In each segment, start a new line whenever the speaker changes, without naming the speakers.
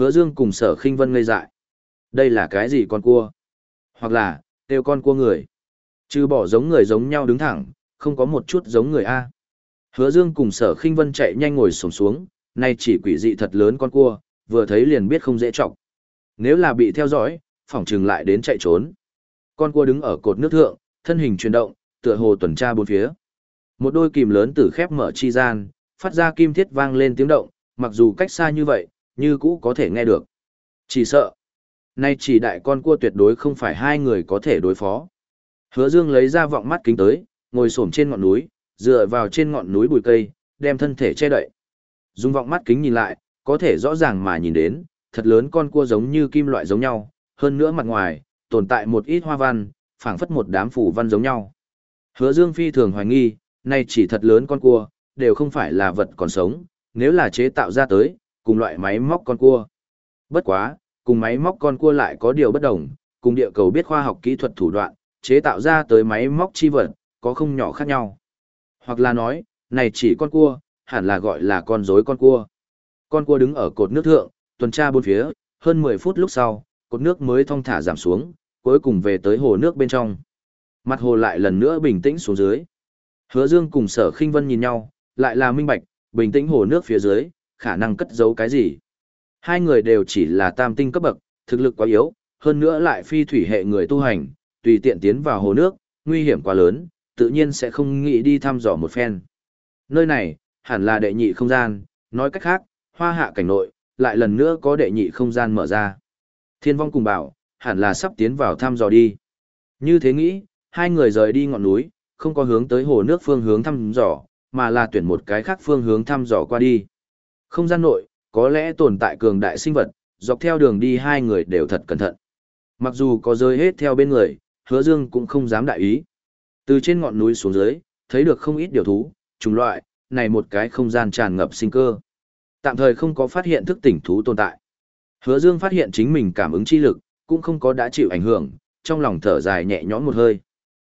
Hứa Dương cùng sở khinh vân ngây dại. Đây là cái gì con cua? Hoặc là, tiêu con cua người. Chứ bỏ giống người giống nhau đứng thẳng, không có một chút giống người A. Hứa Dương cùng sở khinh vân chạy nhanh ngồi sổng xuống, nay chỉ quỷ dị thật lớn con cua, vừa thấy liền biết không dễ trọng. Nếu là bị theo dõi, phỏng trừng lại đến chạy trốn. Con cua đứng ở cột nước thượng, thân hình chuyển động, tựa hồ tuần tra bốn phía. Một đôi kìm lớn từ khép mở chi gian, phát ra kim thiết vang lên tiếng động, mặc dù cách xa như vậy, như cũ có thể nghe được. Chỉ sợ, nay chỉ đại con cua tuyệt đối không phải hai người có thể đối phó. Hứa Dương lấy ra vọng mắt kính tới, ngồi xổm trên ngọn núi, dựa vào trên ngọn núi bụi cây, đem thân thể che đậy. Dùng vọng mắt kính nhìn lại, có thể rõ ràng mà nhìn đến, thật lớn con cua giống như kim loại giống nhau, hơn nữa mặt ngoài, tồn tại một ít hoa văn, phảng phất một đám phủ văn giống nhau. Hứa Dương phi thường hoài nghi, nay chỉ thật lớn con cua, đều không phải là vật còn sống, nếu là chế tạo ra tới, cùng loại máy móc con cua. Bất quá, cùng máy móc con cua lại có điều bất đồng, cùng địa cầu biết khoa học kỹ thuật thủ đoạn, chế tạo ra tới máy móc chi vật, có không nhỏ khác nhau. Hoặc là nói, này chỉ con cua, hẳn là gọi là con rối con cua. Con cua đứng ở cột nước thượng, tuần tra bốn phía, hơn 10 phút lúc sau, cột nước mới thong thả giảm xuống, cuối cùng về tới hồ nước bên trong. Mặt hồ lại lần nữa bình tĩnh xuống dưới. Hứa Dương cùng Sở Khinh Vân nhìn nhau, lại là minh bạch, bình tĩnh hồ nước phía dưới, khả năng cất giấu cái gì. Hai người đều chỉ là tam tinh cấp bậc, thực lực quá yếu, hơn nữa lại phi thủy hệ người tu hành, tùy tiện tiến vào hồ nước, nguy hiểm quá lớn, tự nhiên sẽ không nghĩ đi thăm dò một phen. Nơi này, hẳn là đệ nhị không gian, nói cách khác, hoa hạ cảnh nội, lại lần nữa có đệ nhị không gian mở ra. Thiên vong cùng bảo, hẳn là sắp tiến vào thăm dò đi. Như thế nghĩ, hai người rời đi ngọn núi, không có hướng tới hồ nước phương hướng thăm dò, mà là tuyển một cái khác phương hướng thăm dò qua đi. Không gian nội, có lẽ tồn tại cường đại sinh vật, dọc theo đường đi hai người đều thật cẩn thận. Mặc dù có rơi hết theo bên người, hứa dương cũng không dám đại ý. Từ trên ngọn núi xuống dưới, thấy được không ít điều thú, chủng loại, này một cái không gian tràn ngập sinh cơ. Tạm thời không có phát hiện thức tỉnh thú tồn tại. Hứa Dương phát hiện chính mình cảm ứng chi lực, cũng không có đã chịu ảnh hưởng, trong lòng thở dài nhẹ nhõm một hơi.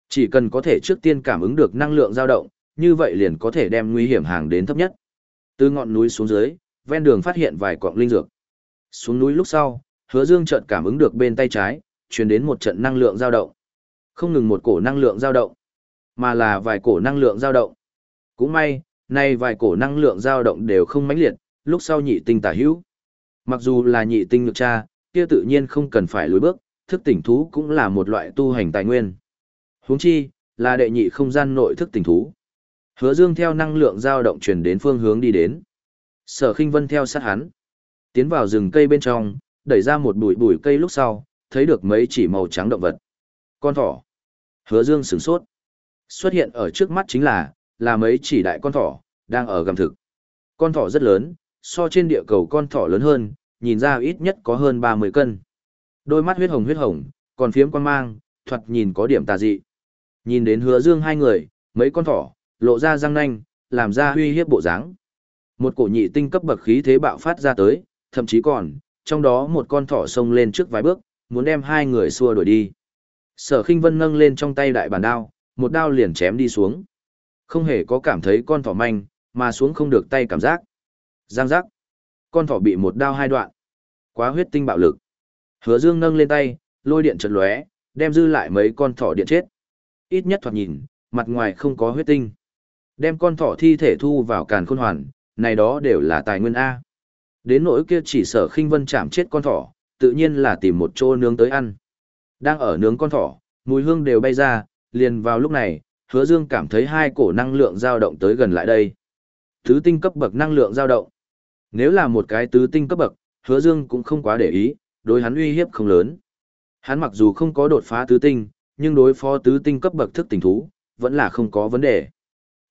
Chỉ cần có thể trước tiên cảm ứng được năng lượng dao động, như vậy liền có thể đem nguy hiểm hàng đến thấp nhất. Từ ngọn núi xuống dưới, ven đường phát hiện vài quặng linh dược. Xuống núi lúc sau, Hứa Dương chợt cảm ứng được bên tay trái, truyền đến một trận năng lượng dao động. Không ngừng một cổ năng lượng dao động, mà là vài cổ năng lượng dao động. Cũng may, nay vài cổ năng lượng dao động đều không mãnh liệt, lúc sau nhị tinh tả hữu. Mặc dù là nhị tinh nhược cha, kia tự nhiên không cần phải lùi bước, thức tỉnh thú cũng là một loại tu hành tài nguyên. Huống chi, là đệ nhị không gian nội thức tỉnh thú. Hứa Dương theo năng lượng dao động truyền đến phương hướng đi đến. Sở Khinh Vân theo sát hắn, tiến vào rừng cây bên trong, đẩy ra một bụi bụi cây lúc sau, thấy được mấy chỉ màu trắng động vật. Con thỏ. Hứa Dương sửng sốt. Xuất hiện ở trước mắt chính là, là mấy chỉ đại con thỏ, đang ở gầm thực. Con thỏ rất lớn, so trên địa cầu con thỏ lớn hơn, nhìn ra ít nhất có hơn 30 cân. Đôi mắt huyết hồng huyết hồng, còn phiếm quan mang, thoạt nhìn có điểm tà dị. Nhìn đến hứa dương hai người, mấy con thỏ, lộ ra răng nanh, làm ra huy hiếp bộ dáng. Một cổ nhị tinh cấp bậc khí thế bạo phát ra tới, thậm chí còn, trong đó một con thỏ xông lên trước vài bước, muốn đem hai người xua đuổi đi. Sở khinh vân nâng lên trong tay đại bản đao, một đao liền chém đi xuống. Không hề có cảm thấy con thỏ manh, mà xuống không được tay cảm giác. Giang giác. Con thỏ bị một đao hai đoạn. Quá huyết tinh bạo lực. Hứa Dương nâng lên tay, lôi điện chợt lóe, đem dư lại mấy con thỏ điện chết. Ít nhất thoạt nhìn, mặt ngoài không có huyết tinh. Đem con thỏ thi thể thu vào càn khôn hoàn, này đó đều là tài nguyên A. Đến nỗi kia chỉ sở khinh vân chạm chết con thỏ, tự nhiên là tìm một chỗ nướng tới ăn. Đang ở nướng con thỏ, mùi hương đều bay ra, liền vào lúc này, hứa dương cảm thấy hai cổ năng lượng dao động tới gần lại đây. Thứ tinh cấp bậc năng lượng dao động. Nếu là một cái tứ tinh cấp bậc, hứa dương cũng không quá để ý, đối hắn uy hiếp không lớn. Hắn mặc dù không có đột phá tứ tinh, nhưng đối phó tứ tinh cấp bậc thức tình thú, vẫn là không có vấn đề.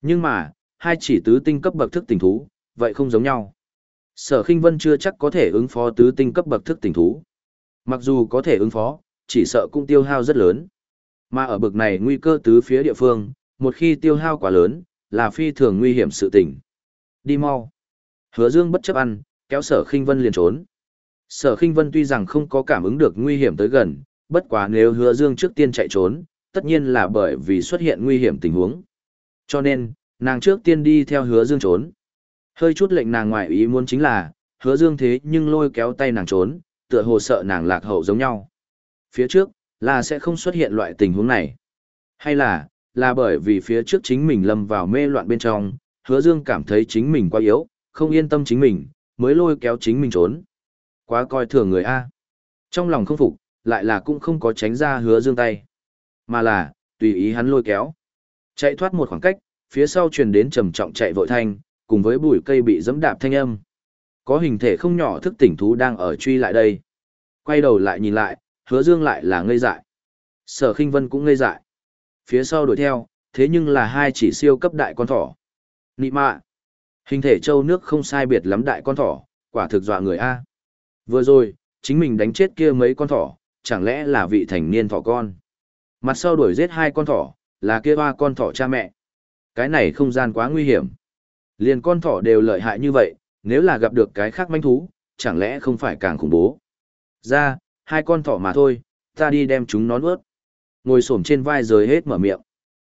Nhưng mà, hai chỉ tứ tinh cấp bậc thức tỉnh thú, vậy không giống nhau. Sở khinh Vân chưa chắc có thể ứng phó tứ tinh cấp bậc thức tỉnh thú. Mặc dù có thể ứng phó, chỉ sợ cũng tiêu hao rất lớn. Mà ở bậc này nguy cơ tứ phía địa phương, một khi tiêu hao quá lớn, là phi thường nguy hiểm sự tình. Đi mau. Hứa Dương bất chấp ăn, kéo Sở Khinh Vân liền trốn. Sở Khinh Vân tuy rằng không có cảm ứng được nguy hiểm tới gần, bất quá nếu Hứa Dương trước tiên chạy trốn, tất nhiên là bởi vì xuất hiện nguy hiểm tình huống. Cho nên, nàng trước tiên đi theo Hứa Dương trốn. Hơi chút lệnh nàng ngoại ý muốn chính là, hứa dương thế nhưng lôi kéo tay nàng trốn, tựa hồ sợ nàng lạc hậu giống nhau. Phía trước, là sẽ không xuất hiện loại tình huống này. Hay là, là bởi vì phía trước chính mình lâm vào mê loạn bên trong, hứa dương cảm thấy chính mình quá yếu, không yên tâm chính mình, mới lôi kéo chính mình trốn. Quá coi thường người A. Trong lòng không phục, lại là cũng không có tránh ra hứa dương tay. Mà là, tùy ý hắn lôi kéo. Chạy thoát một khoảng cách, phía sau truyền đến trầm trọng chạy vội thanh, cùng với bụi cây bị dẫm đạp thanh âm. Có hình thể không nhỏ thức tỉnh thú đang ở truy lại đây. Quay đầu lại nhìn lại, hứa dương lại là ngây dại. Sở khinh vân cũng ngây dại. Phía sau đuổi theo, thế nhưng là hai chỉ siêu cấp đại con thỏ. Nị mạ. Hình thể châu nước không sai biệt lắm đại con thỏ, quả thực dọa người A. Vừa rồi, chính mình đánh chết kia mấy con thỏ, chẳng lẽ là vị thành niên thỏ con. Mặt sau đuổi giết hai con thỏ, là kia ba con thỏ cha mẹ. Cái này không gian quá nguy hiểm. Liền con thỏ đều lợi hại như vậy, nếu là gặp được cái khác manh thú, chẳng lẽ không phải càng khủng bố. Ra, hai con thỏ mà thôi, ta đi đem chúng nó nuốt. Ngồi xổm trên vai giới hết mở miệng.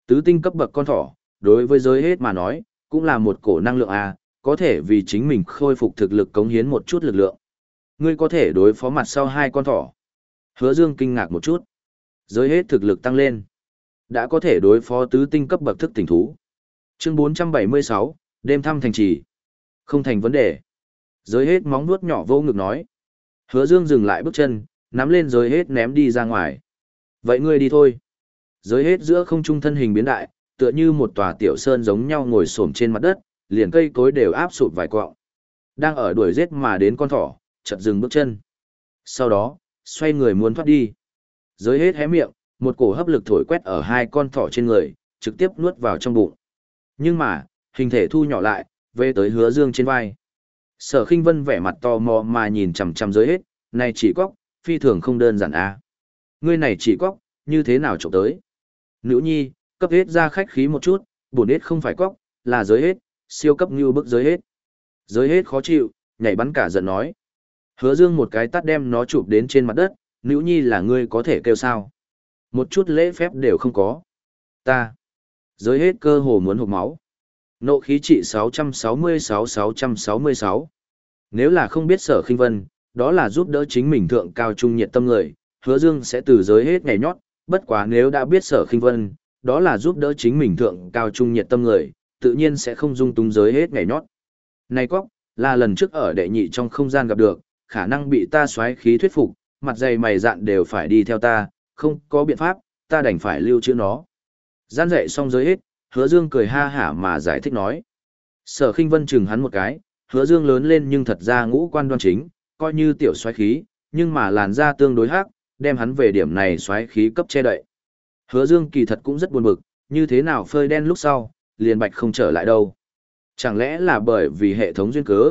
Tứ tinh cấp bậc con thỏ, đối với giới hết mà nói, cũng là một cổ năng lượng A, có thể vì chính mình khôi phục thực lực cống hiến một chút lực lượng. Ngươi có thể đối phó mặt sau hai con thỏ. Hứa Dương kinh ngạc một chút. Giới hết thực lực tăng lên. Đã có thể đối phó tứ tinh cấp bậc thức tỉnh thú. Chương 476, đêm thăm thành trì. Không thành vấn đề. Giới hết móng nuốt nhỏ vô ngực nói. Hứa Dương dừng lại bước chân, nắm lên giới hết ném đi ra ngoài. Vậy ngươi đi thôi. Giới hết giữa không trung thân hình biến đại, tựa như một tòa tiểu sơn giống nhau ngồi xổm trên mặt đất, liền cây cối đều áp sụp vài quọng. Đang ở đuổi giết mà đến con thỏ, chợt dừng bước chân. Sau đó, xoay người muốn thoát đi. Giới hết hé miệng, một cổ hấp lực thổi quét ở hai con thỏ trên người, trực tiếp nuốt vào trong bụng. Nhưng mà, hình thể thu nhỏ lại, về tới hứa dương trên vai. Sở khinh vân vẻ mặt to mò mà nhìn chằm chằm dưới hết, này chỉ cóc, phi thường không đơn giản a. À. Ngươi này chỉ cóc, như thế nào trộm tới? Nữ nhi, cấp hết ra khách khí một chút, bổn hết không phải cóc, là giới hết, siêu cấp như bức giới hết. Giới hết khó chịu, nhảy bắn cả giận nói. Hứa dương một cái tắt đem nó chụp đến trên mặt đất, nữ nhi là ngươi có thể kêu sao. Một chút lễ phép đều không có. Ta. Giới hết cơ hồ muốn hụt máu. Nộ khí trị 666-666. Nếu là không biết sở khinh vân, đó là giúp đỡ chính mình thượng cao trung nhiệt tâm người, hứa dương sẽ từ giới hết ngày nhót, bất quá nếu đã biết sở khinh vân, đó là giúp đỡ chính mình thượng cao trung nhiệt tâm người, tự nhiên sẽ không dung túng giới hết ngày nhót. Này cóc, là lần trước ở đệ nhị trong không gian gặp được, khả năng bị ta xoáy khí thuyết phục, mặt dày mày dạn đều phải đi theo ta, không có biện pháp, ta đành phải lưu trữ nó. Gian dạy xong giới hết, hứa dương cười ha hả mà giải thích nói. Sở khinh vân chừng hắn một cái, hứa dương lớn lên nhưng thật ra ngũ quan đoan chính, coi như tiểu xoáy khí, nhưng mà làn da tương đối hắc, đem hắn về điểm này xoáy khí cấp che đậy. Hứa dương kỳ thật cũng rất buồn bực, như thế nào phơi đen lúc sau, liền bạch không trở lại đâu. Chẳng lẽ là bởi vì hệ thống duyên cớ?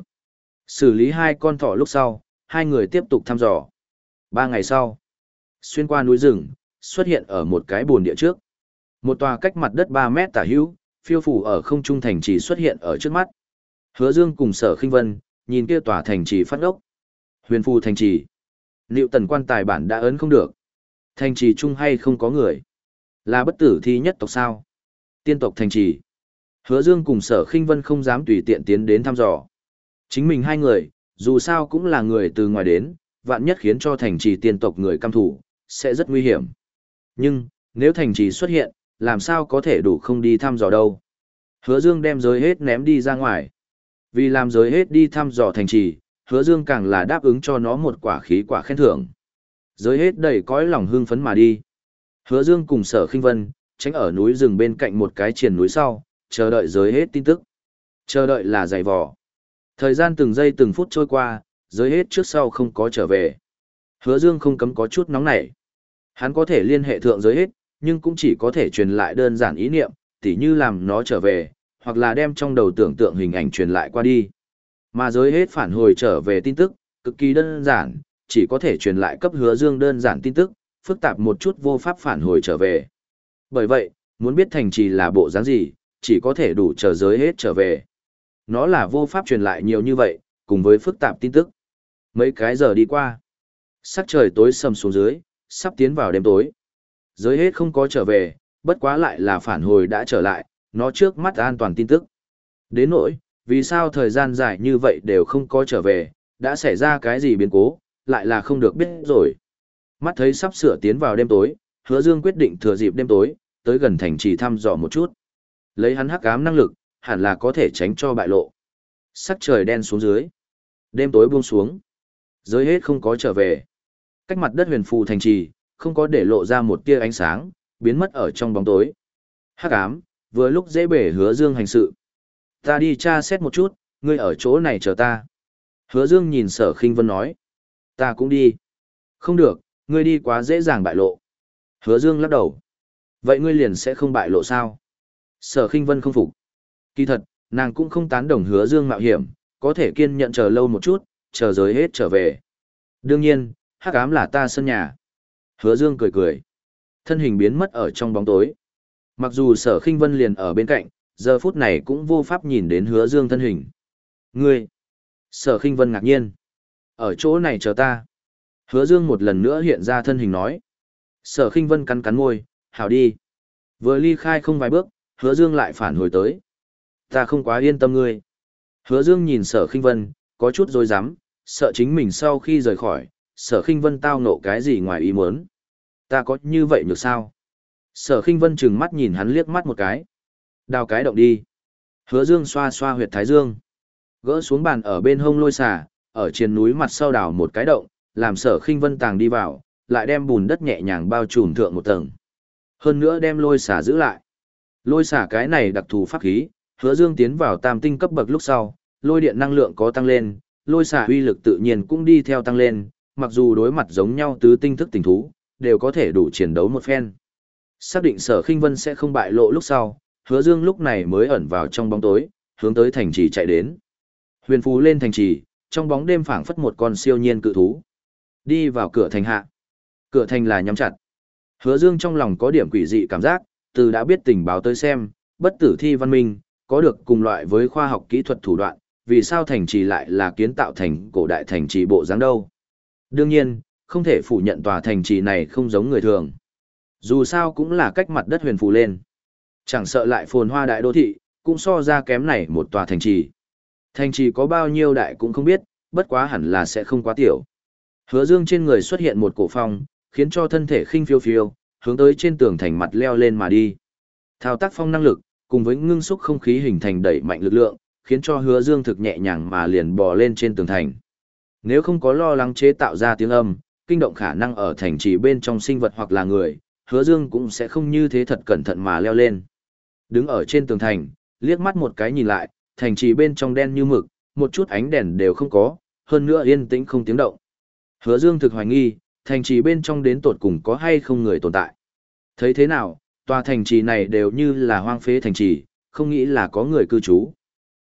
Xử lý hai con thỏ lúc sau, hai người tiếp tục thăm dò. Ba ngày sau, xuyên qua núi rừng, xuất hiện ở một cái bồn địa trước. Một tòa cách mặt đất 3 mét tả hữu, phiêu phủ ở không trung thành trì xuất hiện ở trước mắt. Hứa Dương cùng Sở Khinh Vân, nhìn kia tòa thành trì phát ốc. Huyền phù thành trì. Liệu tần quan tài bản đã ấn không được. Thành trì chung hay không có người? Là bất tử thi nhất tộc sao? Tiên tộc thành trì. Hứa Dương cùng Sở Khinh Vân không dám tùy tiện tiến đến thăm dò. Chính mình hai người, dù sao cũng là người từ ngoài đến, vạn nhất khiến cho thành trì tiên tộc người căm thủ, sẽ rất nguy hiểm. Nhưng, nếu thành trì xuất hiện, làm sao có thể đủ không đi thăm dò đâu. Hứa Dương đem giới hết ném đi ra ngoài. Vì làm giới hết đi thăm dò thành trì, hứa Dương càng là đáp ứng cho nó một quả khí quả khen thưởng. Giới hết đầy cõi lòng hưng phấn mà đi. Hứa Dương cùng sở khinh vân, tránh ở núi rừng bên cạnh một cái triển núi sau, chờ đợi giới hết tin tức. Chờ đợi là dày vò. Thời gian từng giây từng phút trôi qua, giới hết trước sau không có trở về. Hứa Dương không cấm có chút nóng nảy. Hắn có thể liên hệ thượng giới hết, nhưng cũng chỉ có thể truyền lại đơn giản ý niệm, tỉ như làm nó trở về, hoặc là đem trong đầu tưởng tượng hình ảnh truyền lại qua đi. Mà giới hết phản hồi trở về tin tức, cực kỳ đơn giản, chỉ có thể truyền lại cấp hứa dương đơn giản tin tức, phức tạp một chút vô pháp phản hồi trở về. Bởi vậy, muốn biết thành trì là bộ dáng gì, chỉ có thể đủ chờ giới hết trở về. Nó là vô pháp truyền lại nhiều như vậy, cùng với phức tạp tin tức. Mấy cái giờ đi qua, sắc trời tối sầm xuống dưới, sắp tiến vào đêm tối. Giới hết không có trở về, bất quá lại là phản hồi đã trở lại, nó trước mắt an toàn tin tức. Đến nỗi, vì sao thời gian dài như vậy đều không có trở về, đã xảy ra cái gì biến cố, lại là không được biết rồi. Mắt thấy sắp sửa tiến vào đêm tối, hứa dương quyết định thừa dịp đêm tối, tới gần thành trì thăm dò một chút. Lấy hắn hắc ám năng lực, hẳn là có thể tránh cho bại lộ. Sắc trời đen xuống dưới. Đêm tối buông xuống. Giới hết không có trở về. Cách mặt đất huyền phù thành trì, không có để lộ ra một tia ánh sáng, biến mất ở trong bóng tối. Hắc ám, vừa lúc dễ bể hứa dương hành sự. Ta đi tra xét một chút, ngươi ở chỗ này chờ ta. Hứa dương nhìn sở khinh vân nói. Ta cũng đi. Không được, ngươi đi quá dễ dàng bại lộ. Hứa dương lắc đầu. Vậy ngươi liền sẽ không bại lộ sao? Sở khinh vân không phục. Kỳ thật, nàng cũng không tán đồng hứa dương mạo hiểm, có thể kiên nhận chờ lâu một chút, chờ giới hết trở về. Đương nhiên, hắc ám là ta sân nhà. Hứa dương cười cười. Thân hình biến mất ở trong bóng tối. Mặc dù sở khinh vân liền ở bên cạnh, giờ phút này cũng vô pháp nhìn đến hứa dương thân hình. Ngươi! Sở khinh vân ngạc nhiên. Ở chỗ này chờ ta. Hứa dương một lần nữa hiện ra thân hình nói. Sở khinh vân cắn cắn môi, hảo đi. Vừa ly khai không vài bước, hứa dương lại phản hồi tới. Ta không quá yên tâm ngươi. Hứa dương nhìn sở khinh vân, có chút dối rắm sợ chính mình sau khi rời khỏi, sở khinh vân tao nộ cái gì ngoài ý muốn. Ta có như vậy được sao? Sở khinh vân trừng mắt nhìn hắn liếc mắt một cái. Đào cái động đi. Hứa dương xoa xoa huyệt thái dương. Gỡ xuống bàn ở bên hông lôi xà, ở trên núi mặt sau đào một cái động, làm sở khinh vân tàng đi vào, lại đem bùn đất nhẹ nhàng bao trùm thượng một tầng. Hơn nữa đem lôi xà giữ lại. Lôi xà cái này đặc thù pháp khí, hứa dương tiến vào tam tinh cấp bậc lúc sau, lôi điện năng lượng có tăng lên, lôi xà uy lực tự nhiên cũng đi theo tăng lên, mặc dù đối mặt giống nhau tứ tinh thức tình thú, đều có thể đủ chiến đấu một phen. Xác định sở khinh vân sẽ không bại lộ lúc sau, hứa dương lúc này mới ẩn vào trong bóng tối, hướng tới thành trì chạy đến. Huyền phú lên thành trì, trong bóng đêm phảng phất một con siêu nhiên cự thú. Đi vào cửa thành hạ. Cửa thành là nhắm chặt. Hứa dương trong lòng có điểm quỷ dị cảm giác, từ đã biết tình báo tới xem, bất tử thi văn minh, có được cùng loại với khoa học kỹ thuật thủ đoạn, vì sao thành trì lại là kiến tạo thành cổ đại thành trì bộ dáng đâu. Đương nhiên, không thể phủ nhận tòa thành trì này không giống người thường. Dù sao cũng là cách mặt đất huyền phù lên. Chẳng sợ lại phồn hoa đại đô thị, cũng so ra kém này một tòa thành trì. Thành trì có bao nhiêu đại cũng không biết, bất quá hẳn là sẽ không quá tiểu. Hứa dương trên người xuất hiện một cổ phong, khiến cho thân thể khinh phiêu phiêu, hướng tới trên tường thành mặt leo lên mà đi. Thao tác phong năng lực, cùng với ngưng xúc không khí hình thành đẩy mạnh lực lượng, khiến cho hứa dương thực nhẹ nhàng mà liền bò lên trên tường thành. Nếu không có lo lắng chế tạo ra tiếng âm, kinh động khả năng ở thành trì bên trong sinh vật hoặc là người, hứa dương cũng sẽ không như thế thật cẩn thận mà leo lên. Đứng ở trên tường thành, liếc mắt một cái nhìn lại, thành trì bên trong đen như mực, một chút ánh đèn đều không có, hơn nữa yên tĩnh không tiếng động. Hứa dương thực hoài nghi, thành trì bên trong đến tột cùng có hay không người tồn tại. Thấy thế nào, tòa thành trì này đều như là hoang phế thành trì, không nghĩ là có người cư trú.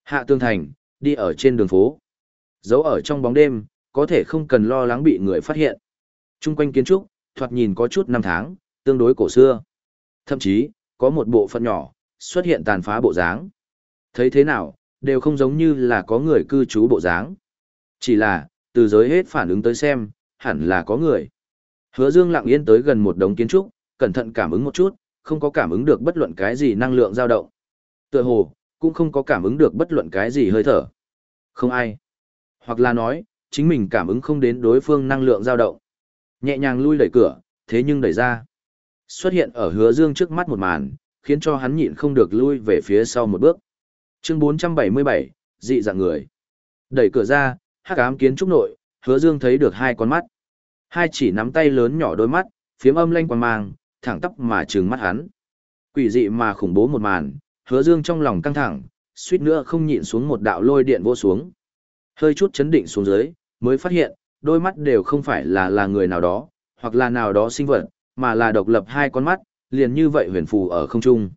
Hạ tương thành, đi ở trên đường phố. Giấu ở trong bóng đêm, có thể không cần lo lắng bị người phát hiện. Trung quanh kiến trúc, thoạt nhìn có chút năm tháng, tương đối cổ xưa. Thậm chí, có một bộ phận nhỏ, xuất hiện tàn phá bộ dáng. Thấy thế nào, đều không giống như là có người cư trú bộ dáng. Chỉ là, từ giới hết phản ứng tới xem, hẳn là có người. Hứa Dương lặng yên tới gần một đống kiến trúc, cẩn thận cảm ứng một chút, không có cảm ứng được bất luận cái gì năng lượng dao động. Tựa hồ, cũng không có cảm ứng được bất luận cái gì hơi thở. Không ai. Hoặc là nói, chính mình cảm ứng không đến đối phương năng lượng dao động. Nhẹ nhàng lui đẩy cửa, thế nhưng đẩy ra. Xuất hiện ở hứa dương trước mắt một màn, khiến cho hắn nhịn không được lui về phía sau một bước. Chương 477, dị dạng người. Đẩy cửa ra, hắc ám kiến trúc nội, hứa dương thấy được hai con mắt. Hai chỉ nắm tay lớn nhỏ đôi mắt, phiếm âm lanh quang mang, thẳng tắp mà trừng mắt hắn. Quỷ dị mà khủng bố một màn, hứa dương trong lòng căng thẳng, suýt nữa không nhịn xuống một đạo lôi điện vô xuống. Hơi chút chấn định xuống dưới, mới phát hiện, đôi mắt đều không phải là là người nào đó, hoặc là nào đó sinh vật, mà là độc lập hai con mắt, liền như vậy huyền phù ở không trung.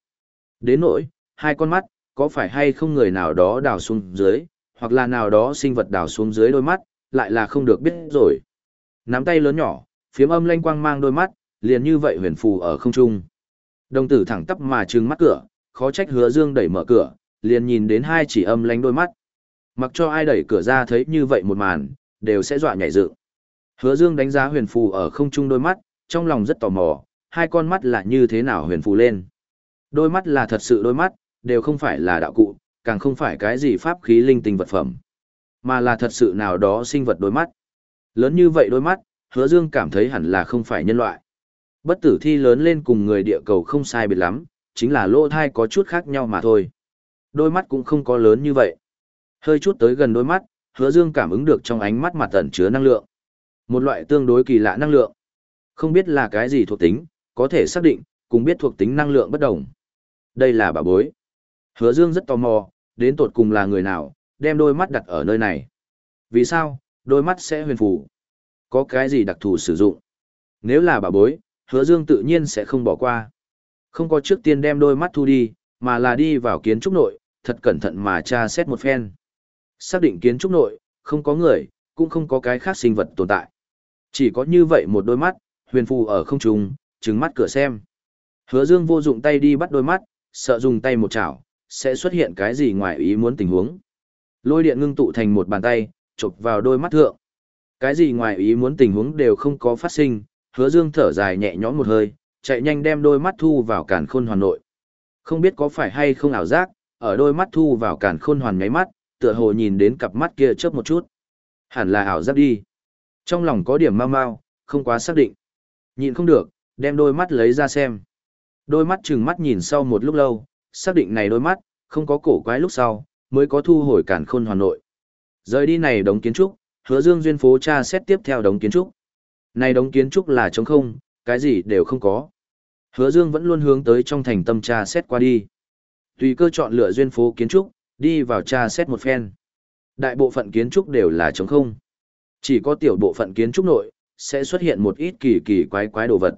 Đến nỗi, hai con mắt, có phải hay không người nào đó đào xuống dưới, hoặc là nào đó sinh vật đào xuống dưới đôi mắt, lại là không được biết rồi. Nắm tay lớn nhỏ, phiếm âm lanh quang mang đôi mắt, liền như vậy huyền phù ở không trung. Đồng tử thẳng tắp mà trừng mắt cửa, khó trách hứa dương đẩy mở cửa, liền nhìn đến hai chỉ âm lanh đôi mắt. Mặc cho ai đẩy cửa ra thấy như vậy một màn, đều sẽ dọa nhảy dựng. Hứa dương đánh giá huyền phù ở không trung đôi mắt, trong lòng rất tò mò, hai con mắt là như thế nào huyền phù lên. Đôi mắt là thật sự đôi mắt, đều không phải là đạo cụ, càng không phải cái gì pháp khí linh tinh vật phẩm. mà là thật sự nào đó sinh vật đôi mắt. Lớn như vậy đôi mắt, hứa dương cảm thấy hẳn là không phải nhân loại. Bất tử thi lớn lên cùng người địa cầu không sai biệt lắm, chính là lỗ thai có chút khác nhau mà thôi. Đôi mắt cũng không có lớn như vậy. Hơi chút tới gần đôi mắt, hứa dương cảm ứng được trong ánh mắt mặt tẩn chứa năng lượng. Một loại tương đối kỳ lạ năng lượng. Không biết là cái gì thuộc tính, có thể xác định, cùng biết thuộc tính năng lượng bất đồng. Đây là bà bối. Hứa dương rất tò mò, đến tột cùng là người nào, đem đôi mắt đặt ở nơi này. Vì sao, đôi mắt sẽ huyền phù? Có cái gì đặc thù sử dụng? Nếu là bà bối, hứa dương tự nhiên sẽ không bỏ qua. Không có trước tiên đem đôi mắt thu đi, mà là đi vào kiến trúc nội, thật cẩn thận mà tra xét một phen. Xác định kiến trúc nội, không có người, cũng không có cái khác sinh vật tồn tại. Chỉ có như vậy một đôi mắt, huyền phù ở không trung, trứng mắt cửa xem. Hứa dương vô dụng tay đi bắt đôi mắt, sợ dùng tay một chảo, sẽ xuất hiện cái gì ngoài ý muốn tình huống. Lôi điện ngưng tụ thành một bàn tay, chụp vào đôi mắt thượng. Cái gì ngoài ý muốn tình huống đều không có phát sinh, hứa dương thở dài nhẹ nhõm một hơi, chạy nhanh đem đôi mắt thu vào cản khôn hoàn nội. Không biết có phải hay không ảo giác, ở đôi mắt thu vào cản khôn hoàn nháy mắt, tựa hồ nhìn đến cặp mắt kia chớp một chút. Hẳn là ảo giác đi. Trong lòng có điểm mau mau, không quá xác định. Nhìn không được, đem đôi mắt lấy ra xem. Đôi mắt chừng mắt nhìn sau một lúc lâu, xác định này đôi mắt, không có cổ quái lúc sau, mới có thu hồi cản khôn hoàn nội. Rời đi này đống kiến trúc, hứa dương duyên phố tra xét tiếp theo đống kiến trúc. Này đống kiến trúc là trống không, cái gì đều không có. Hứa dương vẫn luôn hướng tới trong thành tâm tra xét qua đi. Tùy cơ chọn lựa duyên phố kiến trúc, đi vào tra xét một phen. Đại bộ phận kiến trúc đều là trống không. Chỉ có tiểu bộ phận kiến trúc nội, sẽ xuất hiện một ít kỳ kỳ quái quái đồ vật.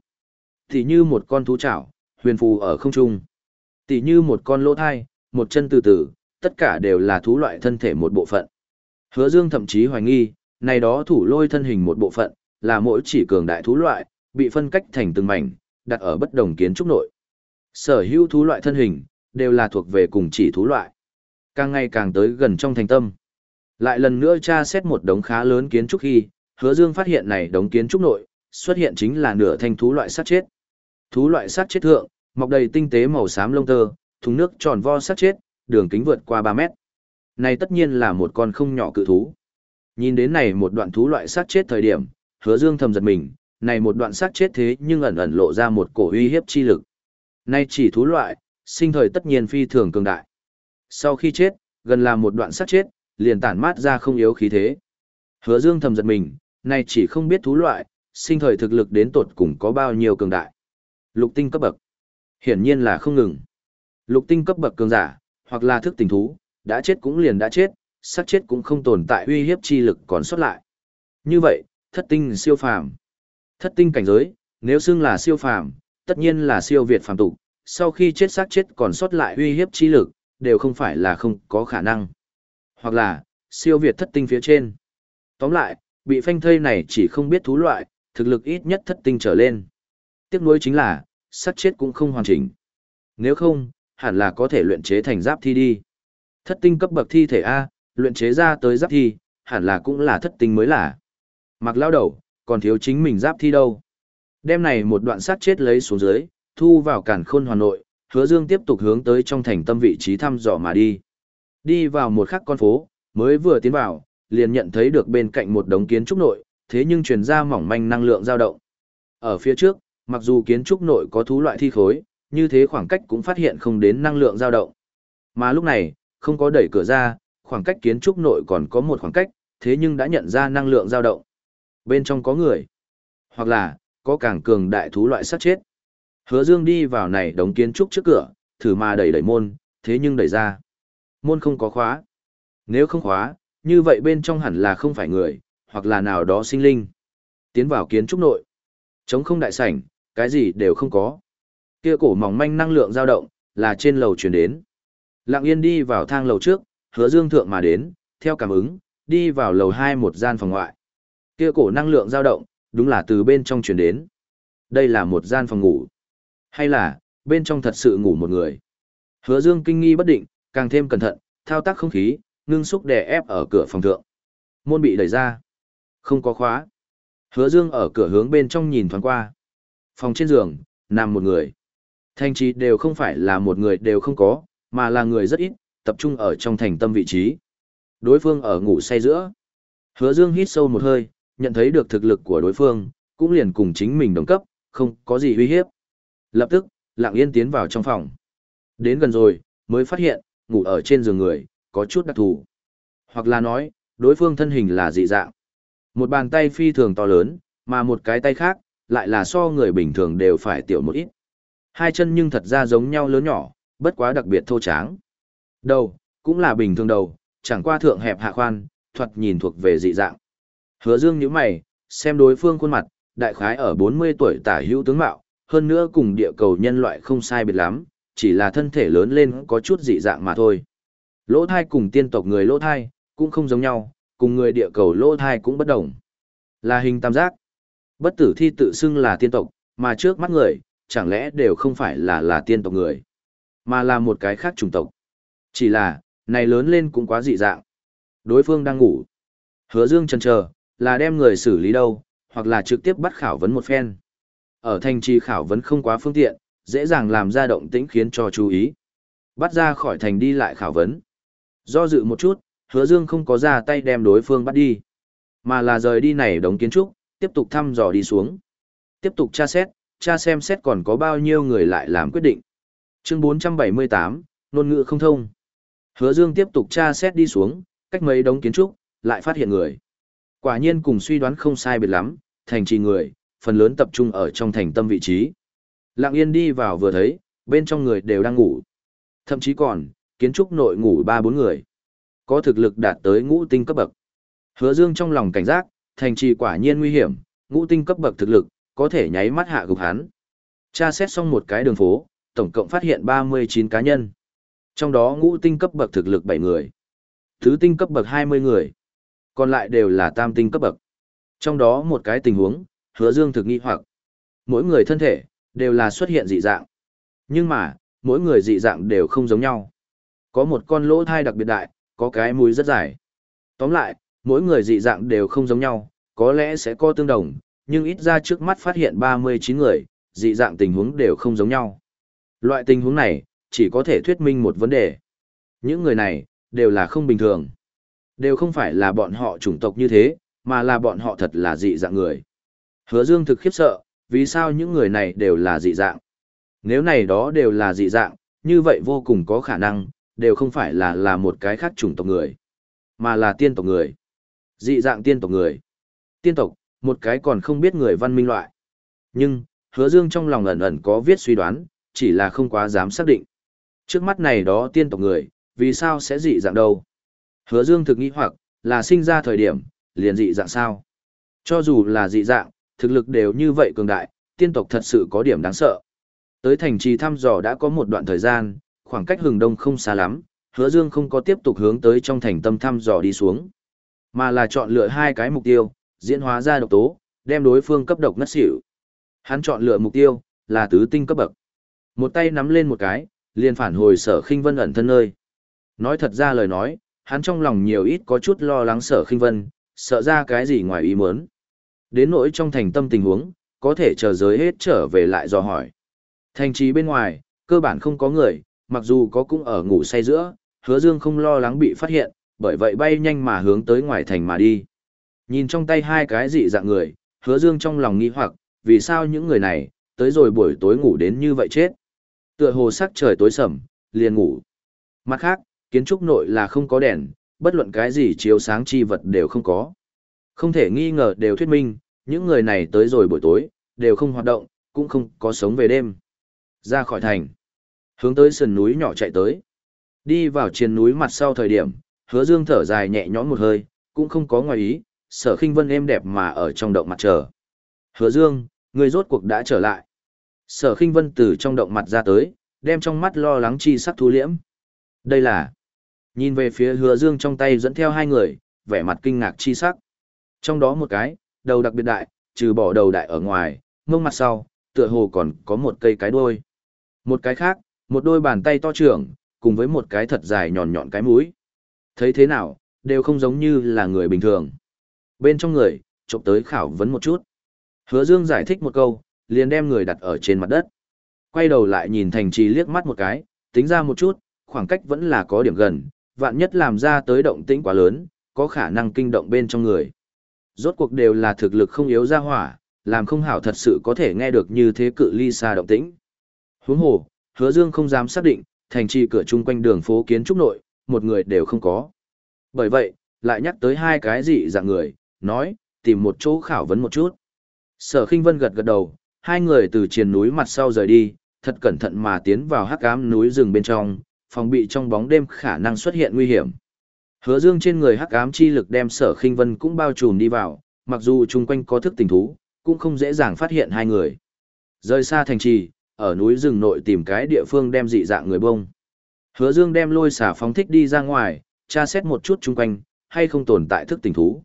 Thì như một con thú chảo, huyền phù ở không trung. Tỷ như một con lỗ thai, một chân từ từ, tất cả đều là thú loại thân thể một bộ phận. Hứa Dương thậm chí hoài nghi, này đó thủ lôi thân hình một bộ phận, là mỗi chỉ cường đại thú loại, bị phân cách thành từng mảnh, đặt ở bất đồng kiến trúc nội. Sở hữu thú loại thân hình, đều là thuộc về cùng chỉ thú loại. Càng ngày càng tới gần trong thành tâm. Lại lần nữa tra xét một đống khá lớn kiến trúc khi, hứa dương phát hiện này đống kiến trúc nội, xuất hiện chính là nửa thanh thú loại sát chết. Thú loại sát chết thượng, mọc đầy tinh tế màu xám lông tơ, thùng nước tròn vo sát chết, đường kính vượt qua 3 mét. Này tất nhiên là một con không nhỏ cự thú. Nhìn đến này một đoạn thú loại sát chết thời điểm, hứa dương thầm giật mình, này một đoạn sát chết thế nhưng ẩn ẩn lộ ra một cổ uy hiếp chi lực. Nay chỉ thú loại, sinh thời tất nhiên phi thường cường đại. Sau khi chết, gần là một đoạn sát chết, liền tản mát ra không yếu khí thế. Hứa Dương thầm giật mình, nay chỉ không biết thú loại, sinh thời thực lực đến tột cùng có bao nhiêu cường đại. Lục tinh cấp bậc. Hiển nhiên là không ngừng. Lục tinh cấp bậc cường giả, hoặc là thức tình thú, đã chết cũng liền đã chết, sát chết cũng không tồn tại uy hiếp chi lực còn sót lại. Như vậy, thất tinh siêu phàm. Thất tinh cảnh giới, nếu xưng là siêu phàm, tất nhiên là siêu việt phàm tục, sau khi chết xác chết còn sót lại uy hiếp chi lực, đều không phải là không có khả năng. Hoặc là, siêu việt thất tinh phía trên. Tóm lại, bị phanh thây này chỉ không biết thú loại, thực lực ít nhất thất tinh trở lên. Tiếc nuối chính là, sát chết cũng không hoàn chỉnh. Nếu không, hẳn là có thể luyện chế thành giáp thi đi. Thất tinh cấp bậc thi thể A, luyện chế ra tới giáp thi, hẳn là cũng là thất tinh mới là. Mặc lao đầu, còn thiếu chính mình giáp thi đâu. Đêm này một đoạn sát chết lấy xuống dưới, thu vào cản khôn hoàn nội, hứa dương tiếp tục hướng tới trong thành tâm vị trí thăm dò mà đi. Đi vào một khắc con phố, mới vừa tiến vào, liền nhận thấy được bên cạnh một đống kiến trúc nội, thế nhưng truyền ra mỏng manh năng lượng dao động. Ở phía trước, mặc dù kiến trúc nội có thú loại thi khối, như thế khoảng cách cũng phát hiện không đến năng lượng dao động. Mà lúc này, không có đẩy cửa ra, khoảng cách kiến trúc nội còn có một khoảng cách, thế nhưng đã nhận ra năng lượng dao động. Bên trong có người, hoặc là, có càng cường đại thú loại sát chết. Hứa Dương đi vào này đống kiến trúc trước cửa, thử mà đẩy đẩy môn, thế nhưng đẩy ra. Môn không có khóa. Nếu không khóa, như vậy bên trong hẳn là không phải người, hoặc là nào đó sinh linh. Tiến vào kiến trúc nội. Trống không đại sảnh, cái gì đều không có. Kia cổ mỏng manh năng lượng dao động, là trên lầu truyền đến. Lặng yên đi vào thang lầu trước, hứa dương thượng mà đến, theo cảm ứng, đi vào lầu 2 một gian phòng ngoại. Kia cổ năng lượng dao động, đúng là từ bên trong truyền đến. Đây là một gian phòng ngủ. Hay là, bên trong thật sự ngủ một người. Hứa dương kinh nghi bất định, càng thêm cẩn thận, thao tác không khí, ngưng xúc đè ép ở cửa phòng thượng. Môn bị đẩy ra. Không có khóa. Hứa dương ở cửa hướng bên trong nhìn thoáng qua. Phòng trên giường, nằm một người. Thanh trí đều không phải là một người đều không có, mà là người rất ít, tập trung ở trong thành tâm vị trí. Đối phương ở ngủ say giữa. Hứa Dương hít sâu một hơi, nhận thấy được thực lực của đối phương, cũng liền cùng chính mình đồng cấp, không có gì uy hiếp. Lập tức, lặng yên tiến vào trong phòng. Đến gần rồi, mới phát hiện, ngủ ở trên giường người, có chút đặc thù. Hoặc là nói, đối phương thân hình là dị dạng. Một bàn tay phi thường to lớn, mà một cái tay khác, lại là so người bình thường đều phải tiểu một ít. Hai chân nhưng thật ra giống nhau lớn nhỏ, bất quá đặc biệt thô tráng. Đầu, cũng là bình thường đầu, chẳng qua thượng hẹp hạ khoan, thuật nhìn thuộc về dị dạng. Hứa dương nhíu mày, xem đối phương khuôn mặt, đại khái ở 40 tuổi tả hữu tướng mạo, hơn nữa cùng địa cầu nhân loại không sai biệt lắm, chỉ là thân thể lớn lên có chút dị dạng mà thôi. Lỗ thai cùng tiên tộc người lỗ thai, cũng không giống nhau, cùng người địa cầu lỗ thai cũng bất đồng. Là hình tam giác. Bất tử thi tự xưng là tiên tộc, mà trước mắt người, chẳng lẽ đều không phải là là tiên tộc người, mà là một cái khác chủng tộc. Chỉ là, này lớn lên cũng quá dị dạng. Đối phương đang ngủ. Hứa Dương chần chờ, là đem người xử lý đâu, hoặc là trực tiếp bắt khảo vấn một phen. Ở thành trì khảo vấn không quá phương tiện, dễ dàng làm ra động tĩnh khiến cho chú ý. Bắt ra khỏi thành đi lại khảo vấn. Do dự một chút, hứa dương không có ra tay đem đối phương bắt đi, mà là rời đi này đống kiến trúc, tiếp tục thăm dò đi xuống. Tiếp tục tra xét, tra xem xét còn có bao nhiêu người lại làm quyết định. Chương 478, ngôn ngữ không thông. Hứa Dương tiếp tục tra xét đi xuống, cách mấy đống kiến trúc, lại phát hiện người. Quả nhiên cùng suy đoán không sai biệt lắm, thành trì người, phần lớn tập trung ở trong thành tâm vị trí. Lặng yên đi vào vừa thấy, bên trong người đều đang ngủ. Thậm chí còn, kiến trúc nội ngủ ba bốn người. Có thực lực đạt tới ngũ tinh cấp bậc. Hứa Dương trong lòng cảnh giác, thành trì quả nhiên nguy hiểm, ngũ tinh cấp bậc thực lực, có thể nháy mắt hạ gục hắn. Tra xét xong một cái đường phố, tổng cộng phát hiện 39 cá nhân. Trong đó ngũ tinh cấp bậc thực lực 7 người. Thứ tinh cấp bậc 20 người. Còn lại đều là tam tinh cấp bậc. Trong đó một cái tình huống, hứa dương thực nghi hoặc. Mỗi người thân thể, đều là xuất hiện dị dạng. Nhưng mà, mỗi người dị dạng đều không giống nhau. Có một con lỗ thai đặc biệt đại, có cái mũi rất dài. Tóm lại, mỗi người dị dạng đều không giống nhau, có lẽ sẽ có tương đồng, nhưng ít ra trước mắt phát hiện 39 người, dị dạng tình huống đều không giống nhau. Loại tình huống này, chỉ có thể thuyết minh một vấn đề. Những người này, đều là không bình thường. Đều không phải là bọn họ chủng tộc như thế, mà là bọn họ thật là dị dạng người. Hứa Dương thực khiếp sợ, vì sao những người này đều là dị dạng? Nếu này đó đều là dị dạng, như vậy vô cùng có khả năng, đều không phải là là một cái khác chủng tộc người, mà là tiên tộc người. Dị dạng tiên tộc người. Tiên tộc, một cái còn không biết người văn minh loại. Nhưng, hứa dương trong lòng ẩn ẩn có viết suy đoán, chỉ là không quá dám xác định. Trước mắt này đó tiên tộc người, vì sao sẽ dị dạng đâu? Hứa dương thực nghĩ hoặc, là sinh ra thời điểm, liền dị dạng sao? Cho dù là dị dạng, thực lực đều như vậy cường đại, tiên tộc thật sự có điểm đáng sợ. Tới thành trì thăm dò đã có một đoạn thời gian, khoảng cách hừng đông không xa lắm, hứa dương không có tiếp tục hướng tới trong thành tâm thăm dò đi xuống, mà là chọn lựa hai cái mục tiêu, diễn hóa ra độc tố, đem đối phương cấp độc ngất xỉu. Hắn chọn lựa mục tiêu, là tứ tinh cấp bậc. Một tay nắm lên một cái, liền phản hồi sở khinh vân ẩn thân nơi. Nói thật ra lời nói, hắn trong lòng nhiều ít có chút lo lắng sở khinh vân, sợ ra cái gì ngoài ý muốn. Đến nỗi trong thành tâm tình huống, có thể chờ giới hết trở về lại dò hỏi. Thành trì bên ngoài, cơ bản không có người, mặc dù có cũng ở ngủ say giữa, hứa dương không lo lắng bị phát hiện, bởi vậy bay nhanh mà hướng tới ngoài thành mà đi. Nhìn trong tay hai cái dị dạng người, hứa dương trong lòng nghi hoặc, vì sao những người này, tới rồi buổi tối ngủ đến như vậy chết. Tựa hồ sắc trời tối sầm, liền ngủ. Mặt khác, kiến trúc nội là không có đèn, bất luận cái gì chiếu sáng chi vật đều không có. Không thể nghi ngờ đều thuyết minh, những người này tới rồi buổi tối, đều không hoạt động, cũng không có sống về đêm. Ra khỏi thành, hướng tới sườn núi nhỏ chạy tới. Đi vào trên núi mặt sau thời điểm, hứa dương thở dài nhẹ nhõm một hơi, cũng không có ngoài ý, sở khinh vân êm đẹp mà ở trong động mặt chờ. Hứa dương, người rốt cuộc đã trở lại. Sở khinh vân từ trong động mặt ra tới, đem trong mắt lo lắng chi sắc thu liễm. Đây là... Nhìn về phía hứa dương trong tay dẫn theo hai người, vẻ mặt kinh ngạc chi sắc. Trong đó một cái, đầu đặc biệt đại, trừ bỏ đầu đại ở ngoài, mông mặt sau, tựa hồ còn có một cây cái đuôi. Một cái khác, một đôi bàn tay to trưởng, cùng với một cái thật dài nhọn nhọn cái mũi. Thấy thế nào, đều không giống như là người bình thường. Bên trong người, chụp tới khảo vấn một chút. Hứa Dương giải thích một câu, liền đem người đặt ở trên mặt đất. Quay đầu lại nhìn thành trì liếc mắt một cái, tính ra một chút, khoảng cách vẫn là có điểm gần, Vạn nhất làm ra tới động tĩnh quá lớn, có khả năng kinh động bên trong người. Rốt cuộc đều là thực lực không yếu ra hỏa, làm không hảo thật sự có thể nghe được như thế cự ly xa động tĩnh. Huống hồ, hứa dương không dám xác định, thành trì cửa chung quanh đường phố kiến trúc nội, một người đều không có. Bởi vậy, lại nhắc tới hai cái gì dạng người, nói, tìm một chỗ khảo vấn một chút. Sở khinh vân gật gật đầu, hai người từ triền núi mặt sau rời đi, thật cẩn thận mà tiến vào hắc ám núi rừng bên trong, phòng bị trong bóng đêm khả năng xuất hiện nguy hiểm. Hứa Dương trên người hắc ám chi lực đem Sở Khinh Vân cũng bao trùm đi vào, mặc dù chung quanh có thức tình thú, cũng không dễ dàng phát hiện hai người. Rời xa thành trì, ở núi rừng nội tìm cái địa phương đem dị dạng người bông. Hứa Dương đem lôi xả phóng thích đi ra ngoài, tra xét một chút chung quanh, hay không tồn tại thức tình thú.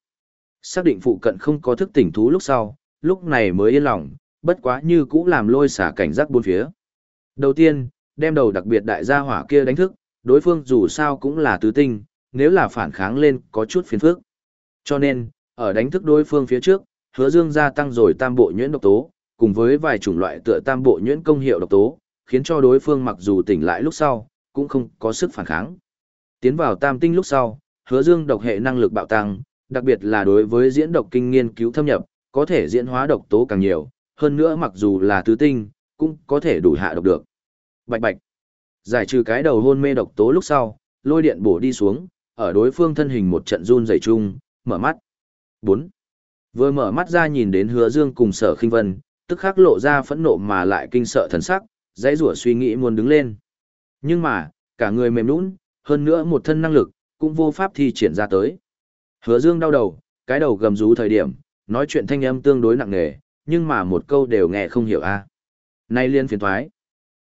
Xác định phụ cận không có thức tình thú lúc sau, lúc này mới yên lòng, bất quá như cũ làm lôi xả cảnh giác bốn phía. Đầu tiên, đem đầu đặc biệt đại gia hỏa kia đánh thức, đối phương dù sao cũng là tứ tinh, nếu là phản kháng lên có chút phiền phức. Cho nên, ở đánh thức đối phương phía trước, hứa dương gia tăng rồi tam bộ nhuyễn độc tố, cùng với vài chủng loại tựa tam bộ nhuyễn công hiệu độc tố, khiến cho đối phương mặc dù tỉnh lại lúc sau, cũng không có sức phản kháng. Tiến vào tam tinh lúc sau, hứa dương độc hệ năng lực bạo tăng, đặc biệt là đối với diễn độc kinh nghiên cứu thâm nhập, có thể diễn hóa độc tố càng nhiều, hơn nữa mặc dù là tứ tinh, cũng có thể đủ hạ độc được. Bạch bạch. Giải trừ cái đầu hôn mê độc tố lúc sau, lôi điện bổ đi xuống, ở đối phương thân hình một trận run rẩy chung, mở mắt. 4. Vừa mở mắt ra nhìn đến Hứa Dương cùng Sở Khinh Vân, tức khắc lộ ra phẫn nộ mà lại kinh sợ thần sắc, dãy rủa suy nghĩ muốn đứng lên. Nhưng mà, cả người mềm nũng hơn nữa một thân năng lực, cũng vô pháp thi triển ra tới. Hứa Dương đau đầu, cái đầu gầm rú thời điểm, nói chuyện thanh âm tương đối nặng nề, nhưng mà một câu đều nghe không hiểu a. À. Nay liên phiền thoái.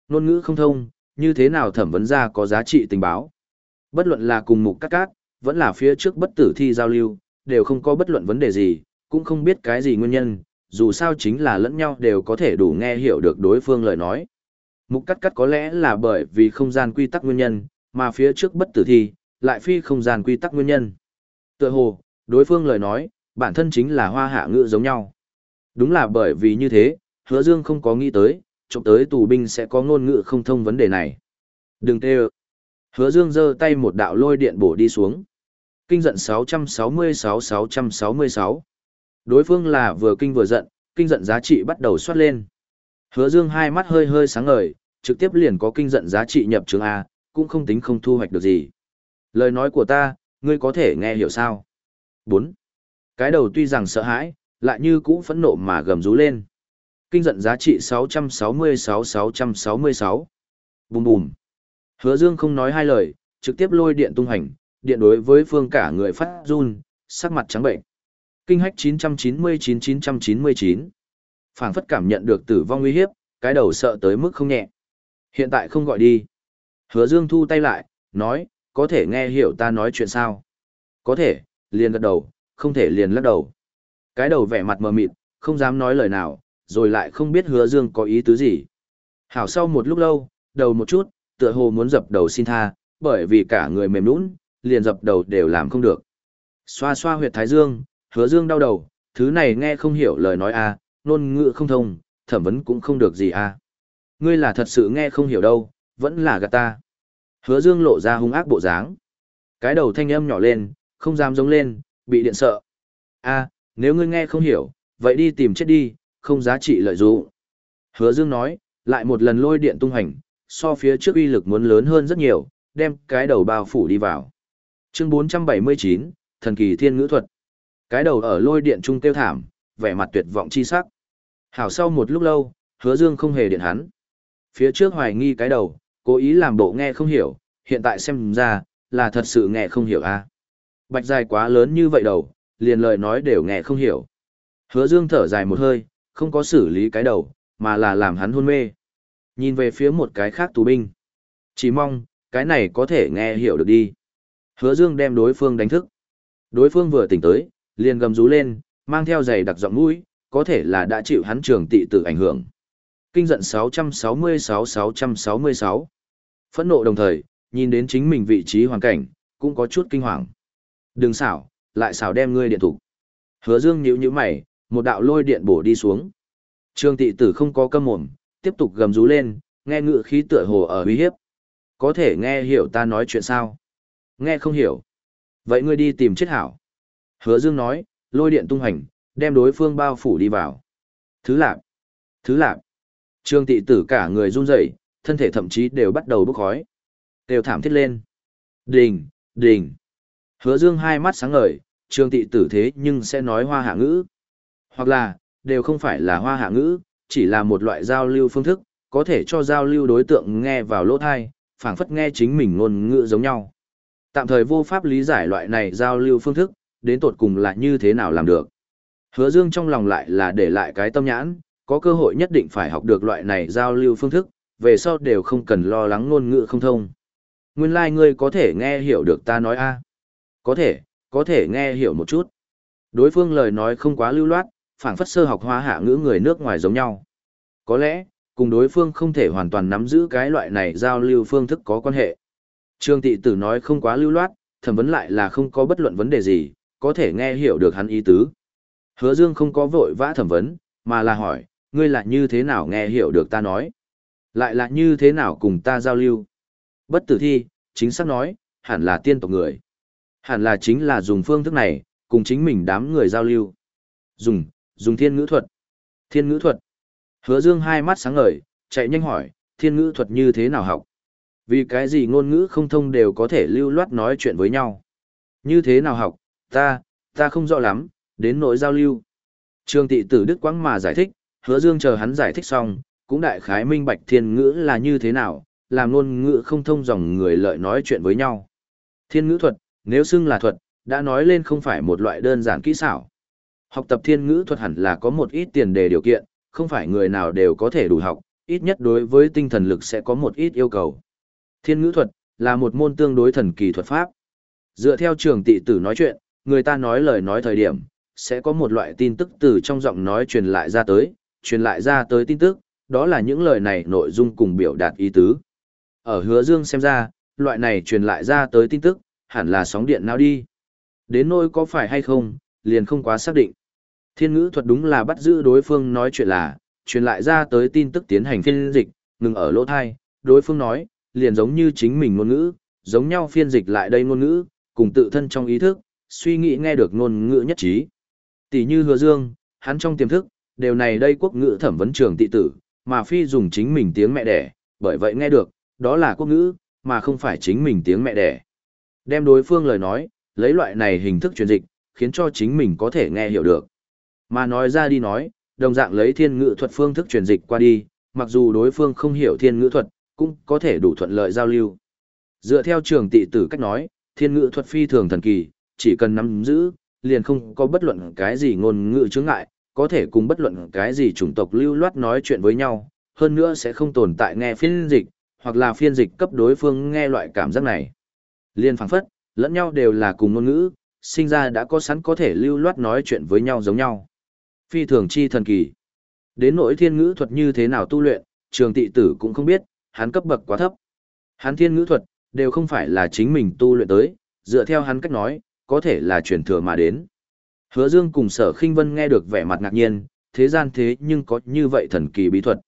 Nôn ngữ không thông, như thế nào thẩm vấn ra có giá trị tình báo. Bất luận là cùng mục cắt cát, vẫn là phía trước bất tử thi giao lưu, đều không có bất luận vấn đề gì, cũng không biết cái gì nguyên nhân, dù sao chính là lẫn nhau đều có thể đủ nghe hiểu được đối phương lời nói. Mục cắt cắt có lẽ là bởi vì không gian quy tắc nguyên nhân, mà phía trước bất tử thi, lại phi không gian quy tắc nguyên nhân. Tựa hồ, đối phương lời nói, bản thân chính là hoa hạ ngữ giống nhau. Đúng là bởi vì như thế, hứa dương không có nghĩ tới, trộm tới tù binh sẽ có ngôn ngữ không thông vấn đề này. Đừng tê Hứa dương giơ tay một đạo lôi điện bổ đi xuống. Kinh giận 666-666. Đối phương là vừa kinh vừa giận, kinh giận giá trị bắt đầu xoát lên. Hứa dương hai mắt hơi hơi sáng ngời, trực tiếp liền có kinh giận giá trị nhập trường A, cũng không tính không thu hoạch được gì. Lời nói của ta, ngươi có thể nghe hiểu sao? 4. Cái đầu tuy rằng sợ hãi, lại như cũ phẫn nộ mà gầm rú lên. Kinh giận giá trị 666-666. Bùm bùm. Hứa Dương không nói hai lời, trực tiếp lôi điện tung hành, điện đối với phương cả người phát run, sắc mặt trắng bệnh. Kinh hách 999-999. Phảng phất cảm nhận được tử vong nguy hiếp, cái đầu sợ tới mức không nhẹ. Hiện tại không gọi đi. Hứa Dương thu tay lại, nói, có thể nghe hiểu ta nói chuyện sao? Có thể, liền gật đầu, không thể liền lắc đầu. Cái đầu vẻ mặt mờ mịt, không dám nói lời nào, rồi lại không biết hứa dương có ý tứ gì. Hảo sau một lúc lâu, đầu một chút, tựa hồ muốn dập đầu xin tha, bởi vì cả người mềm nhũn, liền dập đầu đều làm không được. Xoa xoa huyệt thái dương, hứa dương đau đầu, thứ này nghe không hiểu lời nói a, à, ngôn ngữ không thông, thẩm vấn cũng không được gì a. À. Ngươi là thật sự nghe không hiểu đâu, vẫn là gạt ta. Hứa dương lộ ra hung ác bộ dáng. Cái đầu thanh âm nhỏ lên, không dám giống lên, bị điện sợ. a nếu ngươi nghe không hiểu, vậy đi tìm chết đi, không giá trị lợi dụng. Hứa Dương nói, lại một lần lôi điện tung hành, so phía trước uy lực muốn lớn hơn rất nhiều, đem cái đầu bao phủ đi vào. Chương 479, thần kỳ thiên ngữ thuật. Cái đầu ở lôi điện trung tiêu thảm, vẻ mặt tuyệt vọng chi sắc. Hảo sau một lúc lâu, Hứa Dương không hề điện hắn. Phía trước hoài nghi cái đầu, cố ý làm bộ nghe không hiểu, hiện tại xem ra, là thật sự nghe không hiểu a. À. Bạch dài quá lớn như vậy đầu, liền lời nói đều nghe không hiểu. Hứa Dương thở dài một hơi, không có xử lý cái đầu, mà là làm hắn hôn mê. Nhìn về phía một cái khác tù binh. Chỉ mong, cái này có thể nghe hiểu được đi. Hứa Dương đem đối phương đánh thức. Đối phương vừa tỉnh tới, liền gầm rú lên, mang theo giày đặc giọng mũi, có thể là đã chịu hắn trường tị tử ảnh hưởng. Kinh giận 666-666. Phẫn nộ đồng thời, nhìn đến chính mình vị trí hoàn cảnh, cũng có chút kinh hoàng. Đừng xảo, lại xảo đem ngươi điện thủ. Hứa Dương nhíu nhíu mày, một đạo lôi điện bổ đi xuống. Trương tị tử không có câm mồm, tiếp tục gầm rú lên, nghe ngựa khí tựa hồ ở uy hiếp. Có thể nghe hiểu ta nói chuyện sao? Nghe không hiểu. Vậy ngươi đi tìm chết hảo. Hứa Dương nói, lôi điện tung hành, đem đối phương bao phủ đi vào. Thứ lạp, thứ lạp. Trương tị tử cả người run rẩy, thân thể thậm chí đều bắt đầu bốc khói. Đều thảm thiết lên. Đình, đình. Hứa Dương hai mắt sáng ngời, trương tị tử thế nhưng sẽ nói hoa hạ ngữ. Hoặc là, đều không phải là hoa hạ ngữ, chỉ là một loại giao lưu phương thức, có thể cho giao lưu đối tượng nghe vào lỗ thai, phảng phất nghe chính mình ngôn ngữ giống nhau. Tạm thời vô pháp lý giải loại này giao lưu phương thức, đến tột cùng là như thế nào làm được. Hứa Dương trong lòng lại là để lại cái tâm nhãn, có cơ hội nhất định phải học được loại này giao lưu phương thức, về sau đều không cần lo lắng ngôn ngữ không thông. Nguyên lai like ngươi có thể nghe hiểu được ta nói a Có thể, có thể nghe hiểu một chút. Đối phương lời nói không quá lưu loát, phảng phất sơ học hoa hạ ngữ người nước ngoài giống nhau. Có lẽ, cùng đối phương không thể hoàn toàn nắm giữ cái loại này giao lưu phương thức có quan hệ. Trương tị tử nói không quá lưu loát, thẩm vấn lại là không có bất luận vấn đề gì, có thể nghe hiểu được hắn ý tứ. Hứa Dương không có vội vã thẩm vấn, mà là hỏi, ngươi là như thế nào nghe hiểu được ta nói? Lại là như thế nào cùng ta giao lưu? Bất tử thi, chính xác nói, hẳn là tiên tộc người. Hẳn là chính là dùng phương thức này, cùng chính mình đám người giao lưu. Dùng, dùng thiên ngữ thuật. Thiên ngữ thuật. Hứa Dương hai mắt sáng ngời, chạy nhanh hỏi, thiên ngữ thuật như thế nào học? Vì cái gì ngôn ngữ không thông đều có thể lưu loát nói chuyện với nhau? Như thế nào học? Ta, ta không rõ lắm, đến nỗi giao lưu. Trương tị tử Đức Quang mà giải thích, hứa dương chờ hắn giải thích xong, cũng đại khái minh bạch thiên ngữ là như thế nào, làm ngôn ngữ không thông dòng người lợi nói chuyện với nhau. Thiên ngữ thuật, nếu xưng là thuật, đã nói lên không phải một loại đơn giản kỹ xảo. Học tập thiên ngữ thuật hẳn là có một ít tiền đề điều kiện, không phải người nào đều có thể đủ học, ít nhất đối với tinh thần lực sẽ có một ít yêu cầu. Thiên ngữ thuật là một môn tương đối thần kỳ thuật pháp. Dựa theo trường tị tử nói chuyện, người ta nói lời nói thời điểm, sẽ có một loại tin tức từ trong giọng nói truyền lại ra tới, truyền lại ra tới tin tức, đó là những lời này nội dung cùng biểu đạt ý tứ. Ở hứa dương xem ra, loại này truyền lại ra tới tin tức, hẳn là sóng điện nào đi. Đến nỗi có phải hay không, liền không quá xác định. Thiên ngữ thuật đúng là bắt giữ đối phương nói chuyện là, truyền lại ra tới tin tức tiến hành phiên dịch, ngừng ở lỗ thai, đối phương nói, liền giống như chính mình ngôn ngữ, giống nhau phiên dịch lại đây ngôn ngữ, cùng tự thân trong ý thức, suy nghĩ nghe được ngôn ngữ nhất trí. Tỷ như hứa dương, hắn trong tiềm thức, đều này đây quốc ngữ thẩm vấn trường tị tử, mà phi dùng chính mình tiếng mẹ đẻ, bởi vậy nghe được, đó là quốc ngữ, mà không phải chính mình tiếng mẹ đẻ. Đem đối phương lời nói, lấy loại này hình thức truyền dịch, khiến cho chính mình có thể nghe hiểu được. Mà nói ra đi nói, đồng dạng lấy thiên ngữ thuật phương thức truyền dịch qua đi, mặc dù đối phương không hiểu thiên ngữ thuật, cũng có thể đủ thuận lợi giao lưu. Dựa theo trường tị tử cách nói, thiên ngữ thuật phi thường thần kỳ, chỉ cần nắm giữ, liền không có bất luận cái gì ngôn ngữ chướng ngại, có thể cùng bất luận cái gì chủng tộc lưu loát nói chuyện với nhau, hơn nữa sẽ không tồn tại nghe phiên dịch, hoặc là phiên dịch cấp đối phương nghe loại cảm giác này. Liên phảng phất, lẫn nhau đều là cùng ngôn ngữ, sinh ra đã có sẵn có thể lưu loát nói chuyện với nhau giống nhau. Phi thường chi thần kỳ. Đến nỗi thiên ngữ thuật như thế nào tu luyện, trường tị tử cũng không biết, hắn cấp bậc quá thấp. Hắn thiên ngữ thuật, đều không phải là chính mình tu luyện tới, dựa theo hắn cách nói, có thể là truyền thừa mà đến. Hứa Dương cùng sở khinh vân nghe được vẻ mặt ngạc nhiên, thế gian thế nhưng có như vậy thần kỳ bí thuật.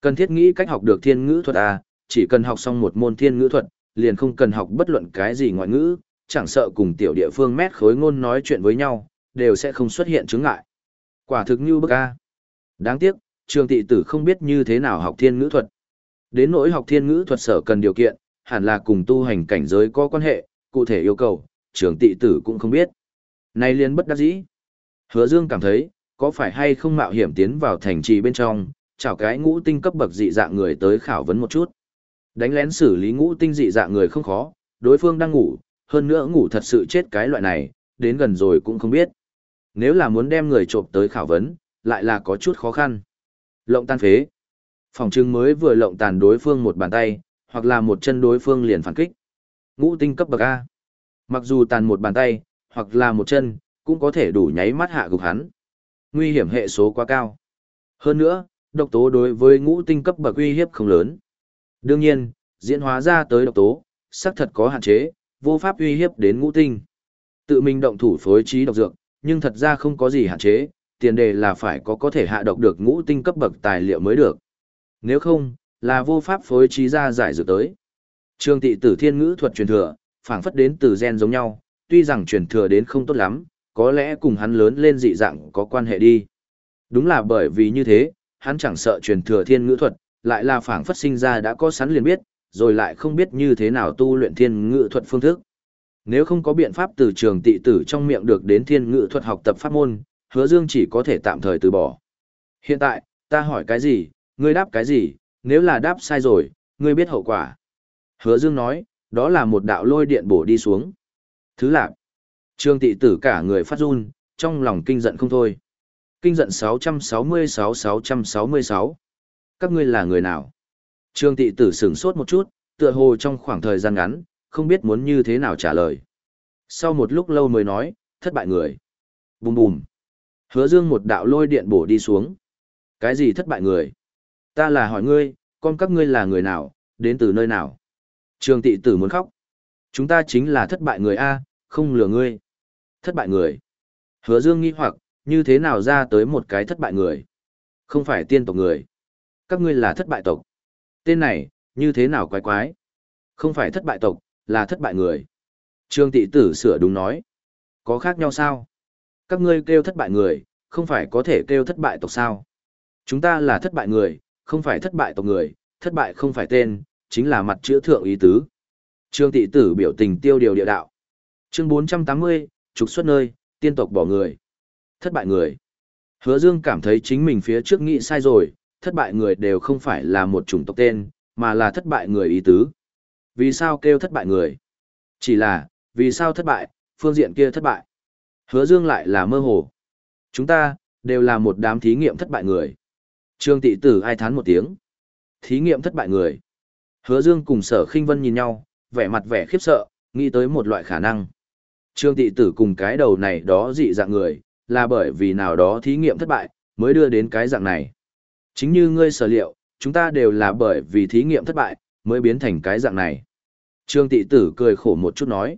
Cần thiết nghĩ cách học được thiên ngữ thuật à, chỉ cần học xong một môn thiên ngữ thuật, liền không cần học bất luận cái gì ngoại ngữ, chẳng sợ cùng tiểu địa phương mét khối ngôn nói chuyện với nhau, đều sẽ không xuất hiện chứng ngại. Quả thực như bức a. Đáng tiếc, trường tị tử không biết như thế nào học thiên ngữ thuật. Đến nỗi học thiên ngữ thuật sở cần điều kiện, hẳn là cùng tu hành cảnh giới có quan hệ, cụ thể yêu cầu, trường tị tử cũng không biết. Này liên bất đắc dĩ. Hứa Dương cảm thấy, có phải hay không mạo hiểm tiến vào thành trì bên trong, chào cái ngũ tinh cấp bậc dị dạng người tới khảo vấn một chút. Đánh lén xử lý ngũ tinh dị dạng người không khó, đối phương đang ngủ, hơn nữa ngủ thật sự chết cái loại này, đến gần rồi cũng không biết. Nếu là muốn đem người trộm tới khảo vấn, lại là có chút khó khăn. Lộng tan phế. Phòng trưng mới vừa lộng tàn đối phương một bàn tay, hoặc là một chân đối phương liền phản kích. Ngũ tinh cấp bậc A. Mặc dù tàn một bàn tay, hoặc là một chân, cũng có thể đủ nháy mắt hạ gục hắn. Nguy hiểm hệ số quá cao. Hơn nữa, độc tố đối với ngũ tinh cấp bậc uy hiếp không lớn. Đương nhiên, diễn hóa ra tới độc tố, xác thật có hạn chế, vô pháp uy hiếp đến ngũ tinh. Tự mình động thủ phối trí độc dược, nhưng thật ra không có gì hạn chế, tiền đề là phải có có thể hạ độc được ngũ tinh cấp bậc tài liệu mới được. Nếu không, là vô pháp phối trí ra giải dược tới. trương tị tử thiên ngữ thuật truyền thừa, phảng phất đến từ gen giống nhau, tuy rằng truyền thừa đến không tốt lắm, có lẽ cùng hắn lớn lên dị dạng có quan hệ đi. Đúng là bởi vì như thế, hắn chẳng sợ truyền thừa thiên ngữ thuật, lại là phảng phất sinh ra đã có sẵn liền biết, rồi lại không biết như thế nào tu luyện thiên ngữ thuật phương thức. Nếu không có biện pháp từ trường tị tử trong miệng được đến thiên ngữ thuật học tập pháp môn, hứa dương chỉ có thể tạm thời từ bỏ. Hiện tại, ta hỏi cái gì, ngươi đáp cái gì, nếu là đáp sai rồi, ngươi biết hậu quả. Hứa dương nói, đó là một đạo lôi điện bổ đi xuống. Thứ lạc. Trương tị tử cả người phát run, trong lòng kinh giận không thôi. Kinh giận 666-666. Các ngươi là người nào? Trương tị tử sửng sốt một chút, tựa hồ trong khoảng thời gian ngắn, không biết muốn như thế nào trả lời. Sau một lúc lâu mới nói, thất bại người. Bùm bùm. Hứa dương một đạo lôi điện bổ đi xuống. Cái gì thất bại người? Ta là hỏi ngươi, con các ngươi là người nào, đến từ nơi nào? Trương tị tử muốn khóc. Chúng ta chính là thất bại người A, không lừa ngươi. Thất bại người. Hứa dương nghi hoặc, như thế nào ra tới một cái thất bại người? Không phải tiên tộc người. Các ngươi là thất bại tộc. Tên này, như thế nào quái quái? Không phải thất bại tộc, là thất bại người. Trương tị tử sửa đúng nói. Có khác nhau sao? Các ngươi kêu thất bại người, không phải có thể kêu thất bại tộc sao? Chúng ta là thất bại người, không phải thất bại tộc người, thất bại không phải tên, chính là mặt chữ thượng ý tứ. Trương tị tử biểu tình tiêu điều địa đạo. Chương 480, trục xuất nơi, tiên tộc bỏ người. Thất bại người. Hứa Dương cảm thấy chính mình phía trước nghĩ sai rồi, thất bại người đều không phải là một chủng tộc tên, mà là thất bại người ý tứ. Vì sao kêu thất bại người? Chỉ là, vì sao thất bại, phương diện kia thất bại. Hứa Dương lại là mơ hồ. Chúng ta, đều là một đám thí nghiệm thất bại người. Trương tị tử ai thán một tiếng. Thí nghiệm thất bại người. Hứa Dương cùng sở khinh vân nhìn nhau, vẻ mặt vẻ khiếp sợ, nghĩ tới một loại khả năng. Trương tị tử cùng cái đầu này đó dị dạng người, là bởi vì nào đó thí nghiệm thất bại, mới đưa đến cái dạng này. Chính như ngươi sở liệu, chúng ta đều là bởi vì thí nghiệm thất bại, mới biến thành cái dạng này. Trương tị tử cười khổ một chút nói.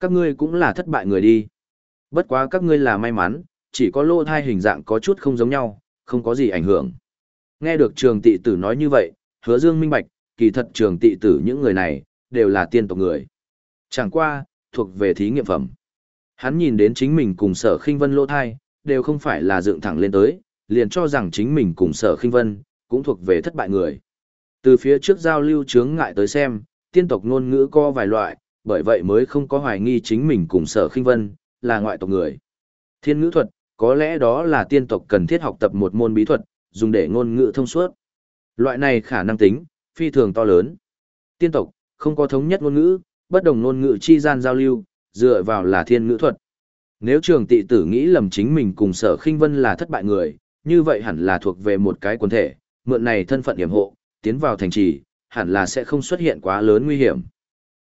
Các ngươi cũng là thất bại người đi. Bất quá các ngươi là may mắn, chỉ có lô thai hình dạng có chút không giống nhau, không có gì ảnh hưởng. Nghe được trường tị tử nói như vậy, hứa dương minh bạch, kỳ thật trường tị tử những người này, đều là tiên tộc người. Chẳng qua, thuộc về thí nghiệm phẩm. Hắn nhìn đến chính mình cùng sở khinh vân lô thai, đều không phải là dựng thẳng lên tới, liền cho rằng chính mình cùng sở khinh vân, cũng thuộc về thất bại người. Từ phía trước giao lưu chướng ngại tới xem, tiên tộc ngôn ngữ có vài loại, bởi vậy mới không có hoài nghi chính mình cùng sở khinh vân, là ngoại tộc người. Thiên ngữ thuật, có lẽ đó là tiên tộc cần thiết học tập một môn bí thuật, dùng để ngôn ngữ thông suốt. Loại này khả năng tính, phi thường to lớn. Tiên tộc, không có thống nhất ngôn ngữ, bất đồng ngôn ngữ chi gian giao lưu, dựa vào là thiên ngữ thuật. Nếu trường tị tử nghĩ lầm chính mình cùng sở khinh vân là thất bại người, như vậy hẳn là thuộc về một cái quần thể, mượn này thân phận hiểm hộ, tiến vào thành trì, hẳn là sẽ không xuất hiện quá lớn nguy hiểm.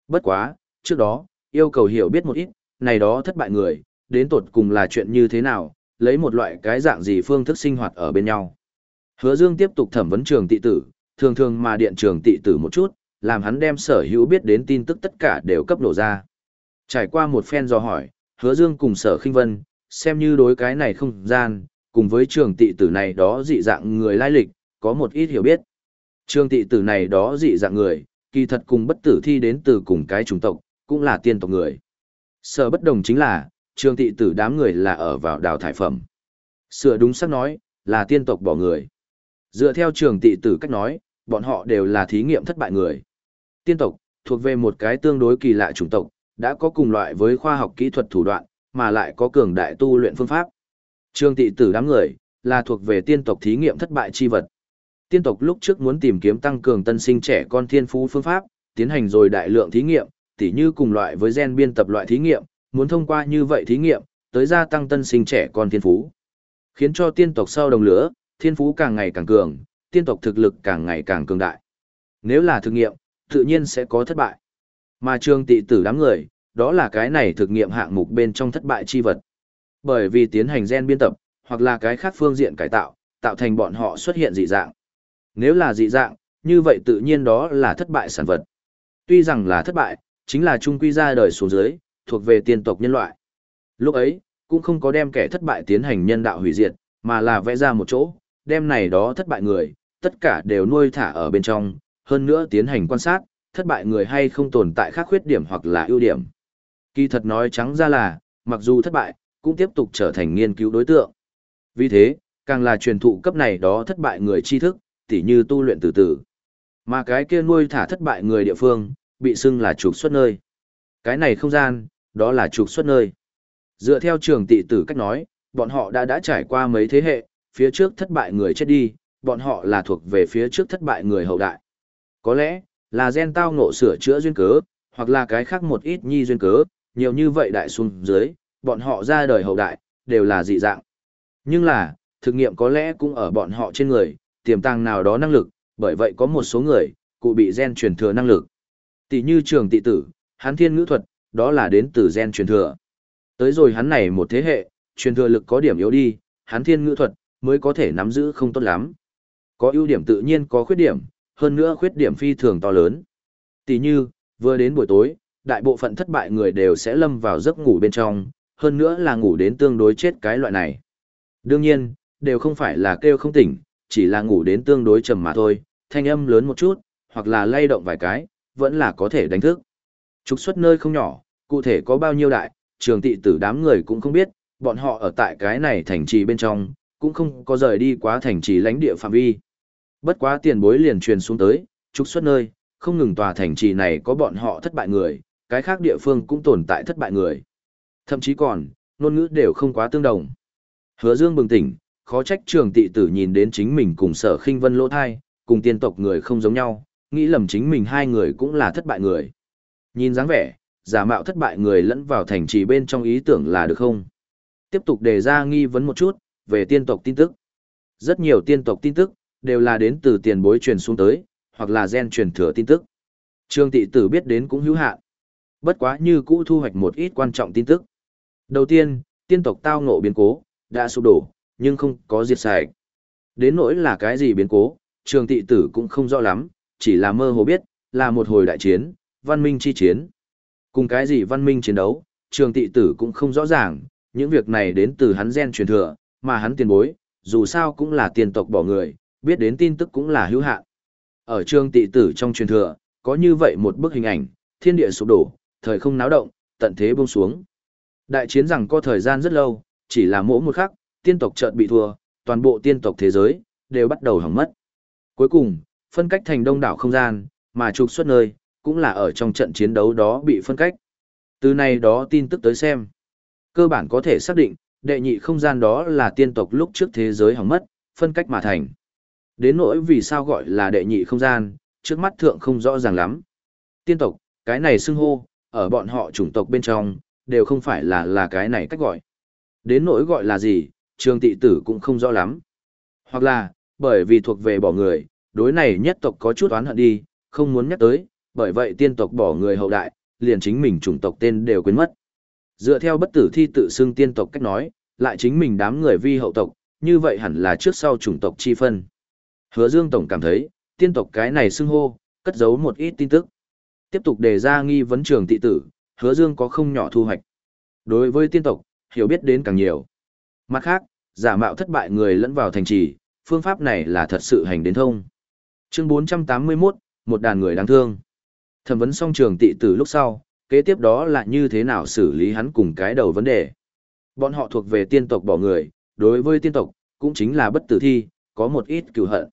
Bất quá, trước đó, yêu cầu hiểu biết một ít, này đó thất bại người, đến tột cùng là chuyện như thế nào, lấy một loại cái dạng gì phương thức sinh hoạt ở bên nhau. Hứa Dương tiếp tục thẩm vấn trường tị tử, thường thường mà điện trường tị tử một chút, làm hắn đem sở hữu biết đến tin tức tất cả đều cấp nổ ra. Trải qua một phen do hỏi, hứa dương cùng sở khinh vân, xem như đối cái này không gian, cùng với trường tị tử này đó dị dạng người lai lịch, có một ít hiểu biết. Trường tị tử này đó dị dạng người, kỳ thật cùng bất tử thi đến từ cùng cái chủng tộc, cũng là tiên tộc người. Sở bất đồng chính là, trường tị tử đám người là ở vào đào thải phẩm. Sửa đúng sắc nói, là tiên tộc bỏ người. Dựa theo trường tị tử cách nói, bọn họ đều là thí nghiệm thất bại người. Tiên tộc, thuộc về một cái tương đối kỳ lạ chủng tộc, đã có cùng loại với khoa học kỹ thuật thủ đoạn, mà lại có cường đại tu luyện phương pháp. Trương tị tử đám người, là thuộc về tiên tộc thí nghiệm thất bại chi vật. Tiên tộc lúc trước muốn tìm kiếm tăng cường tân sinh trẻ con thiên phú phương pháp, tiến hành rồi đại lượng thí nghiệm, tỉ như cùng loại với gen biên tập loại thí nghiệm, muốn thông qua như vậy thí nghiệm, tới gia tăng tân sinh trẻ con thiên phú. Khiến cho tiên tộc sau đồng lửa, thiên phú càng ngày càng cường, tiên tộc thực lực càng ngày càng cường đại. Nếu là thực nghiệm, tự nhiên sẽ có thất bại. Mà trường tị tử đám người, đó là cái này thực nghiệm hạng mục bên trong thất bại chi vật. Bởi vì tiến hành gen biên tập, hoặc là cái khác phương diện cải tạo, tạo thành bọn họ xuất hiện dị dạng. Nếu là dị dạng, như vậy tự nhiên đó là thất bại sản vật. Tuy rằng là thất bại, chính là trung quy ra đời xuống dưới, thuộc về tiên tộc nhân loại. Lúc ấy, cũng không có đem kẻ thất bại tiến hành nhân đạo hủy diệt, mà là vẽ ra một chỗ, đem này đó thất bại người, tất cả đều nuôi thả ở bên trong, hơn nữa tiến hành quan sát, thất bại người hay không tồn tại khác khuyết điểm hoặc là ưu điểm. Kỳ thật nói trắng ra là, mặc dù thất bại, cũng tiếp tục trở thành nghiên cứu đối tượng. Vì thế, càng là truyền thụ cấp này đó thất bại người tri thức, tỉ như tu luyện từ từ. Mà cái kia nuôi thả thất bại người địa phương, bị xưng là trục xuất nơi. Cái này không gian, đó là trục xuất nơi. Dựa theo trường tị tử cách nói, bọn họ đã đã trải qua mấy thế hệ, phía trước thất bại người chết đi, bọn họ là thuộc về phía trước thất bại người hậu đại. Có lẽ, là gen tao ngộ sửa chữa duyên cớ, hoặc là cái khác một ít nhi duyên cớ, nhiều như vậy đại xuống dưới, bọn họ ra đời hậu đại, đều là dị dạng. Nhưng là, thực nghiệm có lẽ cũng ở bọn họ trên người, tiềm tàng nào đó năng lực, bởi vậy có một số người, cụ bị gen truyền thừa năng lực. Tỷ như trường tị tử, hắn thiên ngữ thuật, đó là đến từ gen truyền thừa. Tới rồi hắn này một thế hệ, truyền thừa lực có điểm yếu đi, hắn thiên ngữ thuật, mới có thể nắm giữ không tốt lắm. Có ưu điểm tự nhiên có khuyết điểm, hơn nữa khuyết điểm phi thường to lớn. Tỷ như, vừa đến buổi tối, đại bộ phận thất bại người đều sẽ lâm vào giấc ngủ bên trong, hơn nữa là ngủ đến tương đối chết cái loại này. Đương nhiên, đều không phải là kêu không tỉnh, chỉ là ngủ đến tương đối trầm mà thôi, thanh âm lớn một chút, hoặc là lay động vài cái, vẫn là có thể đánh thức. Trục xuất nơi không nhỏ, cụ thể có bao nhiêu đại, trường tị tử đám người cũng không biết, bọn họ ở tại cái này thành trì bên trong, cũng không có rời đi quá thành trì lãnh địa phạm vi. Bất quá tiền bối liền truyền xuống tới, trục xuất nơi, không ngừng tòa thành trì này có bọn họ thất bại người, cái khác địa phương cũng tồn tại thất bại người. Thậm chí còn, ngôn ngữ đều không quá tương đồng. Hứa Dương bừng tỉnh, khó trách trường tị tử nhìn đến chính mình cùng sở khinh vân lỗ thai, cùng tiên tộc người không giống nhau, nghĩ lầm chính mình hai người cũng là thất bại người. Nhìn dáng vẻ, giả mạo thất bại người lẫn vào thành trì bên trong ý tưởng là được không? Tiếp tục đề ra nghi vấn một chút, về tiên tộc tin tức. Rất nhiều tiên tộc tin tức, đều là đến từ tiền bối truyền xuống tới, hoặc là gen truyền thừa tin tức. Trương tị tử biết đến cũng hữu hạn. Bất quá như cũ thu hoạch một ít quan trọng tin tức. Đầu tiên, tiên tộc tao ngộ biến cố, đã sụp đổ, nhưng không có diệt sạch. Đến nỗi là cái gì biến cố, trường tị tử cũng không rõ lắm, chỉ là mơ hồ biết, là một hồi đại chiến, văn minh chi chiến. Cùng cái gì văn minh chiến đấu, trường tị tử cũng không rõ ràng, những việc này đến từ hắn gen truyền thừa, mà hắn tiền bối, dù sao cũng là tiền tộc bỏ người, biết đến tin tức cũng là hữu hạn. Ở trường tị tử trong truyền thừa, có như vậy một bức hình ảnh, thiên địa sụp đổ, thời không náo động, tận thế buông xuống. Đại chiến rằng có thời gian rất lâu, chỉ là mỗi một khắc, tiên tộc chợt bị thua, toàn bộ tiên tộc thế giới, đều bắt đầu hỏng mất. Cuối cùng, phân cách thành đông đảo không gian, mà trục xuất nơi, cũng là ở trong trận chiến đấu đó bị phân cách. Từ này đó tin tức tới xem. Cơ bản có thể xác định, đệ nhị không gian đó là tiên tộc lúc trước thế giới hỏng mất, phân cách mà thành. Đến nỗi vì sao gọi là đệ nhị không gian, trước mắt thượng không rõ ràng lắm. Tiên tộc, cái này xưng hô, ở bọn họ chủng tộc bên trong, đều không phải là là cái này cách gọi. Đến nỗi gọi là gì, trường tị tử cũng không rõ lắm. Hoặc là, bởi vì thuộc về bỏ người, đối này nhất tộc có chút oán hận đi, không muốn nhắc tới, bởi vậy tiên tộc bỏ người hậu đại, liền chính mình chủng tộc tên đều quên mất. Dựa theo bất tử thi tự xưng tiên tộc cách nói, lại chính mình đám người vi hậu tộc, như vậy hẳn là trước sau chủng tộc chi phân. Hứa Dương Tổng cảm thấy, tiên tộc cái này xưng hô, cất giấu một ít tin tức. Tiếp tục đề ra nghi vấn trường tị tử, hứa Dương có không nhỏ thu hoạch. Đối với tiên tộc, hiểu biết đến càng nhiều. Mặt khác, giả mạo thất bại người lẫn vào thành trì, phương pháp này là thật sự hành đến thông. Chương 481, một đàn người đáng thương. Thẩm vấn xong trường tị tử lúc sau, kế tiếp đó là như thế nào xử lý hắn cùng cái đầu vấn đề. Bọn họ thuộc về tiên tộc bỏ người, đối với tiên tộc, cũng chính là bất tử thi, có một ít cửu hận.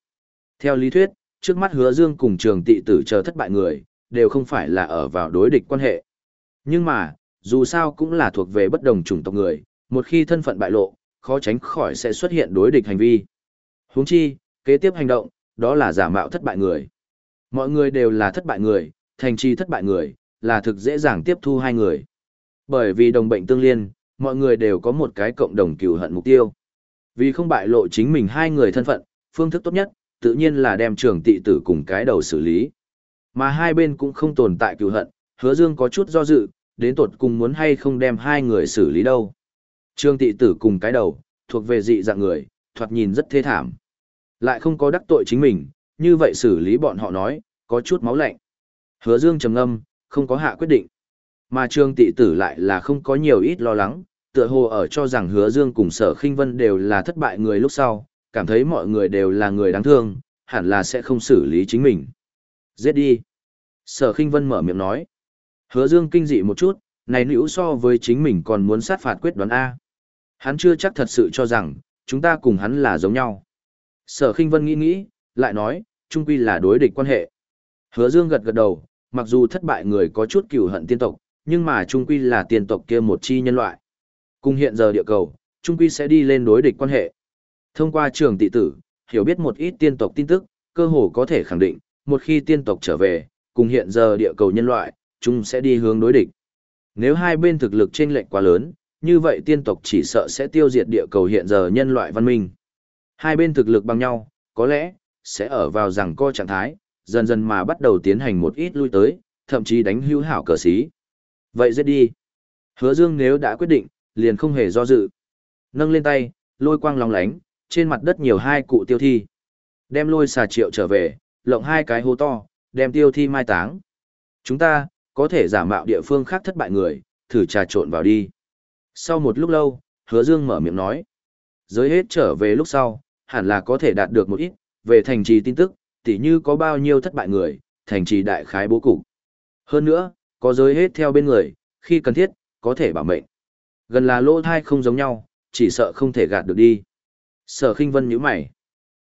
Theo lý thuyết, trước mắt hứa dương cùng trường tị tử chờ thất bại người, đều không phải là ở vào đối địch quan hệ. Nhưng mà, dù sao cũng là thuộc về bất đồng chủng tộc người, một khi thân phận bại lộ, khó tránh khỏi sẽ xuất hiện đối địch hành vi. Huống chi, kế tiếp hành động, đó là giả mạo thất bại người. Mọi người đều là thất bại người, thành chi thất bại người, là thực dễ dàng tiếp thu hai người. Bởi vì đồng bệnh tương liên, mọi người đều có một cái cộng đồng cừu hận mục tiêu. Vì không bại lộ chính mình hai người thân phận, phương thức tốt nhất, tự nhiên là đem trường tị tử cùng cái đầu xử lý. Mà hai bên cũng không tồn tại cừu hận, hứa dương có chút do dự, đến tột cùng muốn hay không đem hai người xử lý đâu. Trương tị tử cùng cái đầu, thuộc về dị dạng người, thoạt nhìn rất thê thảm. Lại không có đắc tội chính mình, như vậy xử lý bọn họ nói, có chút máu lạnh. Hứa Dương trầm ngâm, không có hạ quyết định. Mà Trương tị tử lại là không có nhiều ít lo lắng, tựa hồ ở cho rằng Hứa Dương cùng Sở Khinh Vân đều là thất bại người lúc sau, cảm thấy mọi người đều là người đáng thương, hẳn là sẽ không xử lý chính mình. Giết đi. Sở khinh vân mở miệng nói. Hứa dương kinh dị một chút, này nữ so với chính mình còn muốn sát phạt quyết đoán A. Hắn chưa chắc thật sự cho rằng, chúng ta cùng hắn là giống nhau. Sở khinh vân nghĩ nghĩ, lại nói, trung quy là đối địch quan hệ. Hứa dương gật gật đầu, mặc dù thất bại người có chút cừu hận tiên tộc, nhưng mà trung quy là tiên tộc kia một chi nhân loại. Cùng hiện giờ địa cầu, trung quy sẽ đi lên đối địch quan hệ. Thông qua trường tị tử, hiểu biết một ít tiên tộc tin tức, cơ hồ có thể khẳng định, một khi tiên tộc trở về, cùng hiện giờ địa cầu nhân loại, chúng sẽ đi hướng đối địch. Nếu hai bên thực lực chênh lệch quá lớn, như vậy tiên tộc chỉ sợ sẽ tiêu diệt địa cầu hiện giờ nhân loại văn minh. Hai bên thực lực bằng nhau, có lẽ, sẽ ở vào rằng co trạng thái, dần dần mà bắt đầu tiến hành một ít lui tới, thậm chí đánh hữu hảo cờ xí. Vậy giết đi. Hứa Dương nếu đã quyết định, liền không hề do dự. Nâng lên tay, lôi quang lóng lánh, trên mặt đất nhiều hai cụ tiêu thi. Đem lôi xà triệu trở về, lộng hai cái hố to, đem tiêu thi mai táng. Chúng ta, có thể giả mạo địa phương khác thất bại người, thử trà trộn vào đi. Sau một lúc lâu, hứa dương mở miệng nói. Giới hết trở về lúc sau, hẳn là có thể đạt được một ít, về thành trì tin tức, tỉ như có bao nhiêu thất bại người, thành trì đại khái bố cục. Hơn nữa, có giới hết theo bên người, khi cần thiết, có thể bảo mệnh. Gần là lỗ thai không giống nhau, chỉ sợ không thể gạt được đi. Sở khinh vân nhíu mày.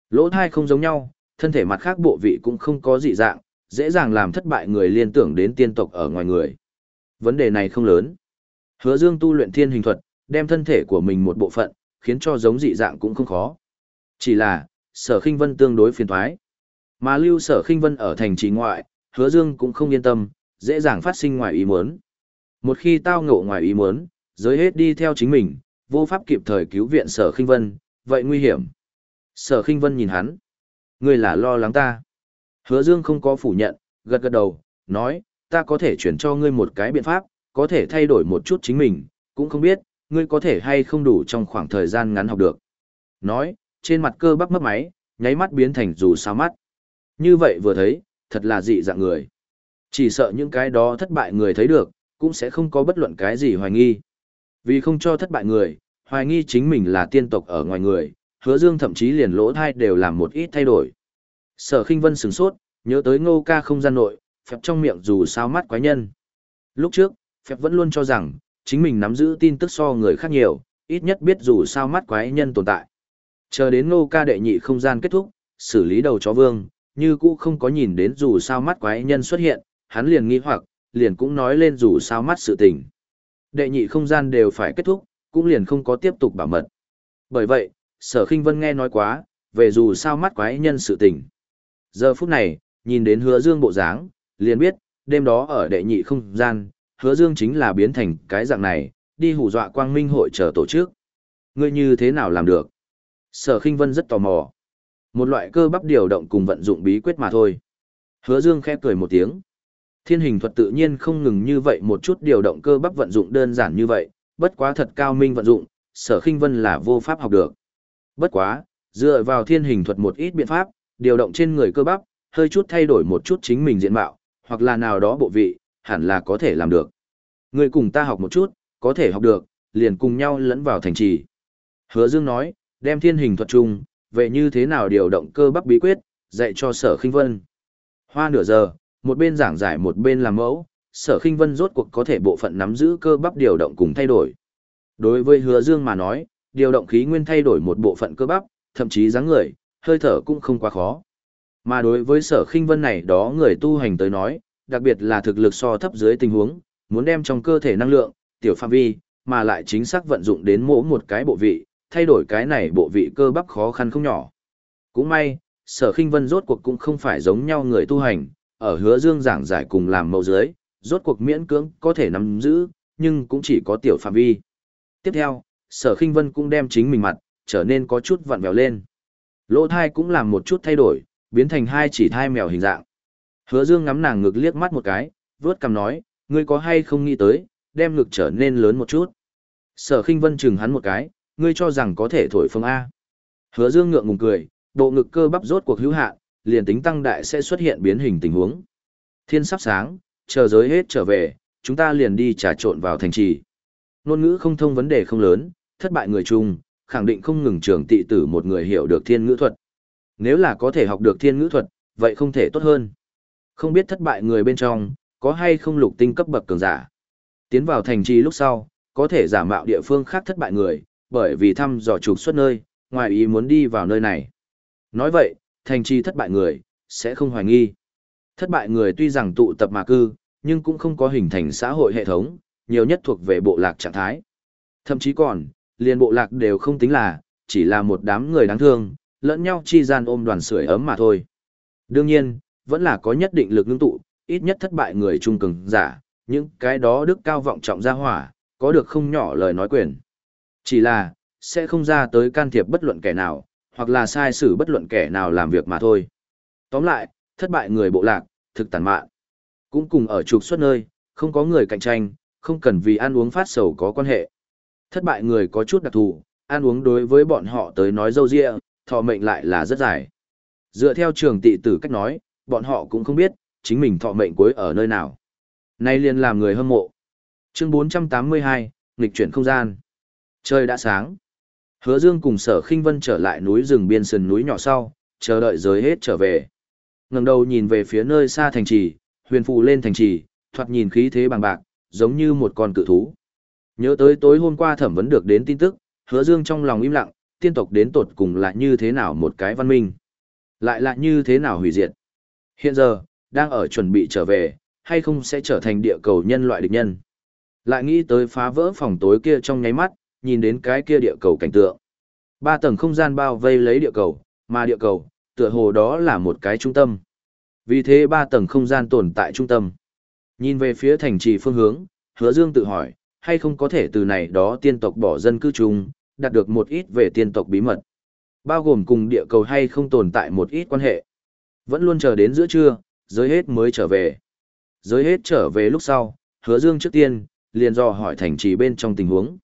Lỗ thai không giống nhau, thân thể mặt khác bộ vị cũng không có dị dạng, dễ dàng làm thất bại người liên tưởng đến tiên tộc ở ngoài người. Vấn đề này không lớn. Hứa Dương tu luyện thiên hình thuật, đem thân thể của mình một bộ phận, khiến cho giống dị dạng cũng không khó. Chỉ là, sở khinh vân tương đối phiền toái, Mà lưu sở khinh vân ở thành trì ngoại, hứa Dương cũng không yên tâm, dễ dàng phát sinh ngoài ý muốn. Một khi tao ngộ ngoài ý muốn, giới hết đi theo chính mình, vô pháp kịp thời cứu viện sở khinh vân, vậy nguy hiểm. Sở khinh vân nhìn hắn. Ngươi là lo lắng ta. Hứa Dương không có phủ nhận, gật gật đầu, nói, ta có thể chuyển cho ngươi một cái biện pháp, có thể thay đổi một chút chính mình, cũng không biết, ngươi có thể hay không đủ trong khoảng thời gian ngắn học được. Nói, trên mặt cơ bắp mất máy, nháy mắt biến thành dù sao mắt. Như vậy vừa thấy, thật là dị dạng người. Chỉ sợ những cái đó thất bại người thấy được, cũng sẽ không có bất luận cái gì hoài nghi. Vì không cho thất bại người, hoài nghi chính mình là tiên tộc ở ngoài người, hứa dương thậm chí liền lỗ thai đều làm một ít thay đổi. Sở khinh vân sửng sốt, nhớ tới ngô ca không gian nội, phép trong miệng dù sao mắt quái nhân. Lúc trước, phép vẫn luôn cho rằng, chính mình nắm giữ tin tức so người khác nhiều, ít nhất biết dù sao mắt quái nhân tồn tại. Chờ đến ngô ca đệ nhị không gian kết thúc, xử lý đầu chó vương, như cũ không có nhìn đến dù sao mắt quái nhân xuất hiện, hắn liền nghi hoặc, liền cũng nói lên dù sao mắt sự tình. Đệ nhị không gian đều phải kết thúc, cũng liền không có tiếp tục bảo mật. Bởi vậy, sở khinh vân nghe nói quá, về dù sao mắt quái nhân sự tình. Giờ phút này, nhìn đến hứa dương bộ dáng, liền biết, đêm đó ở đệ nhị không gian, hứa dương chính là biến thành cái dạng này, đi hù dọa quang minh hội chờ tổ chức. Ngươi như thế nào làm được? Sở khinh vân rất tò mò. Một loại cơ bắp điều động cùng vận dụng bí quyết mà thôi. Hứa dương khẽ cười một tiếng. Thiên hình thuật tự nhiên không ngừng như vậy một chút điều động cơ bắp vận dụng đơn giản như vậy, bất quá thật cao minh vận dụng, sở khinh vân là vô pháp học được. Bất quá, dựa vào thiên hình thuật một ít biện pháp, điều động trên người cơ bắp, hơi chút thay đổi một chút chính mình diện mạo, hoặc là nào đó bộ vị, hẳn là có thể làm được. Người cùng ta học một chút, có thể học được, liền cùng nhau lẫn vào thành trì. Hứa Dương nói, đem thiên hình thuật chung, về như thế nào điều động cơ bắp bí quyết, dạy cho sở khinh vân. Hoa nửa giờ, một bên giảng giải một bên làm mẫu, sở khinh vân rốt cuộc có thể bộ phận nắm giữ cơ bắp điều động cùng thay đổi. Đối với hứa dương mà nói, điều động khí nguyên thay đổi một bộ phận cơ bắp, thậm chí dáng người, hơi thở cũng không quá khó. Mà đối với sở khinh vân này đó người tu hành tới nói, đặc biệt là thực lực so thấp dưới tình huống, muốn đem trong cơ thể năng lượng, tiểu phạm vi, mà lại chính xác vận dụng đến mỗi một cái bộ vị, thay đổi cái này bộ vị cơ bắp khó khăn không nhỏ. Cũng may, sở khinh vân rốt cuộc cũng không phải giống nhau người tu hành, ở hứa dương giảng giải cùng làm mẫu dưới, rốt cuộc miễn cưỡng có thể nắm giữ, nhưng cũng chỉ có tiểu phạm vi. Tiếp theo, sở khinh vân cũng đem chính mình mặt, trở nên có chút vặn vẹo lên. Lỗ thai cũng làm một chút thay đổi, biến thành hai chỉ thai mèo hình dạng. Hứa dương ngắm nàng ngực liếc mắt một cái, vớt cằm nói, ngươi có hay không nghĩ tới, đem ngực trở nên lớn một chút. Sở khinh vân chừng hắn một cái, ngươi cho rằng có thể thổi phồng A. Hứa dương ngượng ngùng cười, bộ ngực cơ bắp rốt cuộc hữu hạn, liền tính tăng đại sẽ xuất hiện biến hình tình huống. Thiên sắp sáng, chờ giới hết trở về, chúng ta liền đi trà trộn vào thành trì. Nôn ngữ không thông vấn đề không lớn, thất bại người chung, khẳng định không ngừng trưởng tị tử một người hiểu được thiên ngữ thuật. Nếu là có thể học được thiên ngữ thuật, vậy không thể tốt hơn. Không biết thất bại người bên trong, có hay không lục tinh cấp bậc cường giả. Tiến vào thành trì lúc sau, có thể giả mạo địa phương khác thất bại người, bởi vì thăm dò trục xuất nơi, ngoài ý muốn đi vào nơi này. Nói vậy, thành trì thất bại người, sẽ không hoài nghi. Thất bại người tuy rằng tụ tập mà cư, nhưng cũng không có hình thành xã hội hệ thống, nhiều nhất thuộc về bộ lạc trạng thái. Thậm chí còn, liền bộ lạc đều không tính là, chỉ là một đám người đáng thương, lẫn nhau chi gian ôm đoàn sưởi ấm mà thôi. Đương nhiên, vẫn là có nhất định lực ngưng tụ, ít nhất thất bại người trung cường giả, những cái đó đức cao vọng trọng ra hỏa, có được không nhỏ lời nói quyền. Chỉ là, sẽ không ra tới can thiệp bất luận kẻ nào, hoặc là sai xử bất luận kẻ nào làm việc mà thôi. Tóm lại, thất bại người bộ lạc, thực tàn mạn. Cũng cùng ở trục xuất nơi, không có người cạnh tranh, không cần vì ăn uống phát sầu có quan hệ. Thất bại người có chút đặc thù, ăn uống đối với bọn họ tới nói dâu dịa, thọ mệnh lại là rất dài. Dựa theo trường tị tử cách nói, bọn họ cũng không biết, chính mình thọ mệnh cuối ở nơi nào. Nay liền làm người hâm mộ. Chương 482, nghịch chuyển không gian. Trời đã sáng. Hứa Dương cùng Sở Khinh Vân trở lại núi rừng biên sườn núi nhỏ sau, chờ đợi giới hết trở về. Ngẩng đầu nhìn về phía nơi xa thành trì, huyền phù lên thành trì, thoạt nhìn khí thế bằng bạc, giống như một con cự thú. Nhớ tới tối hôm qua thẩm vấn được đến tin tức, Hứa Dương trong lòng im lặng, tiên tộc đến tột cùng là như thế nào một cái văn minh, lại là như thế nào hủy diệt. Hiện giờ, đang ở chuẩn bị trở về, hay không sẽ trở thành địa cầu nhân loại địch nhân. Lại nghĩ tới phá vỡ phòng tối kia trong nháy mắt, nhìn đến cái kia địa cầu cảnh tượng. Ba tầng không gian bao vây lấy địa cầu, mà địa cầu, tựa hồ đó là một cái trung tâm. Vì thế ba tầng không gian tồn tại trung tâm. Nhìn về phía thành trì phương hướng, hứa dương tự hỏi, hay không có thể từ này đó tiên tộc bỏ dân cư chung, đạt được một ít về tiên tộc bí mật. Bao gồm cùng địa cầu hay không tồn tại một ít quan hệ. Vẫn luôn chờ đến giữa trưa, giới hết mới trở về. Giới hết trở về lúc sau, hứa dương trước tiên, liền dò hỏi thành trì bên trong tình huống.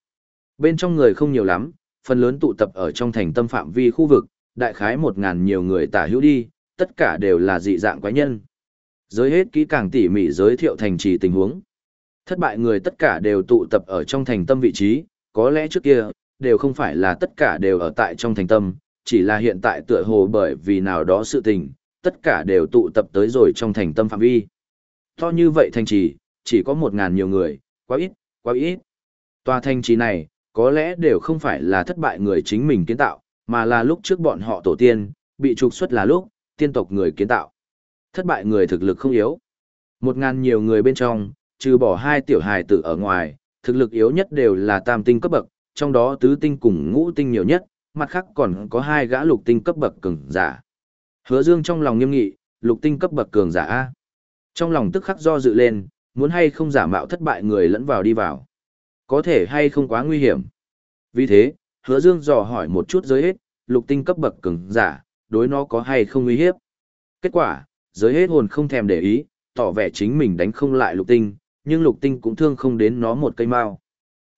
Bên trong người không nhiều lắm, phần lớn tụ tập ở trong thành tâm phạm vi khu vực, đại khái một ngàn nhiều người tả hữu đi, tất cả đều là dị dạng quái nhân. Giới hết kỹ càng tỉ mỉ giới thiệu thành trì tình huống. Thất bại người tất cả đều tụ tập ở trong thành tâm vị trí, có lẽ trước kia, đều không phải là tất cả đều ở tại trong thành tâm, chỉ là hiện tại tựa hồ bởi vì nào đó sự tình, tất cả đều tụ tập tới rồi trong thành tâm phạm vi. To như vậy thành trì, chỉ có một ngàn nhiều người, quá ít, quá ít. Tòa thành trì này, có lẽ đều không phải là thất bại người chính mình kiến tạo, mà là lúc trước bọn họ tổ tiên, bị trục xuất là lúc, tiên tộc người kiến tạo. Thất bại người thực lực không yếu. Một ngàn nhiều người bên trong, trừ bỏ hai tiểu hài tử ở ngoài, thực lực yếu nhất đều là tam tinh cấp bậc, trong đó tứ tinh cùng ngũ tinh nhiều nhất, mặt khác còn có hai gã lục tinh cấp bậc cường giả. Hứa Dương trong lòng nghiêm nghị, lục tinh cấp bậc cường giả a. Trong lòng tức khắc do dự lên, muốn hay không giả mạo thất bại người lẫn vào đi vào. Có thể hay không quá nguy hiểm. Vì thế, Hứa Dương dò hỏi một chút giới hết, lục tinh cấp bậc cường giả, đối nó có hay không nguy hiếp. Kết quả, giới hết hồn không thèm để ý, tỏ vẻ chính mình đánh không lại lục tinh, nhưng lục tinh cũng thương không đến nó một cây mao.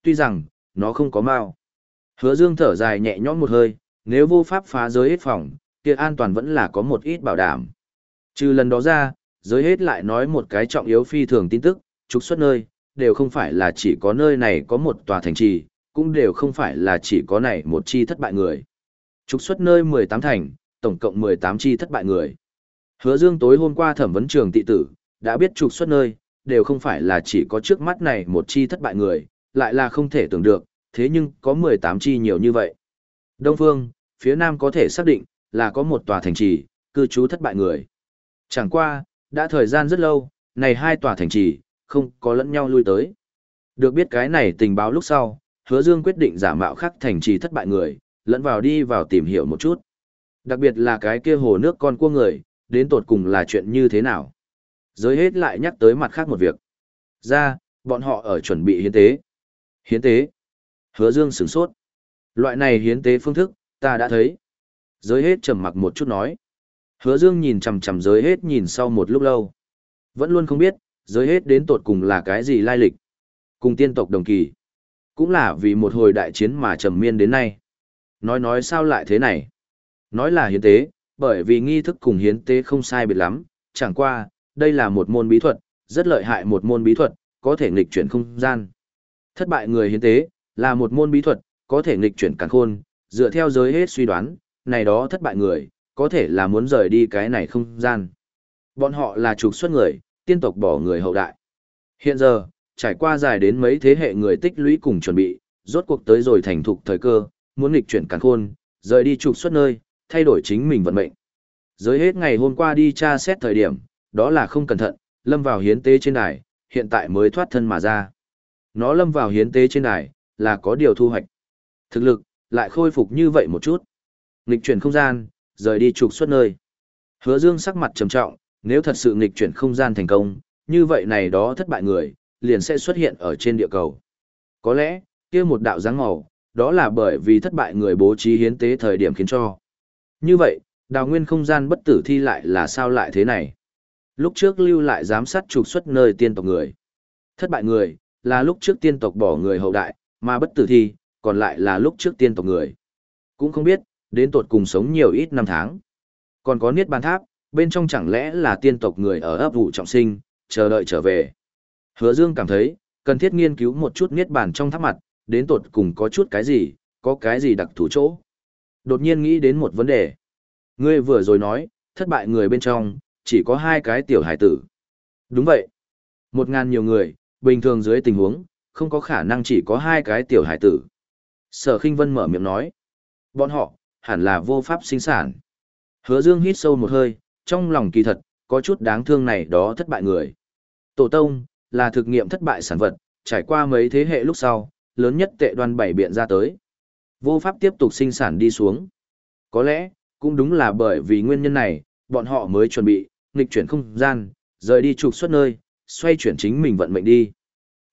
Tuy rằng, nó không có mao. Hứa Dương thở dài nhẹ nhõm một hơi, nếu vô pháp phá giới hết phòng, kia an toàn vẫn là có một ít bảo đảm. Trừ lần đó ra, giới hết lại nói một cái trọng yếu phi thường tin tức, trục xuất nơi, đều không phải là chỉ có nơi này có một tòa thành trì, cũng đều không phải là chỉ có này một chi thất bại người. Trục xuất nơi 18 thành, tổng cộng 18 chi thất bại người. Hứa Dương tối hôm qua thẩm vấn trường tị tử, đã biết trục xuất nơi, đều không phải là chỉ có trước mắt này một chi thất bại người, lại là không thể tưởng được, thế nhưng có 18 chi nhiều như vậy. Đông phương, phía nam có thể xác định, là có một tòa thành trì, cư trú thất bại người. Chẳng qua, đã thời gian rất lâu, này hai tòa thành trì, không có lẫn nhau lui tới. Được biết cái này tình báo lúc sau, hứa dương quyết định giả mạo khắc thành trì thất bại người, lẫn vào đi vào tìm hiểu một chút. Đặc biệt là cái kia hồ nước con cua người, đến tột cùng là chuyện như thế nào. Giới hết lại nhắc tới mặt khác một việc. Ra, bọn họ ở chuẩn bị hiến tế. Hiến tế. Hứa dương sửng sốt. Loại này hiến tế phương thức, ta đã thấy. Giới hết trầm mặc một chút nói. Hứa dương nhìn chằm chằm giới hết nhìn sau một lúc lâu. Vẫn luôn không biết, giới hết đến tột cùng là cái gì lai lịch. Cùng tiên tộc đồng kỳ. Cũng là vì một hồi đại chiến mà trầm miên đến nay. Nói nói sao lại thế này? Nói là hiến tế, bởi vì nghi thức cùng hiến tế không sai biệt lắm, chẳng qua, đây là một môn bí thuật, rất lợi hại một môn bí thuật, có thể nghịch chuyển không gian. Thất bại người hiến tế, là một môn bí thuật, có thể nghịch chuyển càn khôn, dựa theo giới hết suy đoán, này đó thất bại người, có thể là muốn rời đi cái này không gian. Bọn họ là trục xuất người, tiên tộc bỏ người hậu đại. Hiện giờ, trải qua dài đến mấy thế hệ người tích lũy cùng chuẩn bị, rốt cuộc tới rồi thành thục thời cơ, muốn nghịch chuyển càn khôn, rời đi trục xuất nơi, thay đổi chính mình vận mệnh. Giới hết ngày hôm qua đi tra xét thời điểm, đó là không cẩn thận, lâm vào hiến tế trên đài, hiện tại mới thoát thân mà ra. Nó lâm vào hiến tế trên đài, là có điều thu hoạch. Thực lực, lại khôi phục như vậy một chút. Nghịch chuyển không gian, rời đi trục xuất nơi. Hứa Dương sắc mặt trầm trọng, nếu thật sự nghịch chuyển không gian thành công, như vậy này đó thất bại người, liền sẽ xuất hiện ở trên địa cầu. Có lẽ, kia một đạo dáng màu, đó là bởi vì thất bại người bố trí hiến tế thời điểm khiến cho. Như vậy, đào nguyên không gian bất tử thi lại là sao lại thế này? Lúc trước lưu lại giám sát trục xuất nơi tiên tộc người. Thất bại người, là lúc trước tiên tộc bỏ người hậu đại, mà bất tử thi, còn lại là lúc trước tiên tộc người. Cũng không biết, đến tột cùng sống nhiều ít năm tháng. Còn có niết bàn tháp, bên trong chẳng lẽ là tiên tộc người ở ấp vụ trọng sinh, chờ đợi trở về. Hứa Dương cảm thấy, cần thiết nghiên cứu một chút niết bàn trong tháp mặt, đến tột cùng có chút cái gì, có cái gì đặc thù chỗ. Đột nhiên nghĩ đến một vấn đề. Ngươi vừa rồi nói, thất bại người bên trong, chỉ có hai cái tiểu hải tử. Đúng vậy. Một ngàn nhiều người, bình thường dưới tình huống, không có khả năng chỉ có hai cái tiểu hải tử. Sở khinh vân mở miệng nói. Bọn họ, hẳn là vô pháp sinh sản. Hứa Dương hít sâu một hơi, trong lòng kỳ thật, có chút đáng thương này đó thất bại người. Tổ tông, là thực nghiệm thất bại sản vật, trải qua mấy thế hệ lúc sau, lớn nhất tệ đoan bảy biện ra tới. Vô pháp tiếp tục sinh sản đi xuống. Có lẽ, cũng đúng là bởi vì nguyên nhân này, bọn họ mới chuẩn bị, nghịch chuyển không gian, rời đi trục xuất nơi, xoay chuyển chính mình vận mệnh đi.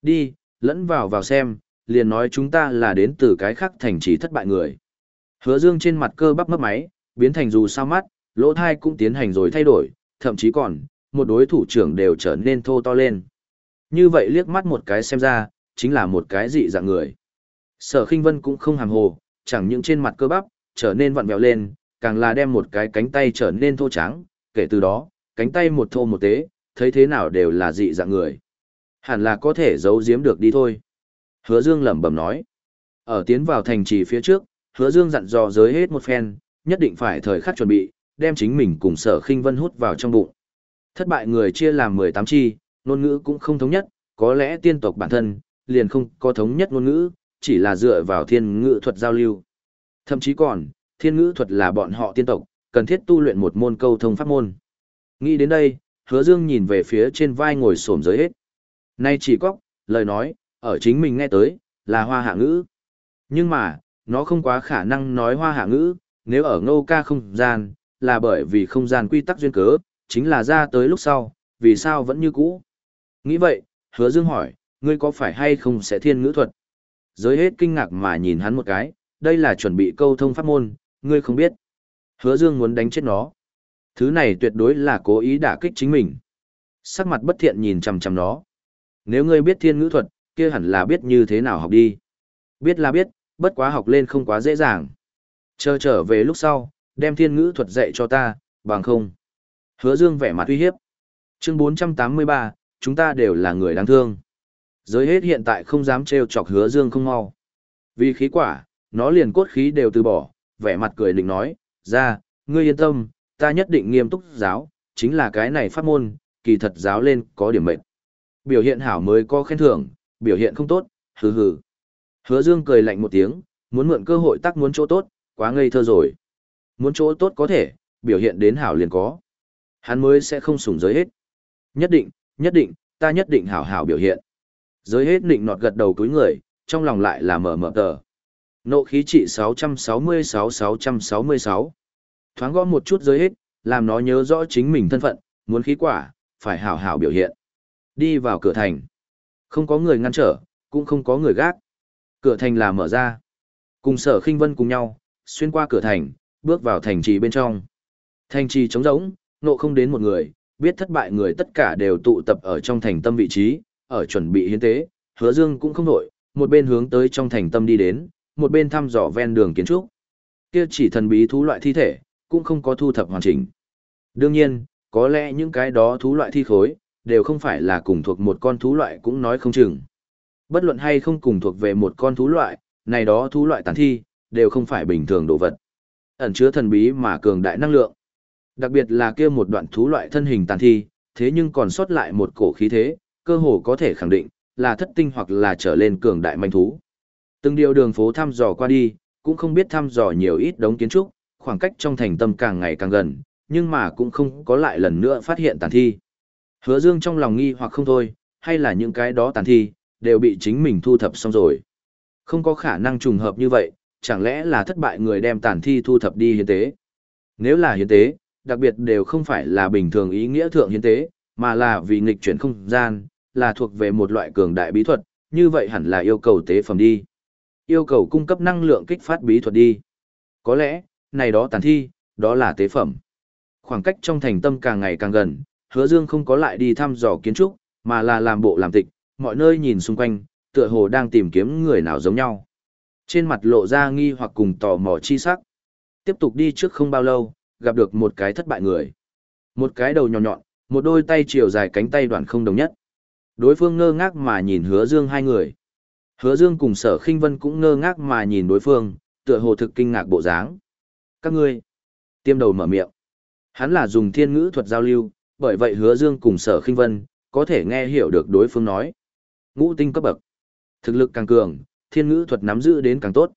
Đi, lẫn vào vào xem, liền nói chúng ta là đến từ cái khác thành trì thất bại người. Hứa dương trên mặt cơ bắp mất máy, biến thành dù sao mắt, lỗ thai cũng tiến hành rồi thay đổi, thậm chí còn, một đối thủ trưởng đều trở nên thô to lên. Như vậy liếc mắt một cái xem ra, chính là một cái dị dạng người. Sở khinh vân cũng không hàm hồ, chẳng những trên mặt cơ bắp, trở nên vặn vẹo lên, càng là đem một cái cánh tay trở nên thô trắng, kể từ đó, cánh tay một thô một tế, thấy thế nào đều là dị dạng người. Hẳn là có thể giấu giếm được đi thôi. Hứa Dương lẩm bẩm nói. Ở tiến vào thành trì phía trước, Hứa Dương dặn dò giới hết một phen, nhất định phải thời khắc chuẩn bị, đem chính mình cùng Sở Khinh Vân hút vào trong bụng. Thất bại người chia làm 18 chi, ngôn ngữ cũng không thống nhất, có lẽ tiên tộc bản thân liền không có thống nhất ngôn ngữ, chỉ là dựa vào thiên ngữ thuật giao lưu. Thậm chí còn, thiên ngữ thuật là bọn họ tiên tộc, cần thiết tu luyện một môn câu thông pháp môn. Nghĩ đến đây, hứa dương nhìn về phía trên vai ngồi xổm giới hết. Nay chỉ có, lời nói, ở chính mình nghe tới, là hoa hạ ngữ. Nhưng mà, nó không quá khả năng nói hoa hạ ngữ, nếu ở ngô ca không gian, là bởi vì không gian quy tắc duyên cớ, chính là ra tới lúc sau, vì sao vẫn như cũ. Nghĩ vậy, hứa dương hỏi, ngươi có phải hay không sẽ thiên ngữ thuật? Giới hết kinh ngạc mà nhìn hắn một cái, đây là chuẩn bị câu thông pháp môn, ngươi không biết. Hứa dương muốn đánh chết nó. Thứ này tuyệt đối là cố ý đả kích chính mình. Sắc mặt bất thiện nhìn chằm chằm nó. Nếu ngươi biết thiên ngữ thuật, kia hẳn là biết như thế nào học đi. Biết là biết, bất quá học lên không quá dễ dàng. Chờ trở về lúc sau, đem thiên ngữ thuật dạy cho ta, bằng không. Hứa dương vẻ mặt uy hiếp. Chương 483, chúng ta đều là người đáng thương. Giới hết hiện tại không dám trêu chọc hứa dương không mau. Vì khí quả, nó liền cốt khí đều từ bỏ, vẻ mặt cười định nói, ra, ngươi yên tâm, ta nhất định nghiêm túc giáo, chính là cái này pháp môn, kỳ thật giáo lên có điểm mệnh. Biểu hiện hảo mới có khen thưởng, biểu hiện không tốt, hừ hừ. Hứa Dương cười lạnh một tiếng, muốn mượn cơ hội tác muốn chỗ tốt, quá ngây thơ rồi. Muốn chỗ tốt có thể, biểu hiện đến hảo liền có. Hắn mới sẽ không sủng giới hết. Nhất định, nhất định, ta nhất định hảo hảo biểu hiện. Giới hết định nọt gật đầu cúi người, trong lòng lại là mở mở tờ. Nộ khí trị 666-666. Thoáng gõ một chút giới hết, làm nó nhớ rõ chính mình thân phận, muốn khí quả, phải hảo hảo biểu hiện. Đi vào cửa thành. Không có người ngăn trở, cũng không có người gác. Cửa thành là mở ra. Cùng sở khinh vân cùng nhau, xuyên qua cửa thành, bước vào thành trì bên trong. Thành trì trống rỗng, nộ không đến một người, biết thất bại người tất cả đều tụ tập ở trong thành tâm vị trí, ở chuẩn bị hiến tế, hứa dương cũng không nổi, một bên hướng tới trong thành tâm đi đến, một bên thăm dò ven đường kiến trúc. Kia chỉ thần bí thú loại thi thể, cũng không có thu thập hoàn chỉnh. Đương nhiên, có lẽ những cái đó thú loại thi khối, đều không phải là cùng thuộc một con thú loại cũng nói không chừng. Bất luận hay không cùng thuộc về một con thú loại, này đó thú loại tàn thi, đều không phải bình thường đồ vật. Ẩn chứa thần bí mà cường đại năng lượng. Đặc biệt là kia một đoạn thú loại thân hình tàn thi, thế nhưng còn sót lại một cổ khí thế, cơ hồ có thể khẳng định, là thất tinh hoặc là trở lên cường đại manh thú. Từng điều đường phố thăm dò qua đi, cũng không biết thăm dò nhiều ít đống kiến trúc, khoảng cách trong thành tâm càng ngày càng gần, nhưng mà cũng không có lại lần nữa phát hiện tàn thi. Hứa Dương trong lòng nghi hoặc không thôi, hay là những cái đó tàn thi, đều bị chính mình thu thập xong rồi. Không có khả năng trùng hợp như vậy, chẳng lẽ là thất bại người đem tàn thi thu thập đi hiến tế. Nếu là hiến tế, đặc biệt đều không phải là bình thường ý nghĩa thượng hiến tế, mà là vì nghịch chuyển không gian, là thuộc về một loại cường đại bí thuật, như vậy hẳn là yêu cầu tế phẩm đi. Yêu cầu cung cấp năng lượng kích phát bí thuật đi. Có lẽ, này đó tàn thi, đó là tế phẩm. Khoảng cách trong thành tâm càng ngày càng gần, hứa dương không có lại đi thăm dò kiến trúc, mà là làm bộ làm tịch, mọi nơi nhìn xung quanh, tựa hồ đang tìm kiếm người nào giống nhau. Trên mặt lộ ra nghi hoặc cùng tò mò chi sắc. Tiếp tục đi trước không bao lâu, gặp được một cái thất bại người. Một cái đầu nhọn nhọn, một đôi tay chiều dài cánh tay đoạn không đồng nhất. Đối phương ngơ ngác mà nhìn hứa dương hai người. Hứa dương cùng sở khinh vân cũng ngơ ngác mà nhìn đối phương, tựa hồ thực kinh ngạc bộ dáng. Các ngươi, tiêm đầu mở miệng. Hắn là dùng thiên ngữ thuật giao lưu, bởi vậy hứa dương cùng sở khinh vân, có thể nghe hiểu được đối phương nói. Ngũ tinh cấp bậc. Thực lực càng cường, thiên ngữ thuật nắm giữ đến càng tốt.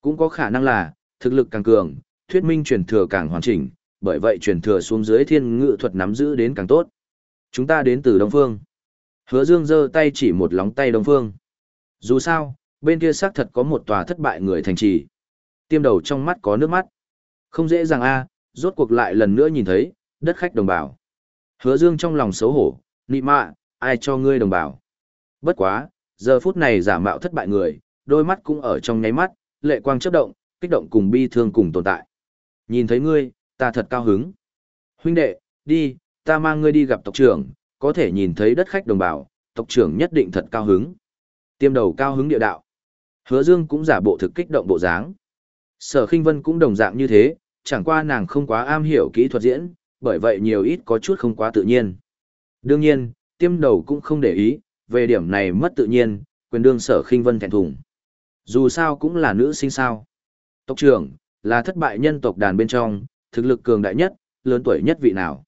Cũng có khả năng là, thực lực càng cường, thuyết minh truyền thừa càng hoàn chỉnh, bởi vậy truyền thừa xuống dưới thiên ngữ thuật nắm giữ đến càng tốt. Chúng ta đến từ Đông Phương. Hứa Dương giơ tay chỉ một lóng tay Đông Phương. Dù sao, bên kia xác thật có một tòa thất bại người thành trì. Tiêm đầu trong mắt có nước mắt. Không dễ dàng a, rốt cuộc lại lần nữa nhìn thấy, đất khách đồng bào. Hứa Dương trong lòng xấu hổ, nị mạ, ai cho ngươi đồng bào. Bất quá, giờ phút này giả mạo thất bại người, đôi mắt cũng ở trong nháy mắt, lệ quang chớp động, kích động cùng bi thương cùng tồn tại. Nhìn thấy ngươi, ta thật cao hứng. Huynh đệ, đi, ta mang ngươi đi gặp tộc trưởng, có thể nhìn thấy đất khách đồng bào, tộc trưởng nhất định thật cao hứng. Tiêm đầu cao hứng địa đạo. Hứa Dương cũng giả bộ thực kích động bộ dáng. Sở Khinh Vân cũng đồng dạng như thế, chẳng qua nàng không quá am hiểu kỹ thuật diễn, bởi vậy nhiều ít có chút không quá tự nhiên. Đương nhiên, tiêm đầu cũng không để ý, về điểm này mất tự nhiên, quyền đương Sở Khinh Vân thẹn thùng. Dù sao cũng là nữ sinh sao. Tộc trưởng, là thất bại nhân tộc đàn bên trong, thực lực cường đại nhất, lớn tuổi nhất vị nào.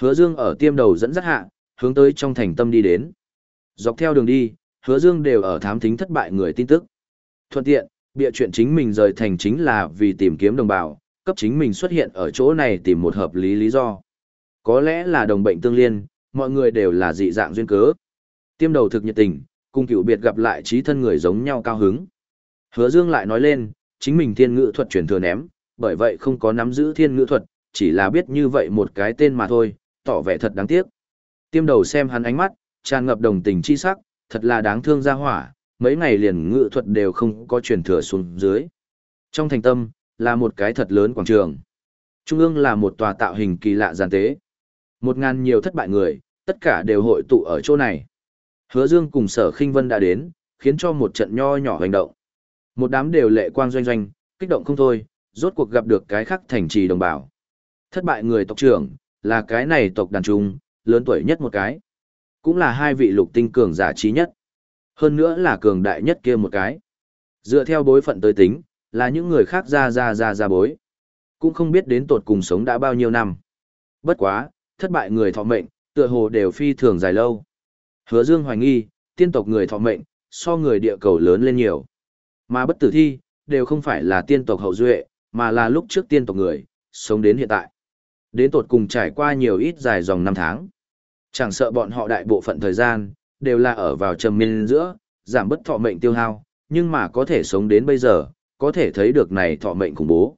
Hứa Dương ở tiêm đầu dẫn dắt hạ, hướng tới trong thành tâm đi đến. Dọc theo đường đi, Hứa Dương đều ở thám thính thất bại người tin tức. Thuận tiện, bịa chuyện chính mình rời thành chính là vì tìm kiếm đồng bào, cấp chính mình xuất hiện ở chỗ này tìm một hợp lý lý do. Có lẽ là đồng bệnh tương liên, mọi người đều là dị dạng duyên cớ. Tiêm đầu thực nhiệt tình, cùng cựu biệt gặp lại trí thân người giống nhau cao hứng. Hứa Dương lại nói lên, chính mình thiên ngữ thuật truyền thừa ném, bởi vậy không có nắm giữ thiên ngữ thuật, chỉ là biết như vậy một cái tên mà thôi, tỏ vẻ thật đáng tiếc. Tiêm đầu xem hắn ánh mắt, tràn ngập đồng tình chi sắc, thật là đáng thương ra hỏa, mấy ngày liền ngữ thuật đều không có truyền thừa xuống dưới. Trong thành tâm, là một cái thật lớn quảng trường. Trung ương là một tòa tạo hình kỳ lạ giàn tế. Một ngàn nhiều thất bại người, tất cả đều hội tụ ở chỗ này. Hứa Dương cùng Sở Khinh Vân đã đến, khiến cho một trận nho nhỏ hành động. Một đám đều lệ quang doanh doanh, kích động không thôi, rốt cuộc gặp được cái khác thành trì đồng bào. Thất bại người tộc trưởng, là cái này tộc đàn trung, lớn tuổi nhất một cái. Cũng là hai vị lục tinh cường giả trí nhất. Hơn nữa là cường đại nhất kia một cái. Dựa theo bối phận tới tính, là những người khác ra ra ra ra bối. Cũng không biết đến tột cùng sống đã bao nhiêu năm. Bất quá, thất bại người thọ mệnh, tựa hồ đều phi thường dài lâu. Hứa Dương hoài nghi, tiên tộc người thọ mệnh, so người địa cầu lớn lên nhiều. Mà bất tử thi, đều không phải là tiên tộc hậu duệ, mà là lúc trước tiên tộc người, sống đến hiện tại. Đến tột cùng trải qua nhiều ít dài dòng năm tháng. Chẳng sợ bọn họ đại bộ phận thời gian, đều là ở vào trầm miên giữa, giảm bất thọ mệnh tiêu hao, nhưng mà có thể sống đến bây giờ, có thể thấy được này thọ mệnh khủng bố.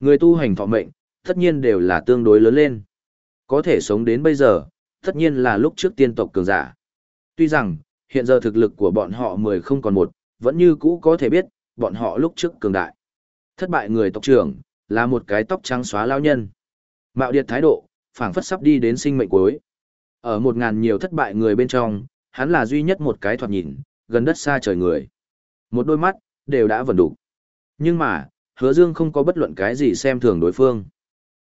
Người tu hành thọ mệnh, tất nhiên đều là tương đối lớn lên. Có thể sống đến bây giờ, tất nhiên là lúc trước tiên tộc cường giả. Tuy rằng, hiện giờ thực lực của bọn họ mười không còn một, vẫn như cũ có thể biết, bọn họ lúc trước cường đại. Thất bại người tộc trưởng, là một cái tóc trắng xóa lao nhân. Mạo điệt thái độ, phảng phất sắp đi đến sinh mệnh cuối. Ở một ngàn nhiều thất bại người bên trong, hắn là duy nhất một cái thoạt nhìn, gần đất xa trời người. Một đôi mắt, đều đã vần đủ. Nhưng mà, hứa dương không có bất luận cái gì xem thường đối phương.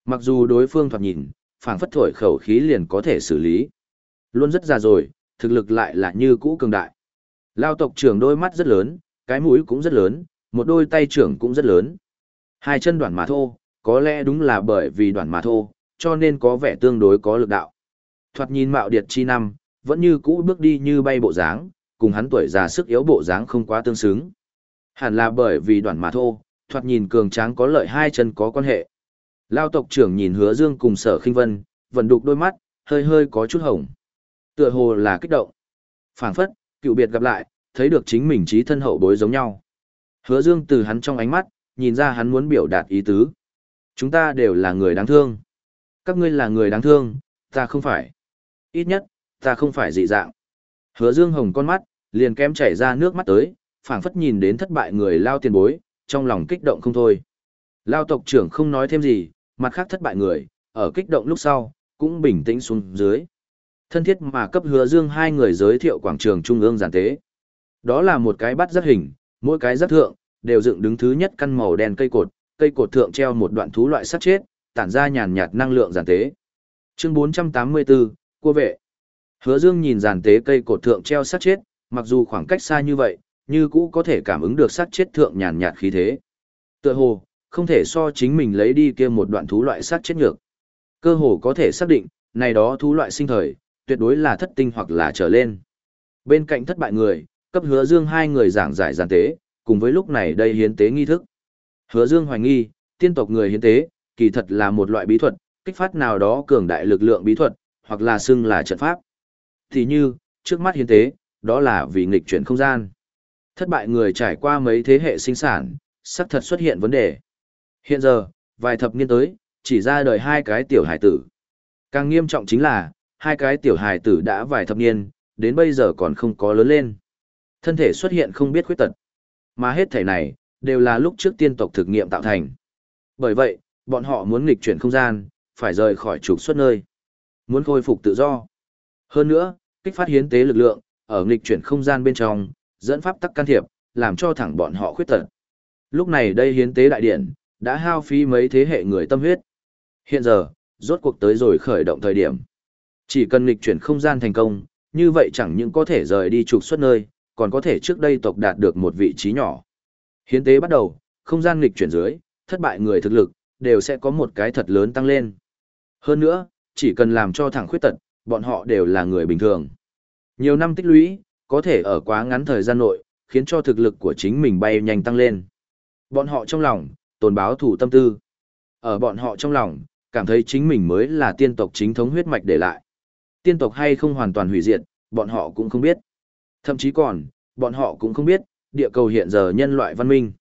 Mặc dù đối phương thoạt nhìn, phảng phất thổi khẩu khí liền có thể xử lý. Luôn rất già rồi, thực lực lại là như cũ cường đại. Lao tộc trưởng đôi mắt rất lớn, cái mũi cũng rất lớn, một đôi tay trưởng cũng rất lớn. Hai chân đoạn mà thô, có lẽ đúng là bởi vì đoạn mà thô, cho nên có vẻ tương đối có lực đạo. Thoạt nhìn mạo điệt chi năm, vẫn như cũ bước đi như bay bộ dáng, cùng hắn tuổi già sức yếu bộ dáng không quá tương xứng. Hẳn là bởi vì đoạn mà thô, thoạt nhìn cường tráng có lợi hai chân có quan hệ. Lao tộc trưởng nhìn hứa dương cùng sở khinh vân, vẫn đục đôi mắt, hơi hơi có chút hồng. Tựa hồ là kích động. phảng phất, cựu biệt gặp lại, thấy được chính mình trí thân hậu bối giống nhau. Hứa dương từ hắn trong ánh mắt, nhìn ra hắn muốn biểu đạt ý tứ. Chúng ta đều là người đáng thương. Các ngươi là người đáng thương, ta không phải. Ít nhất, ta không phải dị dạng. Hứa dương hồng con mắt, liền kém chảy ra nước mắt tới, phảng phất nhìn đến thất bại người lao tiền bối, trong lòng kích động không thôi. Lao tộc trưởng không nói thêm gì, mặt khác thất bại người, ở kích động lúc sau, cũng bình tĩnh xuống dưới. Thân thiết mà cấp hứa dương hai người giới thiệu quảng trường trung ương giản tế. Đó là một cái bắt rất hình, mỗi cái rất thượng, đều dựng đứng thứ nhất căn màu đen cây cột, cây cột thượng treo một đoạn thú loại sắt chết, tản ra nhàn nhạt năng lượng giản tế. Chương 484, cua vệ. Hứa Dương nhìn giản tế cây cột thượng treo sắt chết, mặc dù khoảng cách xa như vậy, như cũ có thể cảm ứng được sắt chết thượng nhàn nhạt khí thế. Tựa hồ, không thể so chính mình lấy đi kia một đoạn thú loại sắt chết nhược. Cơ hồ có thể xác định, này đó thú loại sinh thời, tuyệt đối là thất tinh hoặc là trở lên. Bên cạnh thất bại người, cấp hứa dương hai người giảng giải giàn tế, cùng với lúc này đây hiến tế nghi thức. Hứa dương hoài nghi, tiên tộc người hiến tế, kỳ thật là một loại bí thuật, kích phát nào đó cường đại lực lượng bí thuật, hoặc là xưng là trận pháp. Thì như, trước mắt hiến tế, đó là vì nghịch chuyển không gian. Thất bại người trải qua mấy thế hệ sinh sản, sắp thật xuất hiện vấn đề. Hiện giờ, vài thập niên tới, chỉ ra đời hai cái tiểu hải tử. Càng nghiêm trọng chính là, hai cái tiểu hài tử đã vài thập niên, đến bây giờ còn không có lớn lên. Thân thể xuất hiện không biết khuyết tật. Mà hết thể này, đều là lúc trước tiên tộc thực nghiệm tạo thành. Bởi vậy, bọn họ muốn nghịch chuyển không gian, phải rời khỏi trục xuất nơi. Muốn khôi phục tự do. Hơn nữa, kích phát hiến tế lực lượng, ở nghịch chuyển không gian bên trong, dẫn pháp tắc can thiệp, làm cho thẳng bọn họ khuyết tật. Lúc này đây hiến tế đại điện, đã hao phí mấy thế hệ người tâm huyết. Hiện giờ, rốt cuộc tới rồi khởi động thời điểm. Chỉ cần nghịch chuyển không gian thành công, như vậy chẳng những có thể rời đi trục xuất nơi, còn có thể trước đây tộc đạt được một vị trí nhỏ. Hiến tế bắt đầu, không gian nghịch chuyển dưới, thất bại người thực lực, đều sẽ có một cái thật lớn tăng lên. Hơn nữa, chỉ cần làm cho thẳng khuyết tật, bọn họ đều là người bình thường. Nhiều năm tích lũy, có thể ở quá ngắn thời gian nội, khiến cho thực lực của chính mình bay nhanh tăng lên. Bọn họ trong lòng, tồn báo thủ tâm tư. Ở bọn họ trong lòng, cảm thấy chính mình mới là tiên tộc chính thống huyết mạch để lại. Tiên tộc hay không hoàn toàn hủy diệt, bọn họ cũng không biết. Thậm chí còn, bọn họ cũng không biết, địa cầu hiện giờ nhân loại văn minh.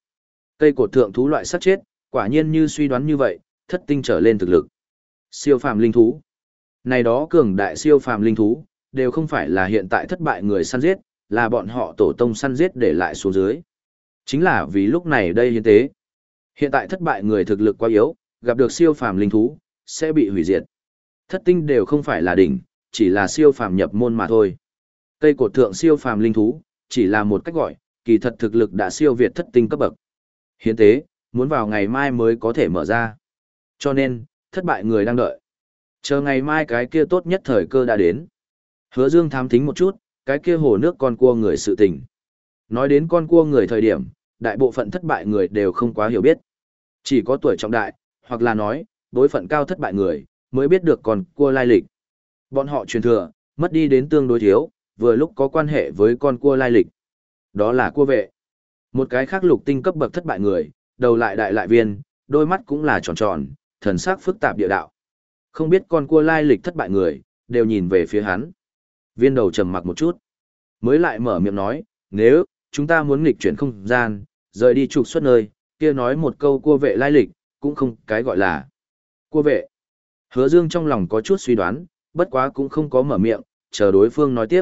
Cây cột thượng thú loại sát chết, quả nhiên như suy đoán như vậy, thất tinh trở lên thực lực. Siêu phàm linh thú. Này đó cường đại siêu phàm linh thú, đều không phải là hiện tại thất bại người săn giết, là bọn họ tổ tông săn giết để lại xuống dưới. Chính là vì lúc này đây hiến tế. Hiện tại thất bại người thực lực quá yếu, gặp được siêu phàm linh thú, sẽ bị hủy diệt. Thất tinh đều không phải là đỉnh, chỉ là siêu phàm nhập môn mà thôi. Cây cột thượng siêu phàm linh thú, chỉ là một cách gọi, kỳ thật thực lực đã siêu việt thất tinh cấp bậc. Hiến tế, muốn vào ngày mai mới có thể mở ra. Cho nên, thất bại người đang đợi. Chờ ngày mai cái kia tốt nhất thời cơ đã đến. Hứa Dương thám thính một chút, cái kia hồ nước con cua người sự tình. Nói đến con cua người thời điểm, đại bộ phận thất bại người đều không quá hiểu biết. Chỉ có tuổi trọng đại, hoặc là nói, đối phận cao thất bại người, mới biết được con cua lai lịch. Bọn họ truyền thừa, mất đi đến tương đối thiếu, vừa lúc có quan hệ với con cua lai lịch. Đó là cua vệ. Một cái khác lục tinh cấp bậc thất bại người, đầu lại đại lại viên, đôi mắt cũng là tròn tròn, thần sắc phức tạp địa đạo. Không biết con cua lai lịch thất bại người, đều nhìn về phía hắn. Viên đầu trầm mặc một chút, mới lại mở miệng nói, nếu chúng ta muốn nghịch chuyển không gian, rời đi trục xuất nơi, kia nói một câu cua vệ lai lịch, cũng không cái gọi là cua vệ. Hứa Dương trong lòng có chút suy đoán, bất quá cũng không có mở miệng, chờ đối phương nói tiếp.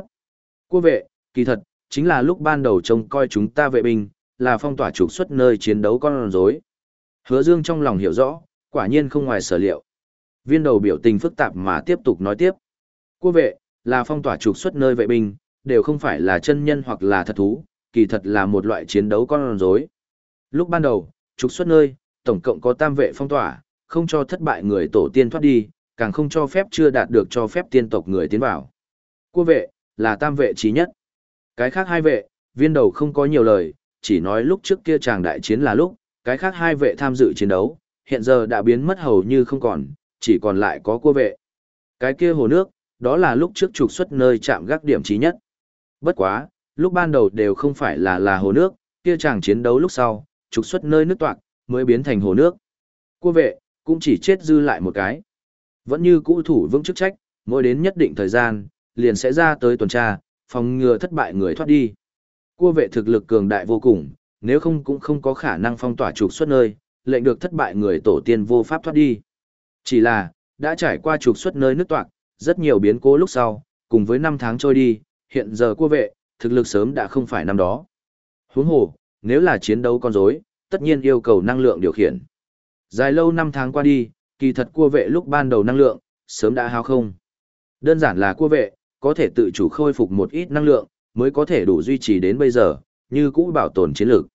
Cua vệ, kỳ thật, chính là lúc ban đầu trông coi chúng ta vệ binh, là phong tỏa trục xuất nơi chiến đấu con rối. Hứa Dương trong lòng hiểu rõ, quả nhiên không ngoài sở liệu. Viên đầu biểu tình phức tạp mà tiếp tục nói tiếp. Cua vệ, là phong tỏa trục xuất nơi vệ binh, đều không phải là chân nhân hoặc là thật thú, kỳ thật là một loại chiến đấu con rối. Lúc ban đầu, trục xuất nơi, tổng cộng có tam vệ phong tỏa, không cho thất bại người tổ tiên thoát đi, càng không cho phép chưa đạt được cho phép tiên tộc người tiến vào. Cua vệ, là tam vệ trí nhất. Cái khác hai vệ, viên đầu không có nhiều lời, chỉ nói lúc trước kia chàng đại chiến là lúc, cái khác hai vệ tham dự chiến đấu, hiện giờ đã biến mất hầu như không còn, chỉ còn lại có cua vệ. Cái kia hồ nước, đó là lúc trước trục xuất nơi chạm gác điểm trí nhất. Bất quá, lúc ban đầu đều không phải là là hồ nước, kia chàng chiến đấu lúc sau, trục xuất nơi nước toạc, mới biến thành hồ nước. Cua vệ, cũng chỉ chết dư lại một cái. Vẫn như cũ thủ vững chức trách, mỗi đến nhất định thời gian, liền sẽ ra tới tuần tra, phòng ngừa thất bại người thoát đi. Cua vệ thực lực cường đại vô cùng, nếu không cũng không có khả năng phong tỏa trục xuất nơi, lệnh được thất bại người tổ tiên vô pháp thoát đi. Chỉ là, đã trải qua trục xuất nơi nước toạc, rất nhiều biến cố lúc sau, cùng với năm tháng trôi đi, hiện giờ cua vệ, thực lực sớm đã không phải năm đó. Huống hồ, nếu là chiến đấu con rối, tất nhiên yêu cầu năng lượng điều khiển. Dài lâu năm tháng qua đi, kỳ thật cua vệ lúc ban đầu năng lượng, sớm đã hao không. Đơn giản là cua vệ, có thể tự chủ khôi phục một ít năng lượng, mới có thể đủ duy trì đến bây giờ, như cũ bảo tồn chiến lược.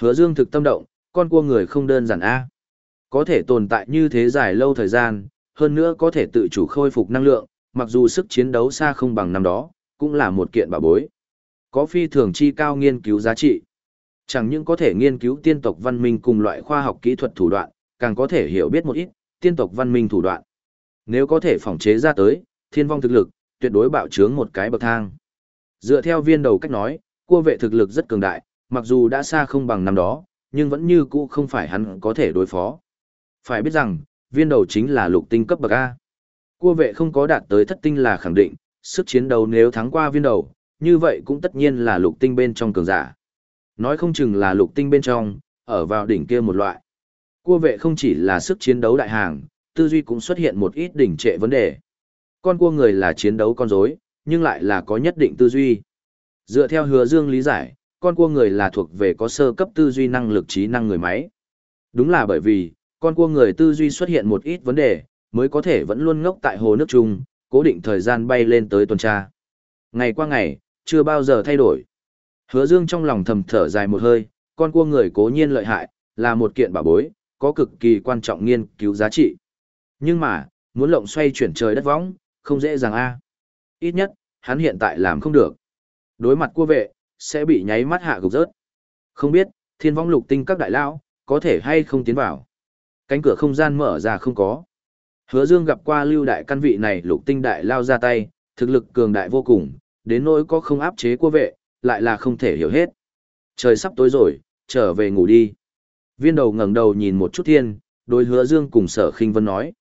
Hứa Dương thực tâm động, con cua người không đơn giản a. Có thể tồn tại như thế dài lâu thời gian, hơn nữa có thể tự chủ khôi phục năng lượng, mặc dù sức chiến đấu xa không bằng năm đó, cũng là một kiện bảo bối. Có phi thường chi cao nghiên cứu giá trị. Chẳng những có thể nghiên cứu tiên tộc văn minh cùng loại khoa học kỹ thuật thủ đoạn, càng có thể hiểu biết một ít tiên tộc văn minh thủ đoạn. Nếu có thể phòng chế ra tới, thiên vong thực lực, tuyệt đối bạo trướng một cái bậc thang. Dựa theo viên đầu cách nói, cua vệ thực lực rất cường đại, mặc dù đã xa không bằng năm đó, nhưng vẫn như cũ không phải hắn có thể đối phó. Phải biết rằng, viên đầu chính là lục tinh cấp bậc A. Cua vệ không có đạt tới thất tinh là khẳng định, sức chiến đấu nếu thắng qua viên đầu, như vậy cũng tất nhiên là lục tinh bên trong cường giả. Nói không chừng là lục tinh bên trong, ở vào đỉnh kia một loại. Cua vệ không chỉ là sức chiến đấu đại hàng, tư duy cũng xuất hiện một ít đỉnh trệ vấn đề. Con cua người là chiến đấu con rối, nhưng lại là có nhất định tư duy. Dựa theo hứa dương lý giải, con cua người là thuộc về có sơ cấp tư duy năng lực trí năng người máy. Đúng là bởi vì, con cua người tư duy xuất hiện một ít vấn đề, mới có thể vẫn luôn ngốc tại hồ nước chung, cố định thời gian bay lên tới tuần tra. Ngày qua ngày, chưa bao giờ thay đổi. Hứa Dương trong lòng thầm thở dài một hơi, con cua người cố nhiên lợi hại, là một kiện bảo bối, có cực kỳ quan trọng nghiên cứu giá trị. Nhưng mà, muốn lộng xoay chuyển trời đất võng, không dễ dàng a. Ít nhất, hắn hiện tại làm không được. Đối mặt cua vệ, sẽ bị nháy mắt hạ gục rớt. Không biết, thiên vong lục tinh các đại lão, có thể hay không tiến vào. Cánh cửa không gian mở ra không có. Hứa Dương gặp qua lưu đại căn vị này lục tinh đại lao ra tay, thực lực cường đại vô cùng, đến nỗi có không áp chế cua vệ, lại là không thể hiểu hết. Trời sắp tối rồi, trở về ngủ đi. Viên đầu ngẩng đầu nhìn một chút thiên, đối hứa Dương cùng sở khinh vân nói.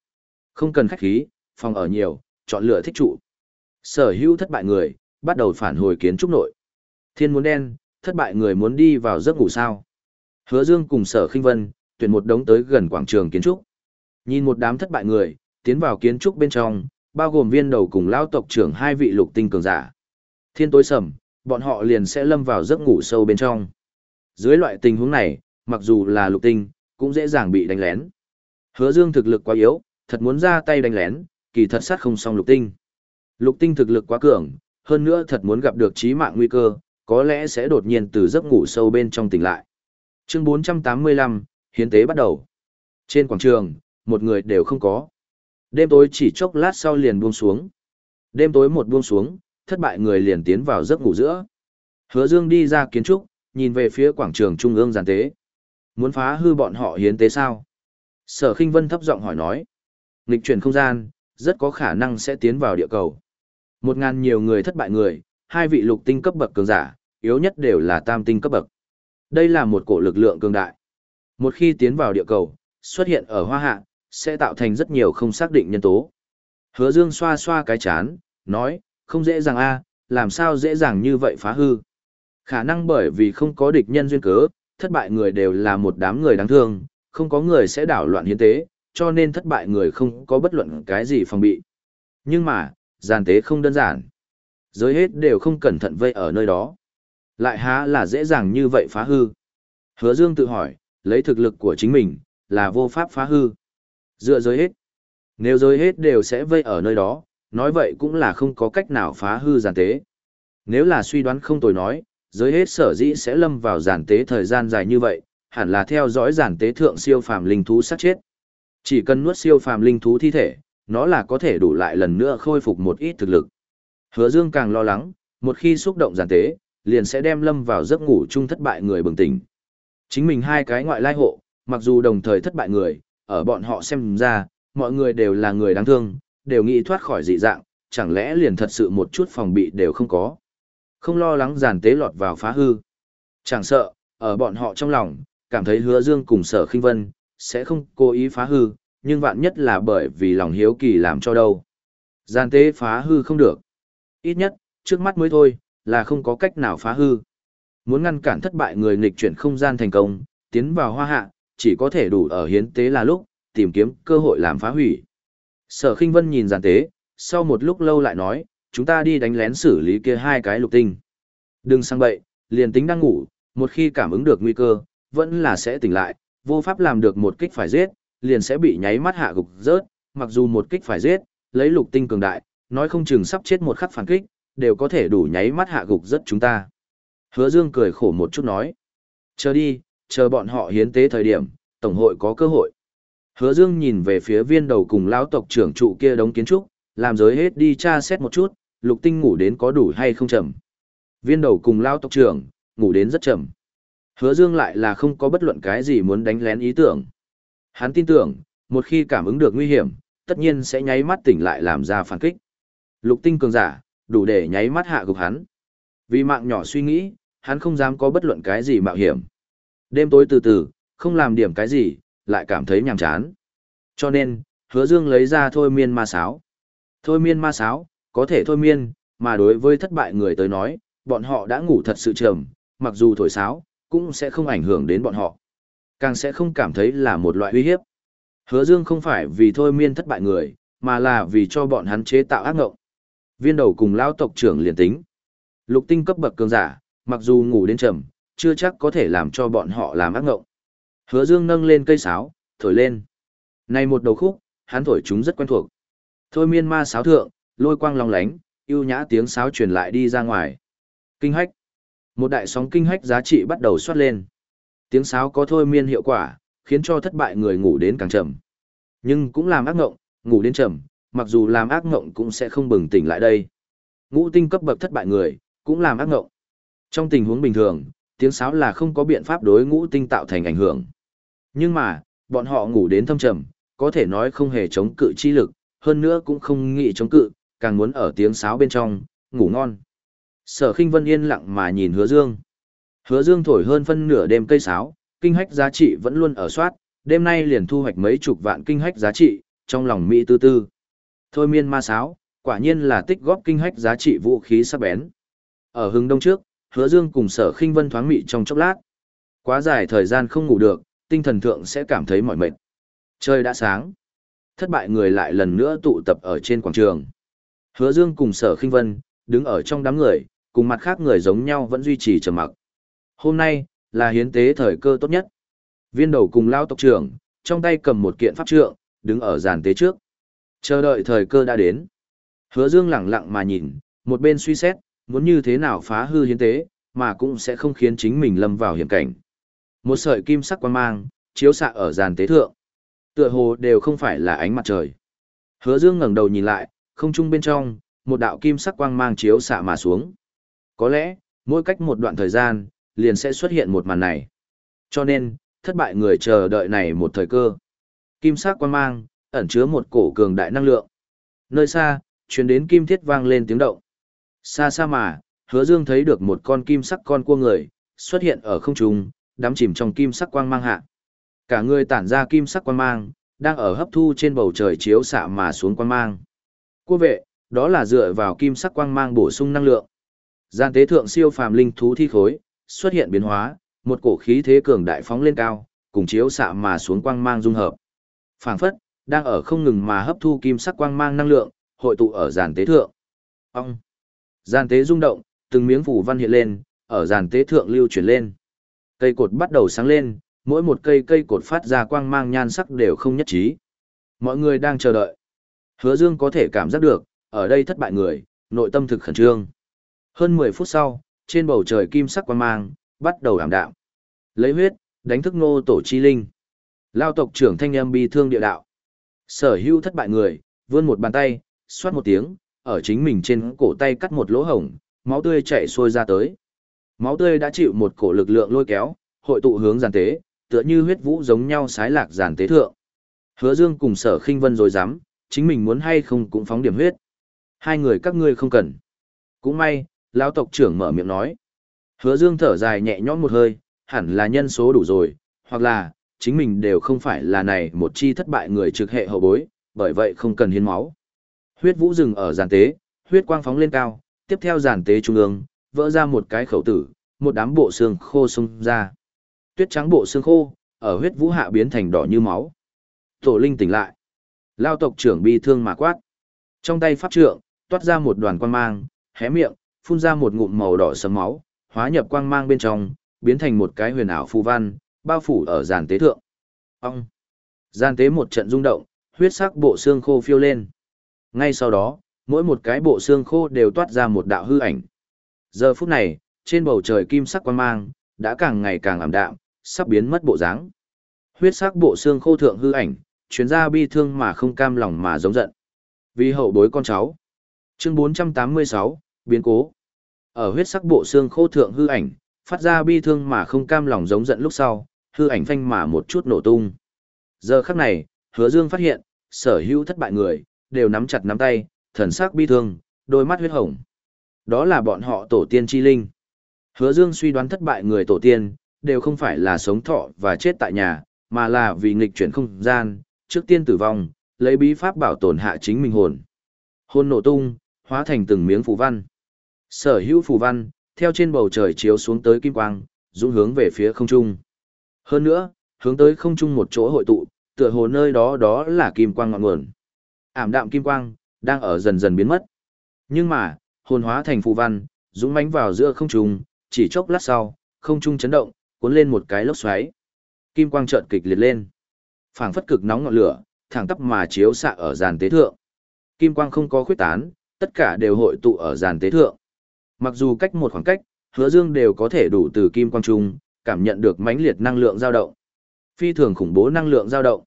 Không cần khách khí, phòng ở nhiều, chọn lựa thích trụ. Sở hữu thất bại người, bắt đầu phản hồi kiến trúc nội. Thiên muốn đen, thất bại người muốn đi vào giấc ngủ sao. Hứa Dương cùng sở khinh vân, tuyển một đống tới gần quảng trường kiến trúc. Nhìn một đám thất bại người, tiến vào kiến trúc bên trong, bao gồm viên đầu cùng lao tộc trưởng hai vị lục tinh cường giả. Thiên tối sầm, bọn họ liền sẽ lâm vào giấc ngủ sâu bên trong. Dưới loại tình huống này, mặc dù là lục tinh, cũng dễ dàng bị đánh lén. Hứa Dương thực lực quá yếu, thật muốn ra tay đánh lén, kỳ thật sát không xong lục tinh. Lục tinh thực lực quá cường, hơn nữa thật muốn gặp được chí mạng nguy cơ, có lẽ sẽ đột nhiên từ giấc ngủ sâu bên trong tỉnh lại. Chương 485, hiến tế bắt đầu. Trên quảng trường, một người đều không có. Đêm tối chỉ chốc lát sau liền buông xuống. Đêm tối một buông xuống, thất bại người liền tiến vào giấc ngủ giữa. Hứa Dương đi ra kiến trúc, nhìn về phía quảng trường trung ương giàn tế. Muốn phá hư bọn họ hiến tế sao? Sở Khinh Vân thấp giọng hỏi nói. Nghịch chuyển không gian, rất có khả năng sẽ tiến vào địa cầu. Một ngàn nhiều người thất bại người, hai vị lục tinh cấp bậc cường giả, yếu nhất đều là tam tinh cấp bậc. Đây là một cổ lực lượng cường đại. Một khi tiến vào địa cầu, xuất hiện ở hoa hạ, sẽ tạo thành rất nhiều không xác định nhân tố. Hứa Dương xoa xoa cái chán, nói, không dễ dàng a, làm sao dễ dàng như vậy phá hư. Khả năng bởi vì không có địch nhân duyên cớ, thất bại người đều là một đám người đáng thương, không có người sẽ đảo loạn hiến tế, cho nên thất bại người không có bất luận cái gì phòng bị. Nhưng mà, giàn tế không đơn giản. Giới hết đều không cẩn thận vây ở nơi đó. Lại há là dễ dàng như vậy phá hư. Hứa Dương tự hỏi, lấy thực lực của chính mình, là vô pháp phá hư. Dựa giới hết. Nếu giới hết đều sẽ vây ở nơi đó, nói vậy cũng là không có cách nào phá hư giàn tế. Nếu là suy đoán không tồi nói, giới hết sở dĩ sẽ lâm vào giản tế thời gian dài như vậy, hẳn là theo dõi giản tế thượng siêu phàm linh thú sát chết. Chỉ cần nuốt siêu phàm linh thú thi thể, nó là có thể đủ lại lần nữa khôi phục một ít thực lực. Hứa Dương càng lo lắng, một khi xúc động giản tế, liền sẽ đem lâm vào giấc ngủ chung thất bại người bừng tỉnh. Chính mình hai cái ngoại lai hộ, mặc dù đồng thời thất bại người, ở bọn họ xem ra, mọi người đều là người đáng thương, đều nghĩ thoát khỏi dị dạng, chẳng lẽ liền thật sự một chút phòng bị đều không có. Không lo lắng giàn tế lọt vào phá hư. Chẳng sợ, ở bọn họ trong lòng, cảm thấy hứa dương cùng sở khinh vân, sẽ không cố ý phá hư, nhưng vạn nhất là bởi vì lòng hiếu kỳ làm cho đâu. Giàn tế phá hư không được. Ít nhất, trước mắt mới thôi, là không có cách nào phá hư. Muốn ngăn cản thất bại người nghịch chuyển không gian thành công, tiến vào hoa hạ, chỉ có thể đủ ở hiến tế là lúc, tìm kiếm cơ hội làm phá hủy. Sở khinh vân nhìn giàn tế, sau một lúc lâu lại nói, chúng ta đi đánh lén xử lý kia hai cái lục tinh. Đừng sang bậy, liền tính đang ngủ, một khi cảm ứng được nguy cơ, vẫn là sẽ tỉnh lại, vô pháp làm được một kích phải giết, liền sẽ bị nháy mắt hạ gục rớt, mặc dù một kích phải giết, lấy lục tinh cường đại, nói không chừng sắp chết một khắc phản kích, đều có thể đủ nháy mắt hạ gục rớt chúng ta. Hứa Dương cười khổ một chút nói, chờ đi, chờ bọn họ hiến tế thời điểm, Tổng hội có cơ hội. Hứa Dương nhìn về phía viên đầu cùng lão tộc trưởng trụ kia đống kiến trúc, làm giới hết đi tra xét một chút, lục tinh ngủ đến có đủ hay không chậm. Viên đầu cùng lão tộc trưởng, ngủ đến rất chậm. Hứa Dương lại là không có bất luận cái gì muốn đánh lén ý tưởng. Hắn tin tưởng, một khi cảm ứng được nguy hiểm, tất nhiên sẽ nháy mắt tỉnh lại làm ra phản kích. Lục tinh cường giả, đủ để nháy mắt hạ gục hắn. Vì mạng nhỏ suy nghĩ, hắn không dám có bất luận cái gì mạo hiểm. Đêm tối từ từ, không làm điểm cái gì, lại cảm thấy nhàm chán. Cho nên, hứa dương lấy ra thôi miên ma sáo. Thôi miên ma sáo, có thể thôi miên, mà đối với thất bại người tới nói, bọn họ đã ngủ thật sự trầm, mặc dù thổi sáo, cũng sẽ không ảnh hưởng đến bọn họ. Càng sẽ không cảm thấy là một loại uy hiếp. Hứa dương không phải vì thôi miên thất bại người, mà là vì cho bọn hắn chế tạo ác ngộng. Viên đầu cùng lao tộc trưởng liền tính. Lục tinh cấp bậc cường giả, mặc dù ngủ đến trầm, chưa chắc có thể làm cho bọn họ làm ác ngộng. Hứa Dương nâng lên cây sáo, thổi lên. Này một đầu khúc, hắn thổi chúng rất quen thuộc. Thôi miên ma sáo thượng, lôi quang long lánh, yêu nhã tiếng sáo truyền lại đi ra ngoài. Kinh hách. Một đại sóng kinh hách giá trị bắt đầu xoát lên. Tiếng sáo có thôi miên hiệu quả, khiến cho thất bại người ngủ đến càng chậm. Nhưng cũng làm ác ngộng, ngủ đến chậm, mặc dù làm ác ngộng cũng sẽ không bừng tỉnh lại đây. Ngũ tinh cấp bậc thất bại người, cũng làm ác ngộng. Trong tình huống bình thường, tiếng sáo là không có biện pháp đối ngũ tinh tạo thành ảnh hưởng. Nhưng mà, bọn họ ngủ đến thâm trầm, có thể nói không hề chống cự chi lực, hơn nữa cũng không nghĩ chống cự, càng muốn ở tiếng sáo bên trong, ngủ ngon. Sở khinh vân yên lặng mà nhìn hứa dương. Hứa dương thổi hơn phân nửa đêm cây sáo, kinh hách giá trị vẫn luôn ở soát, đêm nay liền thu hoạch mấy chục vạn kinh hách giá trị, trong lòng Mỹ tư tư. Thôi miên ma sáo, quả nhiên là tích góp kinh hách giá trị vũ khí sắc bén. Ở hướng đông trước, hứa dương cùng sở khinh vân thoáng mị trong chốc lát. Quá dài thời gian không ngủ được, tinh thần thượng sẽ cảm thấy mỏi mệt. Trời đã sáng. Thất bại người lại lần nữa tụ tập ở trên quảng trường. Hứa Dương cùng Sở Khinh Vân đứng ở trong đám người, cùng mặt khác người giống nhau vẫn duy trì trầm mặc. Hôm nay là hiến tế thời cơ tốt nhất. Viên đầu cùng Lão tộc trưởng, trong tay cầm một kiện pháp trượng, đứng ở giàn tế trước. Chờ đợi thời cơ đã đến. Hứa Dương lặng lặng mà nhìn, một bên suy xét, muốn như thế nào phá hư hiến tế, mà cũng sẽ không khiến chính mình lâm vào hiểm cảnh. Một sợi kim sắc quang mang, chiếu xạ ở giàn tế thượng. Tựa hồ đều không phải là ánh mặt trời. Hứa Dương ngẩng đầu nhìn lại, không trung bên trong, một đạo kim sắc quang mang chiếu xạ mà xuống. Có lẽ, mỗi cách một đoạn thời gian, liền sẽ xuất hiện một màn này. Cho nên, thất bại người chờ đợi này một thời cơ. Kim sắc quang mang, ẩn chứa một cổ cường đại năng lượng. Nơi xa, truyền đến kim thiết vang lên tiếng động. Xa xa mà, hứa dương thấy được một con kim sắc con cua người, xuất hiện ở không trung, đắm chìm trong kim sắc quang mang hạ. Cả người tản ra kim sắc quang mang, đang ở hấp thu trên bầu trời chiếu xạ mà xuống quang mang. Cua vệ, đó là dựa vào kim sắc quang mang bổ sung năng lượng. Gian tế thượng siêu phàm linh thú thi khối, xuất hiện biến hóa, một cổ khí thế cường đại phóng lên cao, cùng chiếu xạ mà xuống quang mang dung hợp. Phảng phất, đang ở không ngừng mà hấp thu kim sắc quang mang năng lượng, hội tụ ở giàn tế thượng. Ông. Giàn tế rung động, từng miếng phủ văn hiện lên, ở giàn tế thượng lưu chuyển lên. Cây cột bắt đầu sáng lên, mỗi một cây cây cột phát ra quang mang nhan sắc đều không nhất trí. Mọi người đang chờ đợi. Hứa Dương có thể cảm giác được, ở đây thất bại người, nội tâm thực khẩn trương. Hơn 10 phút sau, trên bầu trời kim sắc quang mang, bắt đầu ảm đạm. Lấy huyết, đánh thức nô tổ chi linh. Lao tộc trưởng thanh âm bi thương địa đạo. Sở hữu thất bại người, vươn một bàn tay, xoát một tiếng, ở chính mình trên cổ tay cắt một lỗ hổng, máu tươi chảy xuôi ra tới. Máu tươi đã chịu một cổ lực lượng lôi kéo, hội tụ hướng giàn tế, tựa như huyết vũ giống nhau sái lạc giàn tế thượng. Hứa Dương cùng sở khinh vân rồi dám, chính mình muốn hay không cũng phóng điểm huyết. Hai người các ngươi không cần. Cũng may, lão tộc trưởng mở miệng nói. Hứa Dương thở dài nhẹ nhõm một hơi, hẳn là nhân số đủ rồi, hoặc là, chính mình đều không phải là này một chi thất bại người trực hệ hậu bối, bởi vậy không cần hiến máu. Huyết vũ dừng ở giàn tế, huyết quang phóng lên cao, tiếp theo giàn tế trung ương, vỡ ra một cái khẩu tử, một đám bộ xương khô xông ra. Tuyết trắng bộ xương khô, ở huyết vũ hạ biến thành đỏ như máu. Tổ linh tỉnh lại. Lao tộc trưởng bi thương mà quát. Trong tay pháp trượng, toát ra một đoàn quang mang, hé miệng, phun ra một ngụm màu đỏ sấm máu, hóa nhập quang mang bên trong, biến thành một cái huyền ảo phù văn, bao phủ ở giàn tế thượng. Ông! Giàn tế một trận rung động, huyết sắc bộ xương khô phiêu lên. Ngay sau đó, mỗi một cái bộ xương khô đều toát ra một đạo hư ảnh. Giờ phút này, trên bầu trời kim sắc quang mang, đã càng ngày càng ảm đạm, sắp biến mất bộ dáng. Huyết sắc bộ xương khô thượng hư ảnh, chuyến ra bi thương mà không cam lòng mà giống giận. Vì hậu bối con cháu. Chương 486, biến cố. Ở huyết sắc bộ xương khô thượng hư ảnh, phát ra bi thương mà không cam lòng giống giận lúc sau, hư ảnh phanh mà một chút nổ tung. Giờ khắc này, Hứa Dương phát hiện, sở hữu thất bại người đều nắm chặt nắm tay, thần sắc bi thương, đôi mắt huyết hồng. Đó là bọn họ tổ tiên chi linh. Hứa Dương suy đoán thất bại người tổ tiên đều không phải là sống thọ và chết tại nhà, mà là vì nghịch chuyển không gian, trước tiên tử vong, lấy bí pháp bảo tồn hạ chính mình hồn. Hồn nổ tung, hóa thành từng miếng phù văn. Sở hữu phù văn, theo trên bầu trời chiếu xuống tới kim quang, dũng hướng về phía không trung. Hơn nữa, hướng tới không trung một chỗ hội tụ, tựa hồ nơi đó đó là kim quang ngọn nguồn. Ảm đạm kim quang, đang ở dần dần biến mất. Nhưng mà, hồn hóa thành phù văn, dũng mãnh vào giữa không trung, chỉ chốc lát sau, không trung chấn động, cuốn lên một cái lốc xoáy. Kim quang chợt kịch liệt lên. Phảng phất cực nóng ngọn lửa, thẳng tắp mà chiếu xạ ở giàn tế thượng. Kim quang không có khuyết tán, tất cả đều hội tụ ở giàn tế thượng. Mặc dù cách một khoảng cách, Hứa Dương đều có thể đủ từ kim quang trung, cảm nhận được mãnh liệt năng lượng dao động. Phi thường khủng bố năng lượng dao động.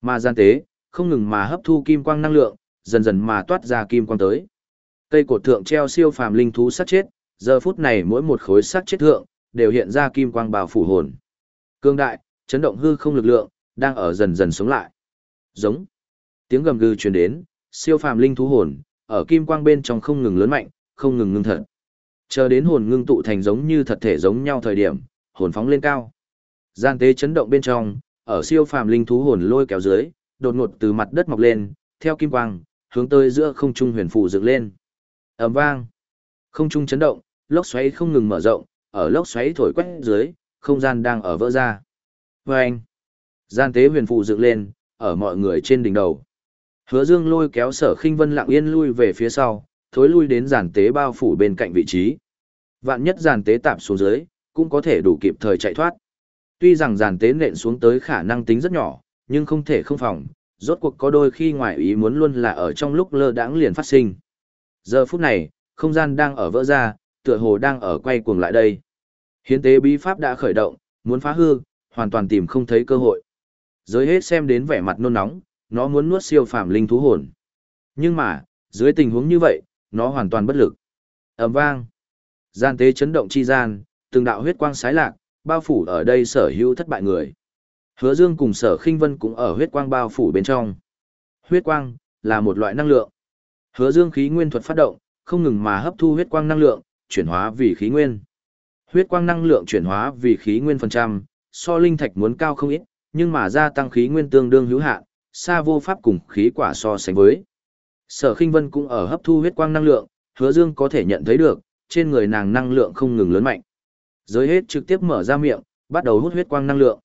Mà gian tế, không ngừng mà hấp thu kim quang năng lượng, dần dần mà toát ra kim quang tới. Cây cột thượng treo siêu phàm linh thú sát chết, giờ phút này mỗi một khối sát chết thượng đều hiện ra kim quang bao phủ hồn. Cương đại, chấn động hư không lực lượng đang ở dần dần sống lại. Giống. Tiếng gầm gừ truyền đến, siêu phàm linh thú hồn ở kim quang bên trong không ngừng lớn mạnh, không ngừng ngưng thật. Chờ đến hồn ngưng tụ thành giống như thật thể giống nhau thời điểm, hồn phóng lên cao. Gian tế chấn động bên trong, ở siêu phàm linh thú hồn lôi kéo dưới, đột ngột từ mặt đất mọc lên, theo kim quang, hướng tới giữa không trung huyền phù dựng lên. Ầm vang, không trung chấn động, lốc xoáy không ngừng mở rộng, ở lốc xoáy thổi quét dưới, không gian đang ở vỡ ra. Vâng, gian tế huyền phụ dựng lên, ở mọi người trên đỉnh đầu. Hứa Dương lôi kéo Sở Khinh Vân lặng yên lui về phía sau, thối lui đến giàn tế bao phủ bên cạnh vị trí. Vạn nhất giàn tế tạm xuống dưới, cũng có thể đủ kịp thời chạy thoát. Tuy rằng giàn tế nện xuống tới khả năng tính rất nhỏ, nhưng không thể không phòng, rốt cuộc có đôi khi ngoại ý muốn luôn là ở trong lúc lơ đãng liền phát sinh. Giờ phút này, không gian đang ở vỡ ra, tựa hồ đang ở quay cuồng lại đây. Hiến tế bí pháp đã khởi động, muốn phá hư, hoàn toàn tìm không thấy cơ hội. Giới hết xem đến vẻ mặt nôn nóng, nó muốn nuốt siêu phàm linh thú hồn. Nhưng mà, dưới tình huống như vậy, nó hoàn toàn bất lực. ầm vang. Gian tế chấn động chi gian, từng đạo huyết quang sái lạc, bao phủ ở đây sở hữu thất bại người. Hứa Dương cùng sở khinh vân cũng ở huyết quang bao phủ bên trong. Huyết quang, là một loại năng lượng. Hứa Dương khí nguyên thuật phát động, không ngừng mà hấp thu huyết quang năng lượng, chuyển hóa vì khí nguyên. Huyết quang năng lượng chuyển hóa vì khí nguyên phần trăm, so linh thạch muốn cao không ít, nhưng mà gia tăng khí nguyên tương đương hữu hạn, xa vô pháp cùng khí quả so sánh với. Sở Khinh Vân cũng ở hấp thu huyết quang năng lượng, Hứa Dương có thể nhận thấy được, trên người nàng năng lượng không ngừng lớn mạnh. Giới hết trực tiếp mở ra miệng, bắt đầu hút huyết quang năng lượng.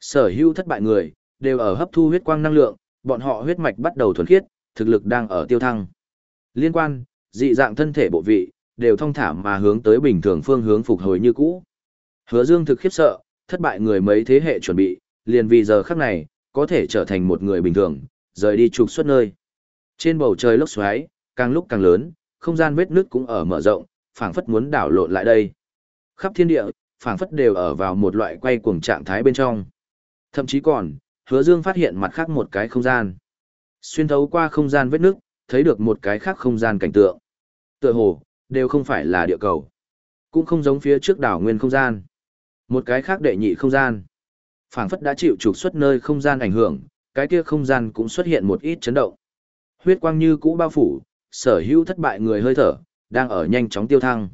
Sở hữu thất bại người, đều ở hấp thu huyết quang năng lượng, bọn họ huyết mạch bắt đầu thuần khiết, thực lực đang ở tiêu thăng. Liên quan, dị dạng thân thể bộ vị, đều thông thả mà hướng tới bình thường phương hướng phục hồi như cũ. Hứa Dương thực khiếp sợ, thất bại người mấy thế hệ chuẩn bị, liền vì giờ khắc này, có thể trở thành một người bình thường, rời đi trục xuất nơi. Trên bầu trời lốc xoáy, càng lúc càng lớn, không gian vết nứt cũng ở mở rộng, phảng phất muốn đảo lộn lại đây. Khắp thiên địa, phảng phất đều ở vào một loại quay cuồng trạng thái bên trong. Thậm chí còn, Hứa Dương phát hiện mặt khác một cái không gian. Xuyên thấu qua không gian vết nứt, thấy được một cái khác không gian cảnh tượng. Tựa hồ, đều không phải là địa cầu. Cũng không giống phía trước đảo nguyên không gian. Một cái khác đệ nhị không gian. Phảng phất đã chịu trục xuất nơi không gian ảnh hưởng, cái kia không gian cũng xuất hiện một ít chấn động. Huyết quang như cũ bao phủ, sở hữu thất bại người hơi thở, đang ở nhanh chóng tiêu thăng.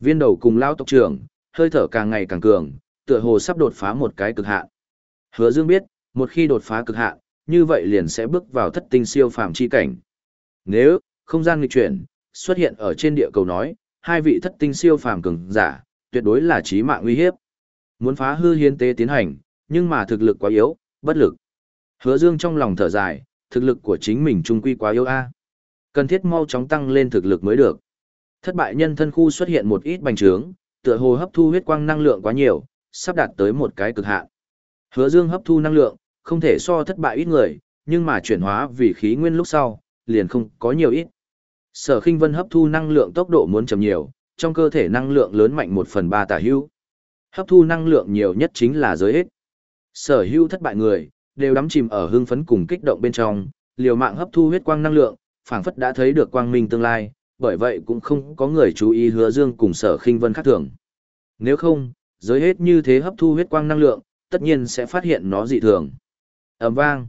Viên đầu cùng lao tộc trưởng, hơi thở càng ngày càng cường, tựa hồ sắp đột phá một cái cực hạn. Hứa Dương biết, một khi đột phá cực hạn, như vậy liền sẽ bước vào thất tinh siêu phàm chi cảnh. Nếu không gian nghịch chuyển xuất hiện ở trên địa cầu nói, hai vị thất tinh siêu phàm cường giả, tuyệt đối là chí mạng uy hiếp. Muốn phá hư hiến tế tiến hành, nhưng mà thực lực quá yếu, bất lực. Hứa Dương trong lòng thở dài, thực lực của chính mình trung quy quá yếu a. Cần thiết mau chóng tăng lên thực lực mới được. Thất bại nhân thân khu xuất hiện một ít bành trướng, tựa hồ hấp thu huyết quang năng lượng quá nhiều, sắp đạt tới một cái cực hạn. Hứa Dương hấp thu năng lượng, không thể so thất bại ít người, nhưng mà chuyển hóa vì khí nguyên lúc sau, liền không có nhiều ít. Sở Khinh Vân hấp thu năng lượng tốc độ muốn chậm nhiều, trong cơ thể năng lượng lớn mạnh một phần ba tả hữu. Hấp thu năng lượng nhiều nhất chính là giới hết. Sở hữu thất bại người, đều đắm chìm ở hưng phấn cùng kích động bên trong, liều mạng hấp thu huyết quang năng lượng, phảng phất đã thấy được quang minh tương lai, bởi vậy cũng không có người chú ý hứa dương cùng sở khinh vân khác thường. Nếu không, giới hết như thế hấp thu huyết quang năng lượng, tất nhiên sẽ phát hiện nó dị thường. ầm vang.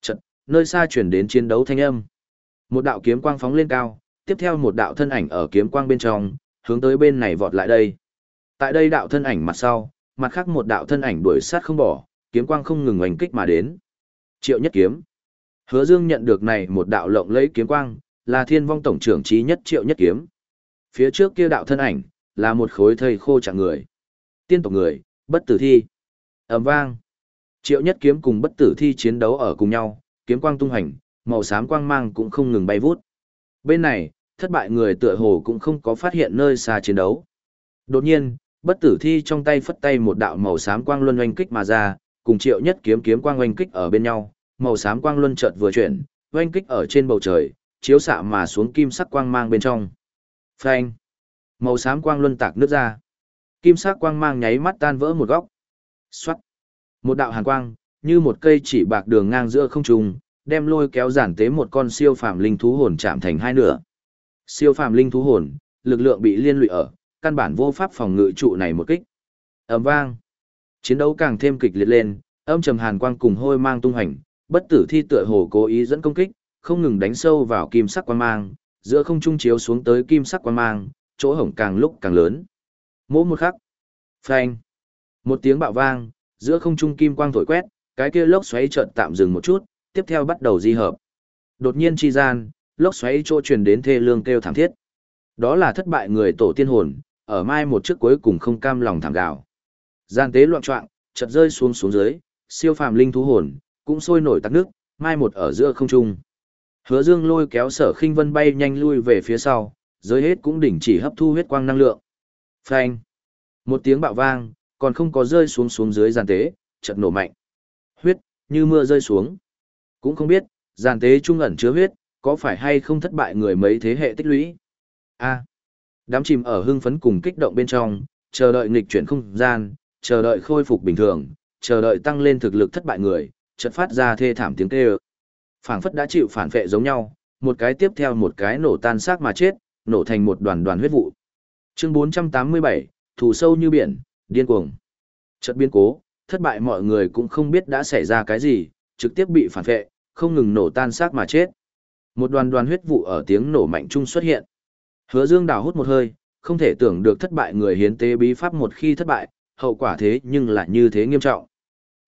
Chật, nơi xa chuyển đến chiến đấu thanh âm. Một đạo kiếm quang phóng lên cao, tiếp theo một đạo thân ảnh ở kiếm quang bên trong, hướng tới bên này vọt lại đây. Tại đây đạo thân ảnh mặt sau, mặt khác một đạo thân ảnh đuổi sát không bỏ, kiếm quang không ngừng oanh kích mà đến. Triệu nhất kiếm. Hứa Dương nhận được này một đạo lộng lấy kiếm quang, là thiên vong tổng trưởng trí nhất triệu nhất kiếm. Phía trước kia đạo thân ảnh, là một khối thây khô trạng người. Tiên tộc người, bất tử thi. ầm vang. Triệu nhất kiếm cùng bất tử thi chiến đấu ở cùng nhau, kiếm quang tung hành, màu xám quang mang cũng không ngừng bay vút. Bên này, thất bại người tựa hồ cũng không có phát hiện nơi xa chiến đấu. Đột nhiên, bất tử thi trong tay phất tay một đạo màu xám quang luân oanh kích mà ra, cùng triệu nhất kiếm kiếm quang oanh kích ở bên nhau, màu xám quang luân chợt vừa chuyển, oanh kích ở trên bầu trời, chiếu xạ mà xuống kim sắc quang mang bên trong. Phanh! Màu xám quang luân tạc nước ra. Kim sắc quang mang nháy mắt tan vỡ một góc. Xoát! Một đạo hàn quang, như một cây chỉ bạc đường ngang giữa không trung, đem lôi kéo giản tế một con siêu phàm linh thú hồn chạm thành hai nửa. Siêu phàm linh thú hồn, lực lượng bị liên lụy ở, căn bản vô pháp phòng ngự trụ này một kích. Ầm vang. Chiến đấu càng thêm kịch liệt lên, âm trầm hàn quang cùng hôi mang tung hành, bất tử thi tựa hồ cố ý dẫn công kích, không ngừng đánh sâu vào kim sắc quang mang, giữa không trung chiếu xuống tới kim sắc quang mang, chỗ hổng càng lúc càng lớn. Mỗi một khắc, phanh, một tiếng bạo vang, giữa không trung kim quang thổi quét, cái kia lốc xoáy chợt tạm dừng một chút, tiếp theo bắt đầu di hợp. Đột nhiên chi gian, lốc xoáy chỗ truyền đến thê lương kêu thảm thiết. Đó là thất bại người tổ tiên hồn, ở mai một trước cuối cùng không cam lòng thảm gạo. Gian tế loạn trọng, chợt rơi xuống xuống dưới, siêu phàm linh thú hồn, cũng sôi nổi tắc nước, mai một ở giữa không trung. Hứa Dương lôi kéo Sở Khinh Vân bay nhanh lui về phía sau, giới hết cũng đỉnh chỉ hấp thu huyết quang năng lượng. Phanh! Một tiếng bạo vang, còn không có rơi xuống xuống dưới giàn tế, chợt nổ mạnh. Huyết như mưa rơi xuống. Cũng không biết, giàn tế trung ẩn chứa huyết, có phải hay không thất bại người mấy thế hệ tích lũy. A. Đám chìm ở hưng phấn cùng kích động bên trong, chờ đợi nghịch chuyển không gian, chờ đợi khôi phục bình thường, chờ đợi tăng lên thực lực thất bại người, chợt phát ra thê thảm tiếng kêu. Phảng phất đã chịu phản vệ giống nhau, một cái tiếp theo một cái nổ tan xác mà chết, nổ thành một đoàn đoàn huyết vụ. Chương 487, thủ sâu như biển, điên cuồng. Chợt biến cố, thất bại mọi người cũng không biết đã xảy ra cái gì, trực tiếp bị phản vệ, không ngừng nổ tan xác mà chết. Một đoàn đoàn huyết vụ ở tiếng nổ mạnh chung xuất hiện. Hứa Dương đào hút một hơi, không thể tưởng được thất bại người hiến tế bí pháp một khi thất bại, hậu quả thế nhưng lại như thế nghiêm trọng.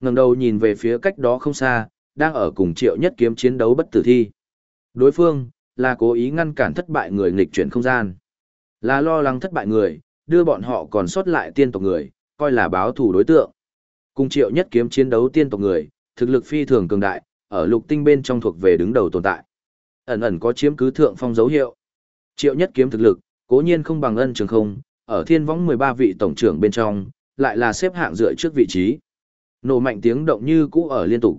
Ngẩng đầu nhìn về phía cách đó không xa, đang ở cùng Triệu Nhất kiếm chiến đấu bất tử thi. Đối phương là cố ý ngăn cản thất bại người nghịch chuyển không gian, là lo lắng thất bại người, đưa bọn họ còn sót lại tiên tộc người, coi là báo thù đối tượng. Cùng Triệu Nhất kiếm chiến đấu tiên tộc người, thực lực phi thường cường đại, ở lục tinh bên trong thuộc về đứng đầu tồn tại. Ẩn ẩn có chiếm cứ thượng phong dấu hiệu. Triệu Nhất kiếm thực lực, cố nhiên không bằng ân trường không, ở thiên võng 13 vị tổng trưởng bên trong, lại là xếp hạng dựa trước vị trí. Nổ mạnh tiếng động như cũ ở liên tục.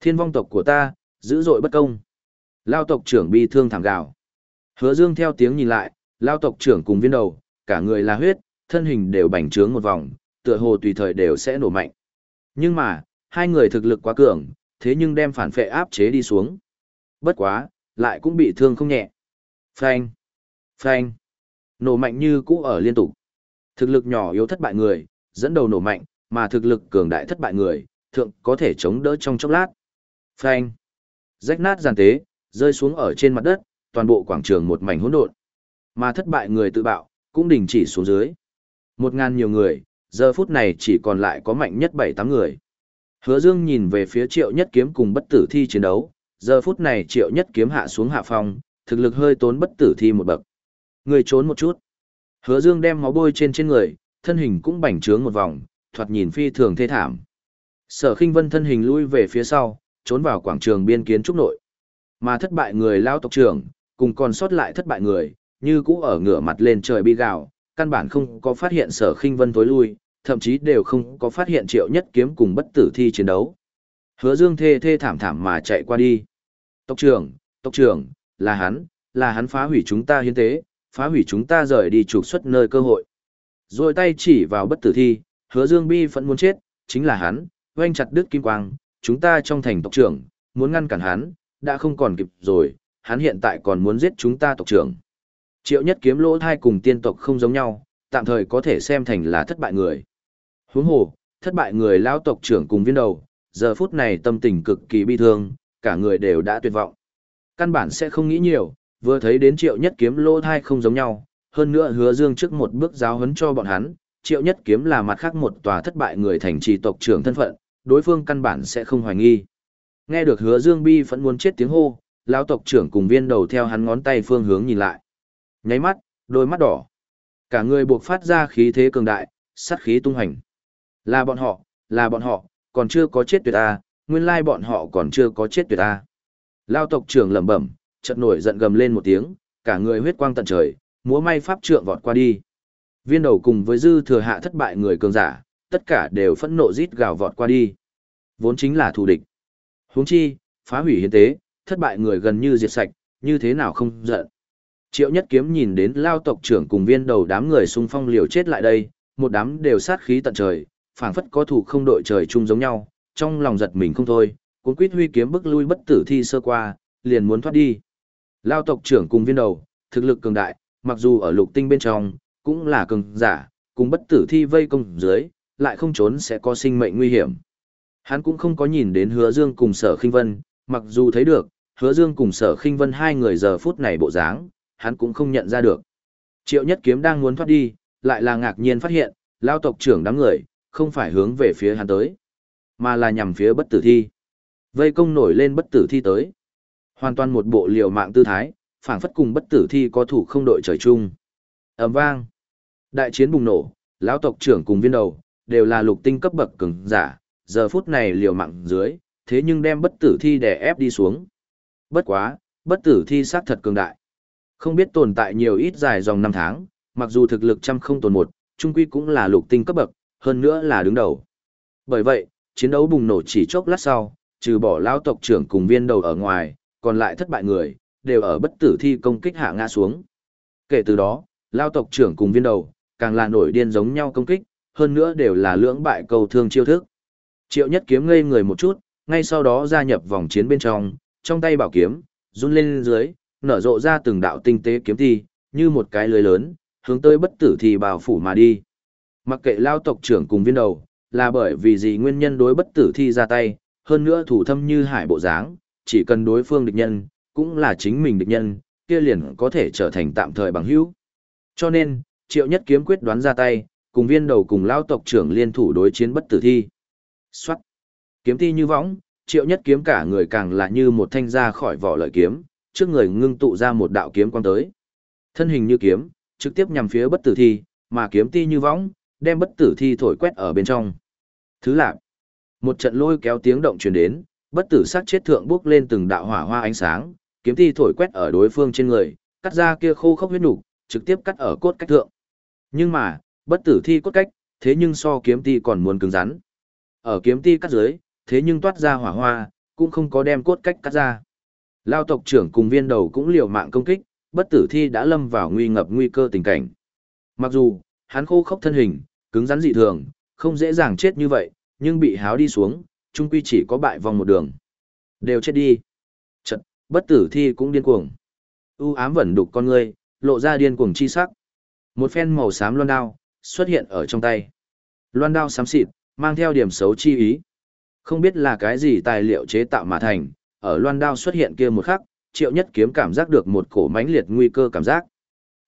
Thiên vong tộc của ta, dữ dội bất công. Lao tộc trưởng bi thương thảm gào. Hứa dương theo tiếng nhìn lại, lao tộc trưởng cùng viên đầu, cả người là huyết, thân hình đều bành trướng một vòng, tựa hồ tùy thời đều sẽ nổ mạnh. Nhưng mà, hai người thực lực quá cường, thế nhưng đem phản phệ áp chế đi xuống. Bất quá, lại cũng bị thương không nhẹ. Phanh, phanh, nổ mạnh như cũ ở liên tục. Thực lực nhỏ yếu thất bại người, dẫn đầu nổ mạnh, mà thực lực cường đại thất bại người, thượng có thể chống đỡ trong chốc lát. Phanh. Rách nát giàn tế, rơi xuống ở trên mặt đất, toàn bộ quảng trường một mảnh hỗn độn. Mà thất bại người tự bạo, cũng đình chỉ xuống dưới. Một ngàn nhiều người, giờ phút này chỉ còn lại có mạnh nhất bảy tám người. Hứa Dương nhìn về phía triệu nhất kiếm cùng bất tử thi chiến đấu, giờ phút này triệu nhất kiếm hạ xuống hạ phong, thực lực hơi tốn bất tử thi một bậc. Người trốn một chút. Hứa Dương đem máu bôi trên trên người, thân hình cũng bành trướng một vòng, thoạt nhìn phi thường thê thảm. Sở Khinh Vân thân hình lui về phía sau, trốn vào quảng trường biên kiến trúc nội. Mà thất bại người lao tộc trưởng, cùng còn sót lại thất bại người, như cũ ở ngửa mặt lên trời bi gào, căn bản không có phát hiện Sở Khinh Vân tối lui, thậm chí đều không có phát hiện Triệu Nhất kiếm cùng bất tử thi chiến đấu. Hứa Dương thê thê thảm thảm mà chạy qua đi. Tộc trưởng, tộc trưởng, là hắn, là hắn phá hủy chúng ta hiến tế, phá hủy chúng ta rời đi trục xuất nơi cơ hội. Rồi tay chỉ vào bất tử thi, hứa dương bi phẫn muốn chết, chính là hắn, oanh chặt đứt kim quang, chúng ta trong thành tộc trưởng, muốn ngăn cản hắn, đã không còn kịp rồi, hắn hiện tại còn muốn giết chúng ta tộc trưởng. Triệu nhất kiếm lỗ thai cùng tiên tộc không giống nhau, tạm thời có thể xem thành là thất bại người. Huống hồ, thất bại người lão tộc trưởng cùng viên đầu, giờ phút này tâm tình cực kỳ bi thương, cả người đều đã tuyệt vọng. Căn bản sẽ không nghĩ nhiều, vừa thấy đến triệu nhất kiếm lỗ thai không giống nhau, hơn nữa hứa dương trước một bước giáo huấn cho bọn hắn, triệu nhất kiếm là mặt khác một tòa thất bại người thành trì tộc trưởng thân phận, đối phương căn bản sẽ không hoài nghi. Nghe được hứa dương bi vẫn muốn chết tiếng hô, lão tộc trưởng cùng viên đầu theo hắn ngón tay phương hướng nhìn lại. Nháy mắt, đôi mắt đỏ. Cả người buộc phát ra khí thế cường đại, sát khí tung hành. Là bọn họ, là bọn họ, còn chưa có chết tuyệt ta, nguyên lai bọn họ còn chưa có chết tuyệt ta. Lao tộc trưởng lẩm bẩm, chợt nổi giận gầm lên một tiếng, cả người huyết quang tận trời, múa may pháp trượng vọt qua đi. Viên đầu cùng với dư thừa hạ thất bại người cường giả, tất cả đều phẫn nộ rít gào vọt qua đi. Vốn chính là thù địch. Huống chi, phá hủy hiến tế, thất bại người gần như diệt sạch, như thế nào không giận. Triệu Nhất Kiếm nhìn đến lao tộc trưởng cùng viên đầu đám người xung phong liều chết lại đây, một đám đều sát khí tận trời, phảng phất có thủ không đội trời chung giống nhau, trong lòng giật mình không thôi, cuốn quýt huy kiếm bức lui bất tử thi sơ qua, liền muốn thoát đi. Lao tộc trưởng cùng viên đầu, thực lực cường đại, mặc dù ở lục tinh bên trong, cũng là cường giả, cùng bất tử thi vây công dưới, lại không trốn sẽ có sinh mệnh nguy hiểm. Hắn cũng không có nhìn đến hứa dương cùng sở khinh vân, mặc dù thấy được, hứa dương cùng sở khinh vân hai người giờ phút này bộ dáng, hắn cũng không nhận ra được. Triệu nhất kiếm đang muốn thoát đi, lại là ngạc nhiên phát hiện, lao tộc trưởng đám người, không phải hướng về phía hắn tới, mà là nhằm phía bất tử thi. Vây công nổi lên bất tử thi tới. Hoàn toàn một bộ liều mạng tư thái, phảng phất cùng bất tử thi có thủ không đội trời chung. ầm vang. Đại chiến bùng nổ, lão tộc trưởng cùng viên đầu, đều là lục tinh cấp bậc cường giả, giờ phút này liều mạng dưới, thế nhưng đem bất tử thi đè ép đi xuống. Bất quá, bất tử thi xác thật cường đại. Không biết tồn tại nhiều ít dài dòng năm tháng, mặc dù thực lực trăm không tồn một, trung quy cũng là lục tinh cấp bậc, hơn nữa là đứng đầu. Bởi vậy, chiến đấu bùng nổ chỉ chốc lát sau, trừ bỏ lão tộc trưởng cùng viên đầu ở ngoài, còn lại thất bại người, đều ở bất tử thi công kích hạ ngã xuống. Kể từ đó, lao tộc trưởng cùng viên đầu, càng là nổi điên giống nhau công kích, hơn nữa đều là lưỡng bại cầu thương chiêu thức. Triệu nhất kiếm ngây người một chút, ngay sau đó gia nhập vòng chiến bên trong, trong tay bảo kiếm, run lên dưới, nở rộ ra từng đạo tinh tế kiếm thi, như một cái lưới lớn, hướng tới bất tử thi bào phủ mà đi. Mặc kệ lao tộc trưởng cùng viên đầu, là bởi vì gì nguyên nhân đối bất tử thi ra tay, hơn nữa thủ thâm như hải bộ dáng, chỉ cần đối phương địch nhân, cũng là chính mình địch nhân, kia liền có thể trở thành tạm thời bằng hữu. Cho nên, triệu nhất kiếm quyết đoán ra tay, cùng viên đầu cùng lao tộc trưởng liên thủ đối chiến bất tử thi. Xoát! Kiếm thi như võng, triệu nhất kiếm cả người càng là như một thanh ra khỏi vỏ lợi kiếm, trước người ngưng tụ ra một đạo kiếm quang tới. Thân hình như kiếm, trực tiếp nhằm phía bất tử thi, mà kiếm ti như võng, đem bất tử thi thổi quét ở bên trong. Thứ lạc. Một trận lôi kéo tiếng động truyền đến, bất tử sát chết thượng bước lên từng đạo hỏa hoa ánh sáng, kiếm thi thổi quét ở đối phương trên người, cắt ra kia khô khốc huyết nục, trực tiếp cắt ở cốt cách thượng. Nhưng mà, bất tử thi cốt cách, thế nhưng so kiếm ti còn muốn cứng rắn. Ở kiếm ti cắt dưới, thế nhưng toát ra hỏa hoa, cũng không có đem cốt cách cắt ra. Lao tộc trưởng cùng viên đầu cũng liều mạng công kích, bất tử thi đã lâm vào nguy ngập nguy cơ tình cảnh. Mặc dù, hắn khô khốc thân hình, cứng rắn dị thường, không dễ dàng chết như vậy, nhưng bị háo đi xuống, trung quy chỉ có bại vòng một đường. Đều chết đi. Trận, bất tử thi cũng điên cuồng. U ám vẩn đục con ngươi, lộ ra điên cuồng chi sắc. Một phen màu xám loan đao, xuất hiện ở trong tay. Loan đao xám xịt, mang theo điểm xấu chi ý. Không biết là cái gì tài liệu chế tạo mà thành, ở loan đao xuất hiện kia một khắc, triệu nhất kiếm cảm giác được một cổ mãnh liệt nguy cơ cảm giác.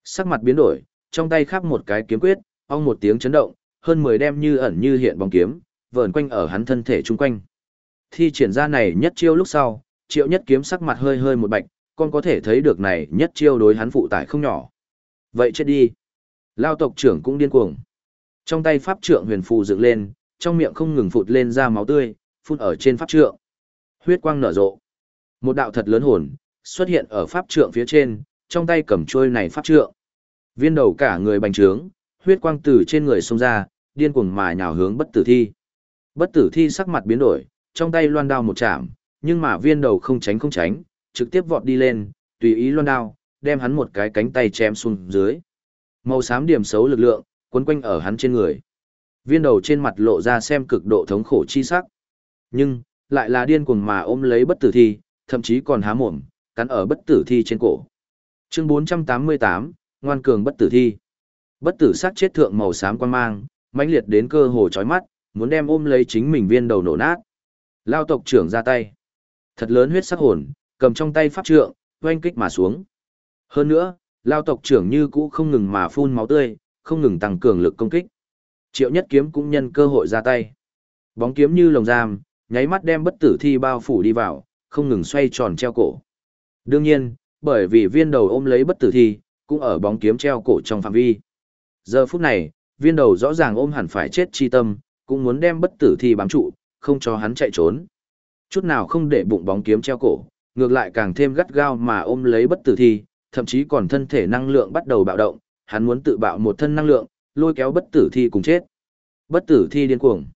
Sắc mặt biến đổi, trong tay khắp một cái kiếm quyết, ong một tiếng chấn động, hơn 10 đem như ẩn như hiện bóng kiếm, vờn quanh ở hắn thân thể chung quanh. Thi triển ra này nhất chiêu lúc sau, triệu nhất kiếm sắc mặt hơi hơi một bạch, con có thể thấy được này nhất chiêu đối hắn phụ tải không nhỏ. Vậy chết đi. Lao tộc trưởng cũng điên cuồng. Trong tay pháp trượng huyền phù dựng lên, trong miệng không ngừng phụt lên ra máu tươi, phun ở trên pháp trượng. Huyết quang nở rộ. Một đạo thật lớn hồn, xuất hiện ở pháp trượng phía trên, trong tay cầm trôi này pháp trượng. Viên đầu cả người bành trướng, huyết quang từ trên người xông ra, điên cuồng mà nhào hướng bất tử thi. Bất tử thi sắc mặt biến đổi, trong tay loan đao một chạm, nhưng mà viên đầu không tránh không tránh, trực tiếp vọt đi lên, tùy ý loan đao, đem hắn một cái cánh tay chém xuống dưới. Màu xám điểm xấu lực lượng, quấn quanh ở hắn trên người. Viên đầu trên mặt lộ ra xem cực độ thống khổ chi sắc. Nhưng, lại là điên cuồng mà ôm lấy bất tử thi, thậm chí còn há mồm, cắn ở bất tử thi trên cổ. Chương 488, ngoan cường bất tử thi. Bất tử sát chết thượng màu xám quan mang, mãnh liệt đến cơ hồ chói mắt, muốn đem ôm lấy chính mình viên đầu nổ nát. Lao tộc trưởng ra tay. Thật lớn huyết sắc hồn, cầm trong tay pháp trượng, oanh kích mà xuống. Hơn nữa, lao tộc trưởng như cũ không ngừng mà phun máu tươi, không ngừng tăng cường lực công kích. Triệu nhất kiếm cũng nhân cơ hội ra tay. Bóng kiếm như lồng giam, nháy mắt đem bất tử thi bao phủ đi vào, không ngừng xoay tròn treo cổ. Đương nhiên, bởi vì viên đầu ôm lấy bất tử thi, cũng ở bóng kiếm treo cổ trong phạm vi. Giờ phút này, viên đầu rõ ràng ôm hẳn phải chết chi tâm, cũng muốn đem bất tử thi bám trụ, không cho hắn chạy trốn. Chút nào không để bụng bóng kiếm treo cổ, ngược lại càng thêm gắt gao mà ôm lấy bất tử thi, thậm chí còn thân thể năng lượng bắt đầu bạo động, hắn muốn tự bạo một thân năng lượng, lôi kéo bất tử thi cùng chết. Bất tử thi điên cuồng.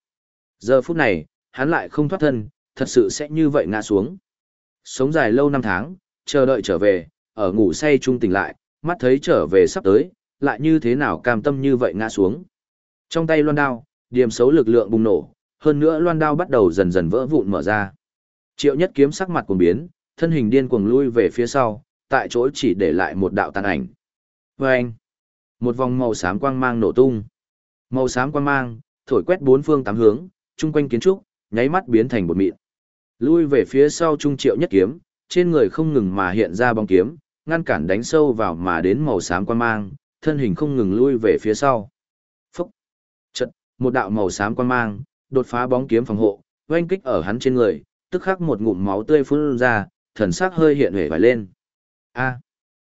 Giờ phút này, hắn lại không thoát thân, thật sự sẽ như vậy ngã xuống. Sống dài lâu năm tháng, chờ đợi trở về, ở ngủ say trung tỉnh lại, mắt thấy trở về sắp tới, lại như thế nào cam tâm như vậy ngã xuống. Trong tay loan đao, điểm xấu lực lượng bùng nổ, hơn nữa loan đao bắt đầu dần dần vỡ vụn mở ra. Triệu nhất kiếm sắc mặt cuồng biến, thân hình điên cuồng lui về phía sau, tại chỗ chỉ để lại một đạo tàn ảnh. Và một vòng màu xám quang mang nổ tung. Màu xám quang mang, thổi quét bốn phương tám hướng, chung quanh kiến trúc, nháy mắt biến thành bột mịn. Lui về phía sau trung triệu nhất kiếm, trên người không ngừng mà hiện ra bóng kiếm, ngăn cản đánh sâu vào mà đến màu xám quang mang, thân hình không ngừng lui về phía sau. Phúc! Chật, một đạo màu xám quang mang, đột phá bóng kiếm phòng hộ, oanh kích ở hắn trên người, tức khắc một ngụm máu tươi phun ra, thần sắc hơi hiện hề vải lên. A!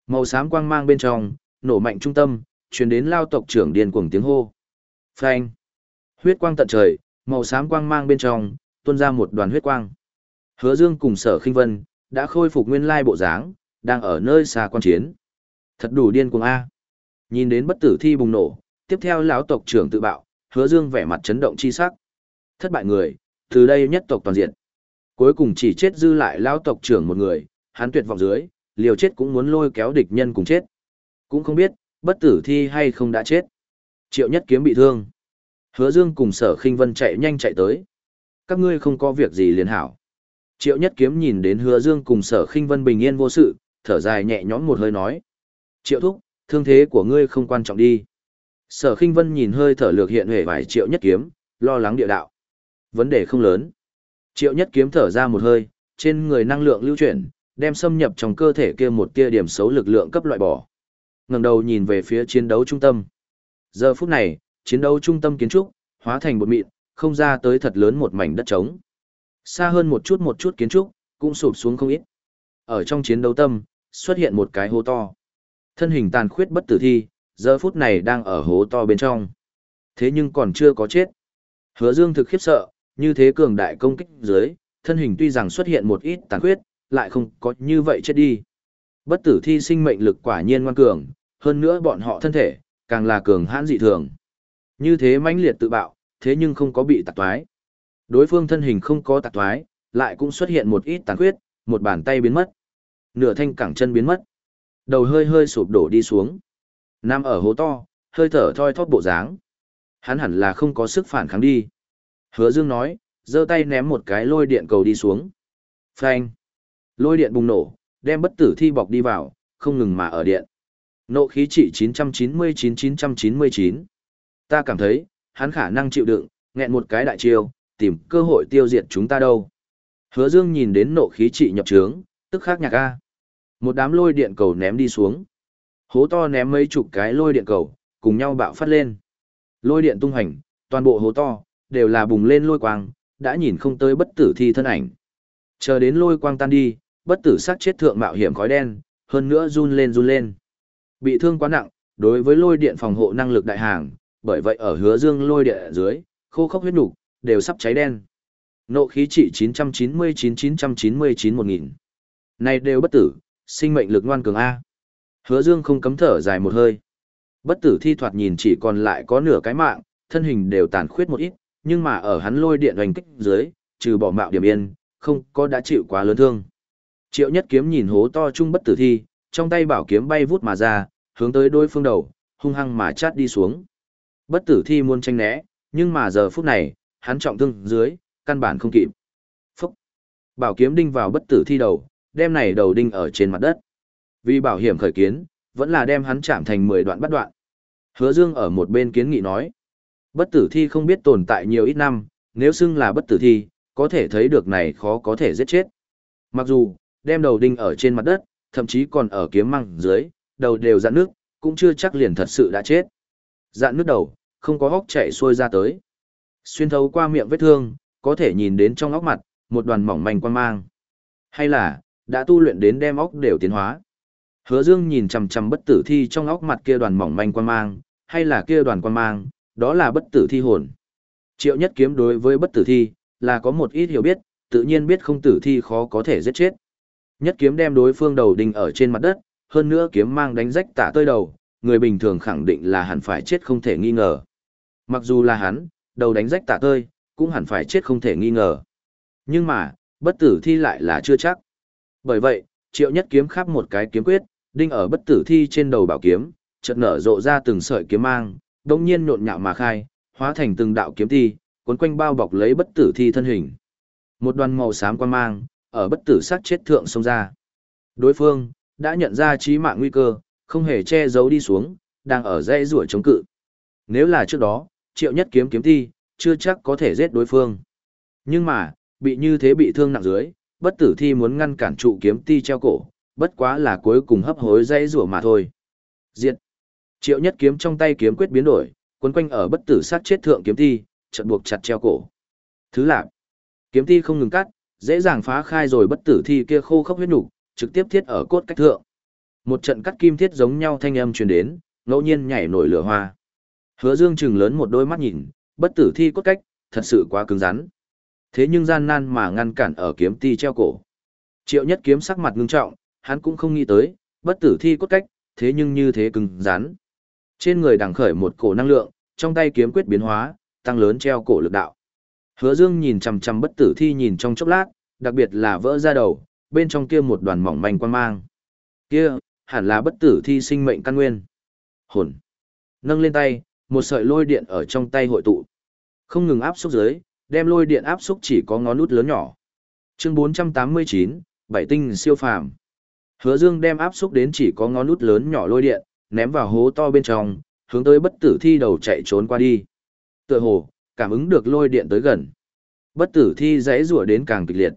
Màu xám quang mang bên trong, nổ mạnh trung tâm, truyền đến lao tộc trưởng điên cuồng tiếng hô. Phanh! Huyết quang tận trời, màu xám quang mang bên trong, tuôn ra một đoàn huyết quang. Hứa Dương cùng Sở Khinh Vân đã khôi phục nguyên lai bộ dáng, đang ở nơi xa quan chiến. Thật đủ điên cuồng a. Nhìn đến bất tử thi bùng nổ, tiếp theo lão tộc trưởng tự bạo, Hứa Dương vẻ mặt chấn động chi sắc. Thất bại người, từ đây nhất tộc toàn diện. Cuối cùng chỉ chết dư lại lão tộc trưởng một người, hắn tuyệt vọng dưới, liều chết cũng muốn lôi kéo địch nhân cùng chết. Cũng không biết, bất tử thi hay không đã chết. Triệu nhất kiếm bị thương. Hứa Dương cùng sở khinh vân chạy nhanh chạy tới. Các ngươi không có việc gì liền hảo. Triệu nhất kiếm nhìn đến hứa Dương cùng sở khinh vân bình yên vô sự, thở dài nhẹ nhõm một hơi nói. Triệu thúc, thương thế của ngươi không quan trọng đi. Sở khinh vân nhìn hơi thở lược hiện hề vài triệu nhất kiếm, lo lắng địa đạo. Vấn đề không lớn. Triệu nhất kiếm thở ra một hơi, trên người năng lượng lưu chuyển, đem xâm nhập trong cơ thể kia một tia điểm xấu lực lượng cấp loại bỏ. ngẩng đầu nhìn về phía chiến đấu trung tâm. Giờ phút này, chiến đấu trung tâm kiến trúc, hóa thành một mịn, không ra tới thật lớn một mảnh đất trống. Xa hơn một chút một chút kiến trúc, cũng sụp xuống không ít. Ở trong chiến đấu tâm, xuất hiện một cái hố to. Thân hình tàn khuyết bất tử thi, giờ phút này đang ở hố to bên trong. Thế nhưng còn chưa có chết. Hứa Dương thực khiếp sợ, như thế cường đại công kích dưới, thân hình tuy rằng xuất hiện một ít tàn khuyết, lại không có như vậy chết đi. Bất tử thi sinh mệnh lực quả nhiên ngoan cường, hơn nữa bọn họ thân thể, càng là cường hãn dị thường. Như thế mãnh liệt tự bạo, thế nhưng không có bị tạc toái. Đối phương thân hình không có tạc toái, lại cũng xuất hiện một ít tàn khuyết, một bàn tay biến mất. Nửa thanh cẳng chân biến mất. Đầu hơi hơi sụp đổ đi xuống. Nam ở hố to, hơi thở thoi thóp bộ dáng. Hắn hẳn là không có sức phản kháng đi. Hứa Dương nói, giơ tay ném một cái lôi điện cầu đi xuống. Phanh. Lôi điện bùng nổ, đem bất tử thi bọc đi vào, không ngừng mà ở điện. Nộ khí trị 999-999. Ta cảm thấy, hắn khả năng chịu đựng, nghẹn một cái đại chiêu, tìm cơ hội tiêu diệt chúng ta đâu. Hứa Dương nhìn đến nộ khí trị nhập trướng, tức khắc nhạc a. Một đám lôi điện cầu ném đi xuống. Hố to ném mấy chục cái lôi điện cầu, cùng nhau bạo phát lên. Lôi điện tung hành, toàn bộ hố to, đều là bùng lên lôi quang, đã nhìn không tới bất tử thi thân ảnh. Chờ đến lôi quang tan đi, bất tử sát chết thượng mạo hiểm khói đen, hơn nữa run lên run lên. Bị thương quá nặng, đối với lôi điện phòng hộ năng lực đại hàng, bởi vậy ở hứa dương lôi điện dưới, khô khốc huyết nục đều sắp cháy đen. Nộ khí trị 999-999-1000. Này đều bất tử, sinh mệnh lực ngoan cường A. Hứa dương không cấm thở dài một hơi. Bất tử thi thoạt nhìn chỉ còn lại có nửa cái mạng, thân hình đều tàn khuyết một ít, nhưng mà ở hắn lôi điện hoành kích dưới, trừ bỏ mạo điểm yên, không có đã chịu quá lớn thương. Triệu nhất kiếm nhìn hố to chung bất tử thi, trong tay bảo kiếm bay vút mà ra, hướng tới đối phương đầu, hung hăng mà chát đi xuống. Bất tử thi muốn tranh né, nhưng mà giờ phút này, hắn trọng thương dưới, căn bản không kịp. Phúc! Bảo kiếm đinh vào bất tử thi đầu, đem này đầu đinh ở trên mặt đất. Vì bảo hiểm khởi kiến, vẫn là đem hắn chạm thành 10 đoạn bắt đoạn. Hứa Dương ở một bên kiến nghị nói, bất tử thi không biết tồn tại nhiều ít năm, nếu xưng là bất tử thi, có thể thấy được này khó có thể giết chết. Mặc dù, đem đầu đinh ở trên mặt đất, thậm chí còn ở kiếm măng dưới, đầu đều dạn nước, cũng chưa chắc liền thật sự đã chết. Dạn nước đầu, không có hốc chạy xuôi ra tới. Xuyên thấu qua miệng vết thương, có thể nhìn đến trong óc mặt, một đoàn mỏng manh quan mang. Hay là, đã tu luyện đến đem óc đều tiến hóa. Hứa Dương nhìn chằm chằm bất tử thi trong óc mặt kia đoàn mỏng manh quan mang, hay là kia đoàn quan mang, đó là bất tử thi hồn. Triệu Nhất Kiếm đối với bất tử thi, là có một ít hiểu biết, tự nhiên biết không tử thi khó có thể giết chết. Nhất kiếm đem đối phương đầu đinh ở trên mặt đất, hơn nữa kiếm mang đánh rách tả tơi đầu, người bình thường khẳng định là hẳn phải chết không thể nghi ngờ. Mặc dù là hắn, đầu đánh rách tả tơi, cũng hẳn phải chết không thể nghi ngờ. Nhưng mà, bất tử thi lại là chưa chắc. Bởi vậy, triệu nhất kiếm khắp một cái kiếm quyết, đinh ở bất tử thi trên đầu bảo kiếm, chợt nở rộ ra từng sợi kiếm mang, đồng nhiên nhộn nhạo mà khai, hóa thành từng đạo kiếm thi, cuốn quanh bao bọc lấy bất tử thi thân hình. Một đoàn màu xám quan mang, ở bất tử sát chết thượng xông ra. Đối phương, đã nhận ra chí mạng nguy cơ, không hề che giấu đi xuống, đang ở dãy rủa chống cự. Nếu là trước đó, triệu nhất kiếm kiếm thi, chưa chắc có thể giết đối phương. Nhưng mà, bị như thế bị thương nặng dưới, bất tử thi muốn ngăn cản trụ kiếm ti treo cổ, bất quá là cuối cùng hấp hối dây rủa mà thôi. Diệt. Triệu nhất kiếm trong tay kiếm quyết biến đổi, quấn quanh ở bất tử sát chết thượng kiếm thi chợt buộc chặt treo cổ. Thứ lạc. Kiếm thi không ngừng cắt, dễ dàng phá khai rồi bất tử thi kia khô khốc huyết nục, trực tiếp thiết ở cốt cách thượng. Một trận cắt kim thiết giống nhau thanh âm truyền đến, ngẫu nhiên nhảy nổi lửa hoa. Hứa Dương trừng lớn một đôi mắt nhìn, bất tử thi cốt cách, thật sự quá cứng rắn. Thế nhưng gian nan mà ngăn cản ở kiếm ti treo cổ. Triệu Nhất kiếm sắc mặt ngưng trọng, hắn cũng không nghĩ tới, bất tử thi cốt cách, thế nhưng như thế cứng rắn. Trên người đằng khởi một cổ năng lượng, trong tay kiếm quyết biến hóa, tăng lớn treo cổ lực đạo. Hứa Dương nhìn chằm chằm bất tử thi nhìn trong chốc lát, đặc biệt là vỡ ra đầu, bên trong kia một đoàn mỏng manh quan mang. Kia, hẳn là bất tử thi sinh mệnh căn nguyên. Hồn. Nâng lên tay, một sợi lôi điện ở trong tay hội tụ. Không ngừng áp xúc dưới, đem lôi điện áp xúc chỉ có ngón nút lớn nhỏ. Chương 489, bảy tinh siêu phàm. Hứa Dương đem áp xúc đến chỉ có ngón nút lớn nhỏ lôi điện, ném vào hố to bên trong, hướng tới bất tử thi đầu chạy trốn qua đi. Tựa hồ, cảm ứng được lôi điện tới gần. Bất tử thi dãy rủa đến càng kịch liệt.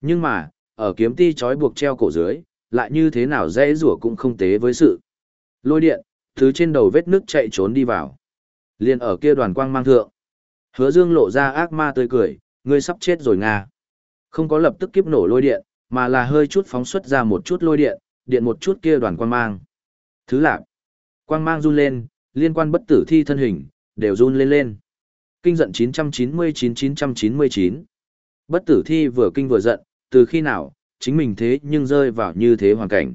Nhưng mà, ở kiếm ti chói buộc treo cổ dưới, lại như thế nào dãy rủa cũng không tế với sự. Lôi điện, thứ trên đầu vết nước chạy trốn đi vào. Liên ở kia đoàn quang mang thượng. Hứa Dương lộ ra ác ma tươi cười, ngươi sắp chết rồi Nga. Không có lập tức kiếp nổ lôi điện, mà là hơi chút phóng xuất ra một chút lôi điện, điện một chút kia đoàn quang mang. Thứ lạc. Quang mang run lên, liên quan bất tử thi thân hình, đều run lên lên. Kinh giận 999-999. Bất tử thi vừa kinh vừa giận, từ khi nào, chính mình thế nhưng rơi vào như thế hoàn cảnh.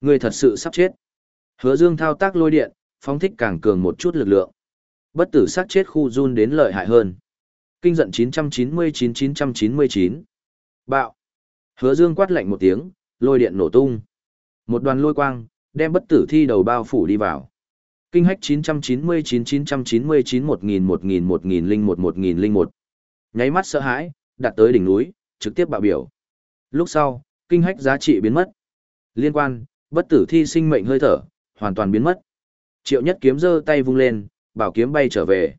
Người thật sự sắp chết. Hứa dương thao tác lôi điện, phóng thích càng cường một chút lực lượng. Bất tử sát chết khu run đến lợi hại hơn. Kinh giận 999-999. Bạo. Hứa dương quát lạnh một tiếng, lôi điện nổ tung. Một đoàn lôi quang, đem bất tử thi đầu bao phủ đi vào. Kinh hách 999-999-1000-1000-1001-1001. Nháy mắt sợ hãi, đặt tới đỉnh núi, trực tiếp bạo biểu. Lúc sau, kinh hách giá trị biến mất. Liên quan, bất tử thi sinh mệnh hơi thở, hoàn toàn biến mất. Triệu nhất kiếm giơ tay vung lên, bảo kiếm bay trở về.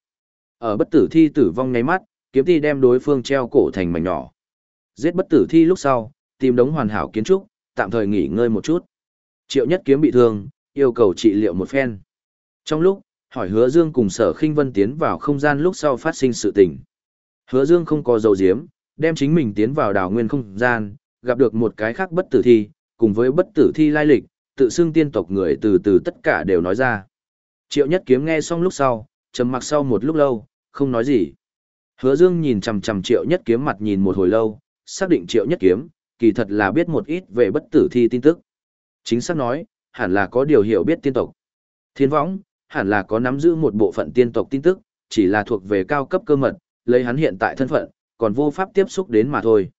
Ở bất tử thi tử vong nháy mắt, kiếm thi đem đối phương treo cổ thành mảnh nhỏ. Giết bất tử thi lúc sau, tìm đống hoàn hảo kiến trúc, tạm thời nghỉ ngơi một chút. Triệu nhất kiếm bị thương, yêu cầu trị liệu một phen. Trong lúc, hỏi hứa dương cùng sở khinh vân tiến vào không gian lúc sau phát sinh sự tình. Hứa dương không có dầu diếm, đem chính mình tiến vào đảo nguyên không gian, gặp được một cái khác bất tử thi, cùng với bất tử thi lai lịch, tự xưng tiên tộc người từ từ tất cả đều nói ra. Triệu nhất kiếm nghe xong lúc sau, trầm mặc sau một lúc lâu, không nói gì. Hứa Dương nhìn chằm chằm Triệu Nhất Kiếm mặt nhìn một hồi lâu, xác định Triệu Nhất Kiếm, kỳ thật là biết một ít về bất tử thi tin tức. Chính xác nói, hẳn là có điều hiểu biết tiên tộc. Thiên võng, hẳn là có nắm giữ một bộ phận tiên tộc tin tức, chỉ là thuộc về cao cấp cơ mật, lấy hắn hiện tại thân phận, còn vô pháp tiếp xúc đến mà thôi.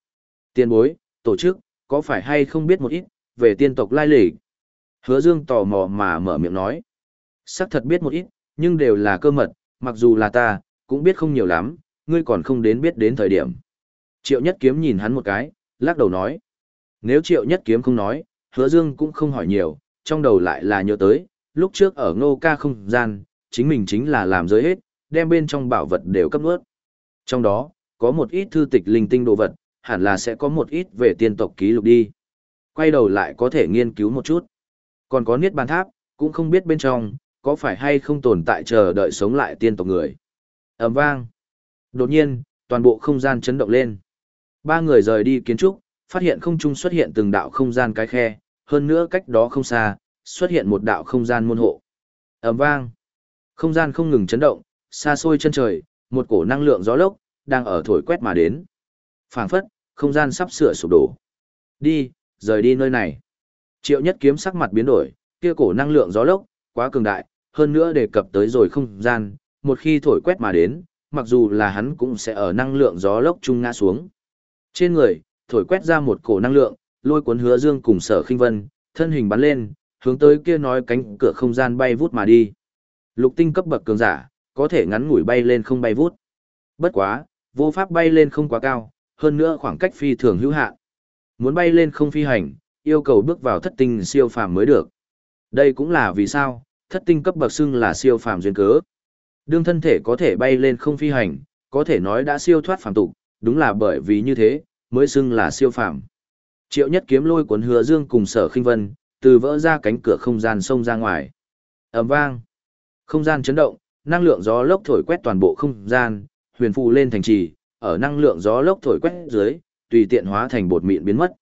Tiên bối, tổ chức, có phải hay không biết một ít, về tiên tộc lai lịch? Hứa Dương tò mò mà mở miệng nói. Sắc thật biết một ít, nhưng đều là cơ mật, mặc dù là ta, cũng biết không nhiều lắm, ngươi còn không đến biết đến thời điểm. Triệu Nhất Kiếm nhìn hắn một cái, lắc đầu nói. Nếu Triệu Nhất Kiếm không nói, Hứa Dương cũng không hỏi nhiều, trong đầu lại là nhớ tới, lúc trước ở ngô ca không gian, chính mình chính là làm giới hết, đem bên trong bảo vật đều cấp nuốt. Trong đó, có một ít thư tịch linh tinh đồ vật, hẳn là sẽ có một ít về tiên tộc ký lục đi. Quay đầu lại có thể nghiên cứu một chút. Còn có niết bàn tháp, cũng không biết bên trong, có phải hay không tồn tại chờ đợi sống lại tiên tộc người. ầm vang. Đột nhiên, toàn bộ không gian chấn động lên. Ba người rời đi kiến trúc, phát hiện không trung xuất hiện từng đạo không gian cái khe, hơn nữa cách đó không xa, xuất hiện một đạo không gian môn hộ. ầm vang. Không gian không ngừng chấn động, xa xôi chân trời, một cổ năng lượng gió lốc, đang ở thổi quét mà đến. phảng phất, không gian sắp sửa sụp đổ. Đi, rời đi nơi này. Triệu nhất kiếm sắc mặt biến đổi, kia cổ năng lượng gió lốc, quá cường đại, hơn nữa đề cập tới rồi không gian, một khi thổi quét mà đến, mặc dù là hắn cũng sẽ ở năng lượng gió lốc chung ngã xuống. Trên người, thổi quét ra một cổ năng lượng, lôi cuốn hứa dương cùng sở khinh vân, thân hình bắn lên, hướng tới kia nói cánh cửa không gian bay vút mà đi. Lục tinh cấp bậc cường giả, có thể ngắn ngủi bay lên không bay vút. Bất quá, vô pháp bay lên không quá cao, hơn nữa khoảng cách phi thường hữu hạn. Muốn bay lên không phi hành, yêu cầu bước vào thất tinh siêu phàm mới được. Đây cũng là vì sao, thất tinh cấp bậc xưng là siêu phàm duyên cớ. Đương thân thể có thể bay lên không phi hành, có thể nói đã siêu thoát phàm tục, đúng là bởi vì như thế, mới xưng là siêu phàm. Triệu Nhất kiếm lôi cuốn Hứa Dương cùng Sở Khinh Vân, từ vỡ ra cánh cửa không gian xông ra ngoài. Ầm vang, không gian chấn động, năng lượng gió lốc thổi quét toàn bộ không gian, huyền phù lên thành trì, ở năng lượng gió lốc thổi quét dưới, tùy tiện hóa thành bột mịn biến mất.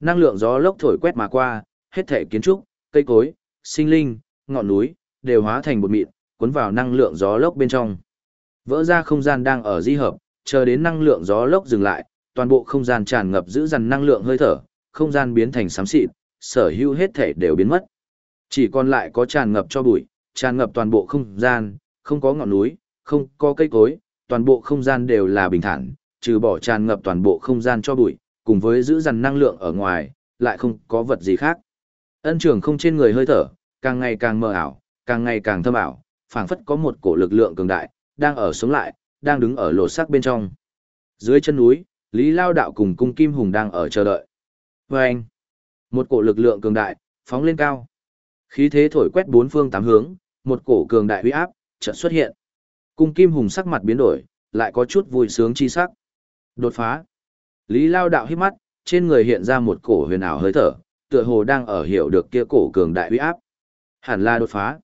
Năng lượng gió lốc thổi quét mà qua, hết thể kiến trúc, cây cối, sinh linh, ngọn núi, đều hóa thành bột mịn, cuốn vào năng lượng gió lốc bên trong. Vỡ ra không gian đang ở di hợp, chờ đến năng lượng gió lốc dừng lại, toàn bộ không gian tràn ngập giữ dằn năng lượng hơi thở, không gian biến thành xám xịt, sở hữu hết thể đều biến mất. Chỉ còn lại có tràn ngập cho bụi, tràn ngập toàn bộ không gian, không có ngọn núi, không có cây cối, toàn bộ không gian đều là bình thản, trừ bỏ tràn ngập toàn bộ không gian cho bụi, cùng với giữ dằn năng lượng ở ngoài, lại không có vật gì khác. Ân trường không trên người hơi thở, càng ngày càng mờ ảo, càng ngày càng thâm ảo, phảng phất có một cổ lực lượng cường đại, đang ở sống lại, đang đứng ở lỗ sắc bên trong. Dưới chân núi, Lý Lao Đạo cùng cung Kim Hùng đang ở chờ đợi. Và anh, một cổ lực lượng cường đại, phóng lên cao. Khí thế thổi quét bốn phương tám hướng, một cổ cường đại uy áp, chợt xuất hiện. Cung Kim Hùng sắc mặt biến đổi, lại có chút vui sướng chi sắc. Đột phá. Lý Lao Đạo hít mắt, trên người hiện ra một cổ huyền ảo hơi thở, tựa hồ đang ở hiểu được kia cổ cường đại uy áp. Hẳn là đột phá.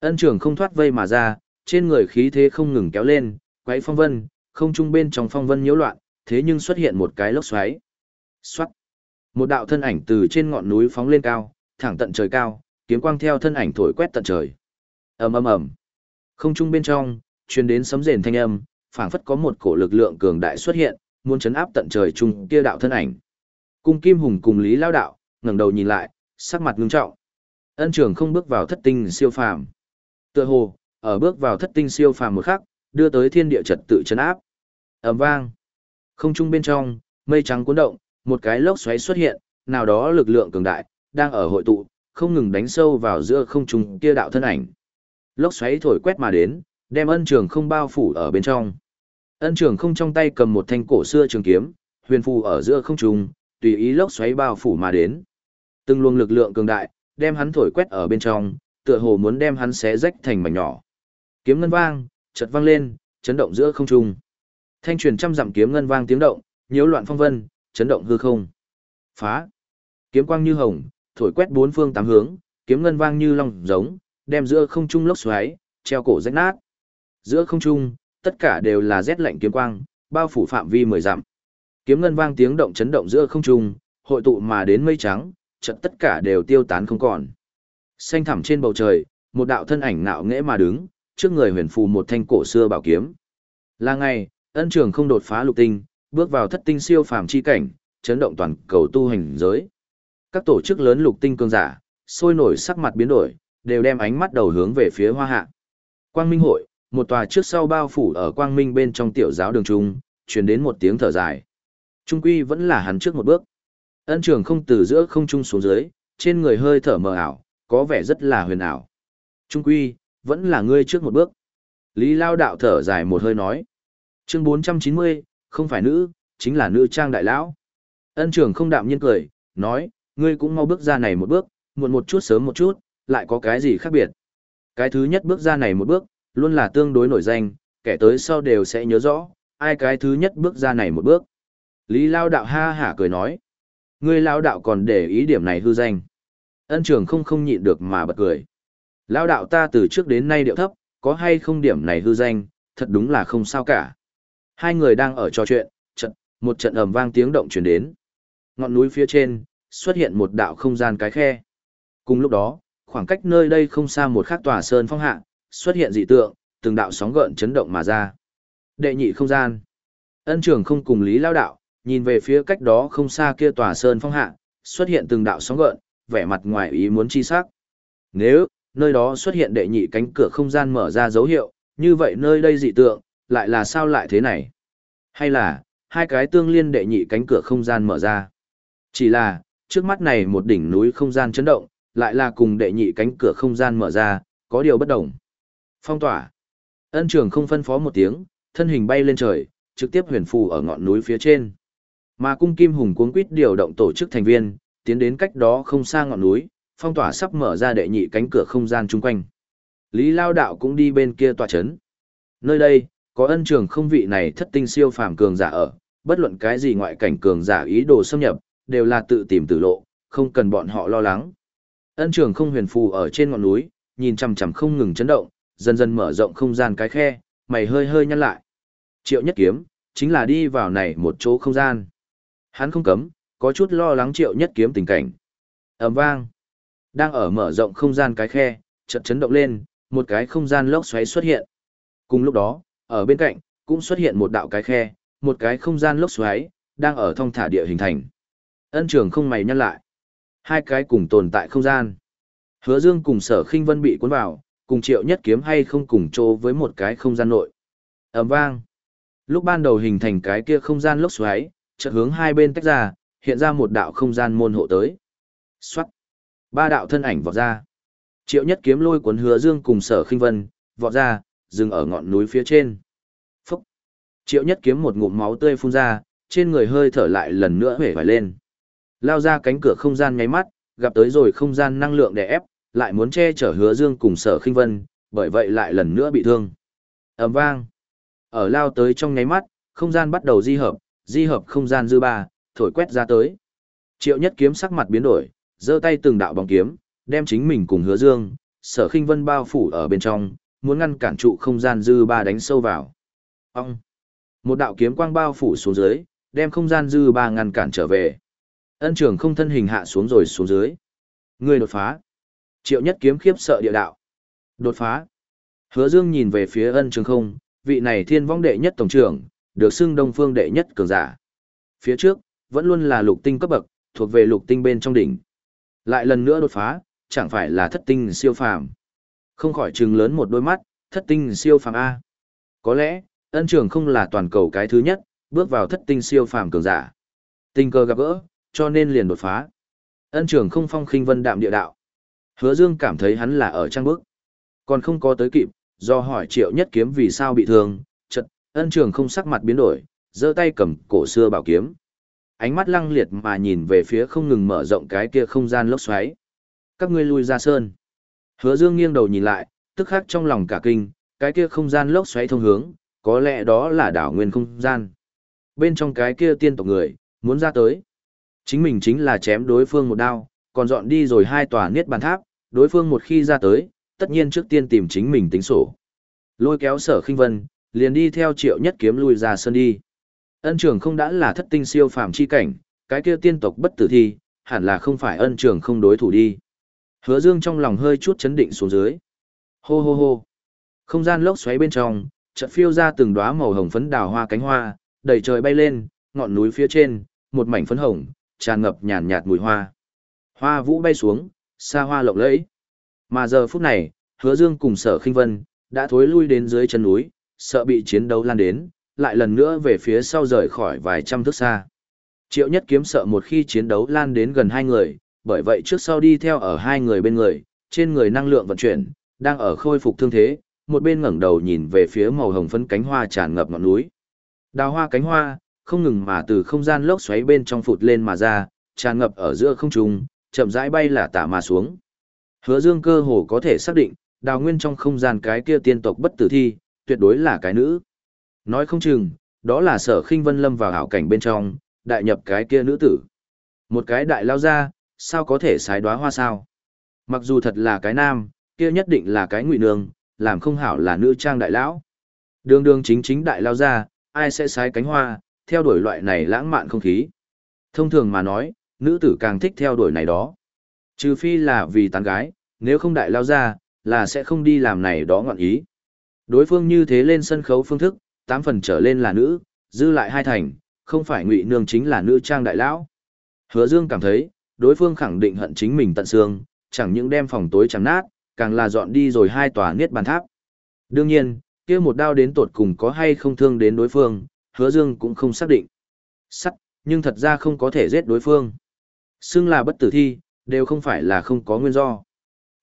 Ân trường không thoát vây mà ra, trên người khí thế không ngừng kéo lên, quấy phong vân, không trung bên trong phong vân nhiễu loạn, thế nhưng xuất hiện một cái lốc xoáy. Xoát. Một đạo thân ảnh từ trên ngọn núi phóng lên cao, thẳng tận trời cao, kiếm quang theo thân ảnh thổi quét tận trời. Ầm ầm ầm. Không trung bên trong, truyền đến sấm rền thanh âm, phảng phất có một cổ lực lượng cường đại xuất hiện, muốn chấn áp tận trời trung kia đạo thân ảnh. Cung Kim Hùng cùng Lý Lao đạo, ngẩng đầu nhìn lại, sắc mặt ngưng trọng. Ân Trường không bước vào thất tinh siêu phàm. Tựa hồ, ở bước vào thất tinh siêu phàm một khắc, đưa tới thiên địa trật tự chấn áp. Ầm vang. Không trung bên trong, mây trắng cuốn động, một cái lốc xoáy xuất hiện, nào đó lực lượng cường đại đang ở hội tụ, không ngừng đánh sâu vào giữa không trung kia đạo thân ảnh. Lốc xoáy thổi quét mà đến, đem Ân Trường không bao phủ ở bên trong. Ân Trường không trong tay cầm một thanh cổ xưa trường kiếm, huyền phù ở giữa không trung, tùy ý lốc xoáy bao phủ mà đến. Từng luồng lực lượng cường đại, đem hắn thổi quét ở bên trong, tựa hồ muốn đem hắn xé rách thành mảnh nhỏ. Kiếm ngân vang, chợt vang lên, chấn động giữa không trung. Thanh truyền trăm dặm kiếm ngân vang tiếng động, nhiễu loạn phong vân, chấn động hư không. Phá! Kiếm quang như hồng, thổi quét bốn phương tám hướng, kiếm ngân vang như long giống, đem giữa không trung lốc xoáy, treo cổ rách nát. Giữa không trung, tất cả đều là rét lạnh kiếm quang, bao phủ phạm vi mười dặm. Kiếm ngân vang tiếng động chấn động giữa không trung, hội tụ mà đến mây trắng, chợt tất cả đều tiêu tán không còn. Xanh thẳm trên bầu trời, một đạo thân ảnh nạo nghễ mà đứng, trước người huyền phù một thanh cổ xưa bảo kiếm. Là ngày, ân trường không đột phá lục tinh, bước vào thất tinh siêu phàm chi cảnh, chấn động toàn cầu tu hành giới. Các tổ chức lớn lục tinh cường giả, sôi nổi sắc mặt biến đổi, đều đem ánh mắt đầu hướng về phía hoa hạ. Quang Minh hội, một tòa trước sau bao phủ ở Quang Minh bên trong tiểu giáo đường trung, truyền đến một tiếng thở dài. Trung quy vẫn là hắn trước một bước. Ân trường không từ giữa không trung xuống dưới, trên người hơi thở mờ ảo, có vẻ rất là huyền ảo. Trung quy, vẫn là ngươi trước một bước. Lý Lao đạo thở dài một hơi nói. Chương 490, không phải nữ, chính là nữ trang đại lão. Ân trường không đạm nhiên cười, nói, ngươi cũng mau bước ra này một bước, muộn một chút sớm một chút, lại có cái gì khác biệt. Cái thứ nhất bước ra này một bước, luôn là tương đối nổi danh, kẻ tới sau đều sẽ nhớ rõ, ai cái thứ nhất bước ra này một bước. Lý Lao đạo ha hả cười nói, ngươi Lao đạo còn để ý điểm này hư danh. Ân trường không không nhịn được mà bật cười. Lao đạo ta từ trước đến nay điệu thấp, có hay không điểm này hư danh, thật đúng là không sao cả. Hai người đang ở trò chuyện, trận, một trận ầm vang tiếng động truyền đến. Ngọn núi phía trên, xuất hiện một đạo không gian cái khe. Cùng lúc đó, khoảng cách nơi đây không xa một khắc tòa sơn phong hạ, xuất hiện dị tượng, từng đạo sóng gợn chấn động mà ra. Đệ nhị không gian. Ân trường không cùng Lý Lao đạo, nhìn về phía cách đó không xa kia tòa sơn phong hạ, xuất hiện từng đạo sóng gợn, vẻ mặt ngoài ý muốn chi sắc. Nếu, nơi đó xuất hiện đệ nhị cánh cửa không gian mở ra dấu hiệu, như vậy nơi đây dị tượng, lại là sao lại thế này? Hay là, hai cái tương liên đệ nhị cánh cửa không gian mở ra? Chỉ là, trước mắt này một đỉnh núi không gian chấn động, lại là cùng đệ nhị cánh cửa không gian mở ra, có điều bất đồng. Phong tỏa. Ân trường không phân phó một tiếng, thân hình bay lên trời, trực tiếp huyền phù ở ngọn núi phía trên. Mà cung kim hùng cuống quýt điều động tổ chức thành viên, tiến đến cách đó không xa ngọn núi, phong tỏa sắp mở ra đệ nhị cánh cửa không gian chung quanh. Lý Lao Đạo cũng đi bên kia tòa chấn. Nơi đây, có ân trường không vị này thất tinh siêu phàm cường giả ở, bất luận cái gì ngoại cảnh cường giả ý đồ xâm nhập, đều là tự tìm tử lộ, không cần bọn họ lo lắng. Ân trường không huyền phù ở trên ngọn núi, nhìn chằm chằm không ngừng chấn động, dần dần mở rộng không gian cái khe, mày hơi hơi nhăn lại. Triệu nhất kiếm, chính là đi vào này một chỗ không gian. Hắn không cấm, có chút lo lắng triệu nhất kiếm tình cảnh. ầm vang. Đang ở mở rộng không gian cái khe, chợt chấn động lên, một cái không gian lốc xoáy xuất hiện. Cùng lúc đó, ở bên cạnh, cũng xuất hiện một đạo cái khe, một cái không gian lốc xoáy, đang ở thông thả địa hình thành. Ân trường không mày nhăn lại. Hai cái cùng tồn tại không gian. Hứa Dương cùng sở khinh vân bị cuốn vào, cùng triệu nhất kiếm hay không cùng chỗ với một cái không gian nội. ầm vang. Lúc ban đầu hình thành cái kia không gian lốc xoáy, chợt hướng hai bên tách ra, hiện ra một đạo không gian môn hộ tới. Xoát. Ba đạo thân ảnh vọt ra. Triệu nhất kiếm lôi cuốn hứa dương cùng sở khinh vân, vọt ra, dừng ở ngọn núi phía trên. Phúc. Triệu nhất kiếm một ngụm máu tươi phun ra, trên người hơi thở lại lần nữa hể vải lên. Lao ra cánh cửa không gian nháy mắt, gặp tới rồi không gian năng lượng đè ép, lại muốn che chở hứa dương cùng sở khinh vân, bởi vậy lại lần nữa bị thương. ầm vang. Ở lao tới trong nháy mắt, không gian bắt đầu di hợp, di hợp không gian dư ba, thổi quét ra tới. Triệu nhất kiếm sắc mặt biến đổi, giơ tay từng đạo bóng kiếm, đem chính mình cùng hứa dương, sở khinh vân bao phủ ở bên trong, muốn ngăn cản trụ không gian dư ba đánh sâu vào. Ông! Một đạo kiếm quang bao phủ xuống dưới, đem không gian dư ba ngăn cản trở về. Ân trường không thân hình hạ xuống rồi xuống dưới. Người đột phá. Triệu nhất kiếm khiếp sợ địa đạo. Đột phá. Hứa dương nhìn về phía ân trường không, vị này thiên vong đệ nhất tổng trưởng, được xưng đông phương đệ nhất cường giả. Phía trước, vẫn luôn là lục tinh cấp bậc, thuộc về lục tinh bên trong đỉnh. Lại lần nữa đột phá, chẳng phải là thất tinh siêu phàm. Không khỏi trừng lớn một đôi mắt, thất tinh siêu phàm A. Có lẽ, ân trường không là toàn cầu cái thứ nhất, bước vào thất tinh siêu phàm cường giả. Tình cờ gặp gỡ, cho nên liền đột phá. Ân trường không phong khinh vân đạm địa đạo. Hứa Dương cảm thấy hắn là ở trang bước. Còn không có tới kịp, do hỏi triệu nhất kiếm vì sao bị thương, chật, ân trường không sắc mặt biến đổi, giơ tay cầm cổ xưa bảo kiếm. Ánh mắt lăng liệt mà nhìn về phía không ngừng mở rộng cái kia không gian lốc xoáy. Các ngươi lui ra sơn. Hứa Dương nghiêng đầu nhìn lại, tức khắc trong lòng cả kinh, cái kia không gian lốc xoáy thông hướng, có lẽ đó là đảo nguyên không gian. Bên trong cái kia tiên tộc người, muốn ra tới. Chính mình chính là chém đối phương một đao, còn dọn đi rồi hai tòa niết bàn tháp, đối phương một khi ra tới, tất nhiên trước tiên tìm chính mình tính sổ. Lôi kéo sở khinh vân, liền đi theo triệu nhất kiếm lui ra sơn đi. Ân trường không đã là thất tinh siêu phàm chi cảnh, cái kia tiên tộc bất tử thi, hẳn là không phải ân trường không đối thủ đi. Hứa dương trong lòng hơi chút chấn định xuống dưới. Hô hô hô. Không gian lốc xoáy bên trong, chợt phiêu ra từng đóa màu hồng phấn đào hoa cánh hoa, đầy trời bay lên, ngọn núi phía trên, một mảnh phấn hồng, tràn ngập nhàn nhạt mùi hoa. Hoa vũ bay xuống, xa hoa lộng lẫy. Mà giờ phút này, Hứa Dương cùng Sở Khinh Vân đã thối lui đến dưới chân núi, sợ bị chiến đấu lan đến, lại lần nữa về phía sau rời khỏi vài trăm thước xa. Triệu Nhất Kiếm sợ một khi chiến đấu lan đến gần hai người, bởi vậy trước sau đi theo ở hai người bên người, trên người năng lượng vận chuyển, đang ở khôi phục thương thế, một bên ngẩng đầu nhìn về phía màu hồng phấn cánh hoa tràn ngập ngọn núi. Đào hoa cánh hoa, không ngừng mà từ không gian lốc xoáy bên trong phụt lên mà ra, tràn ngập ở giữa không trung, chậm rãi bay là tả mà xuống. Hứa Dương cơ hồ có thể xác định, đào nguyên trong không gian cái kia tiên tộc bất tử thi, tuyệt đối là cái nữ. Nói không chừng, đó là sở khinh vân lâm vào hảo cảnh bên trong, đại nhập cái kia nữ tử. Một cái đại lao ra, sao có thể sái đóa hoa sao? Mặc dù thật là cái nam, kia nhất định là cái ngụy nương, làm không hảo là nữ trang đại lão. Đường đường chính chính đại lao ra, ai sẽ sái cánh hoa, theo đuổi loại này lãng mạn không khí. Thông thường mà nói, nữ tử càng thích theo đuổi này đó. Trừ phi là vì tán gái, nếu không đại lao ra, là sẽ không đi làm này đó ngọn ý. Đối phương như thế lên sân khấu phương thức, tám phần trở lên là nữ, dư lại hai thành, không phải ngụy nương chính là nữ trang đại lão. Hứa Dương cảm thấy, đối phương khẳng định hận chính mình tận xương, chẳng những đem phòng tối chằm nát, càng là dọn đi rồi hai tòa niết bàn tháp. Đương nhiên, kia một đao đến tột cùng có hay không thương đến đối phương, hứa dương cũng không xác định. Sắt, nhưng thật ra không có thể giết đối phương. Xưng là bất tử thi, đều không phải là không có nguyên do.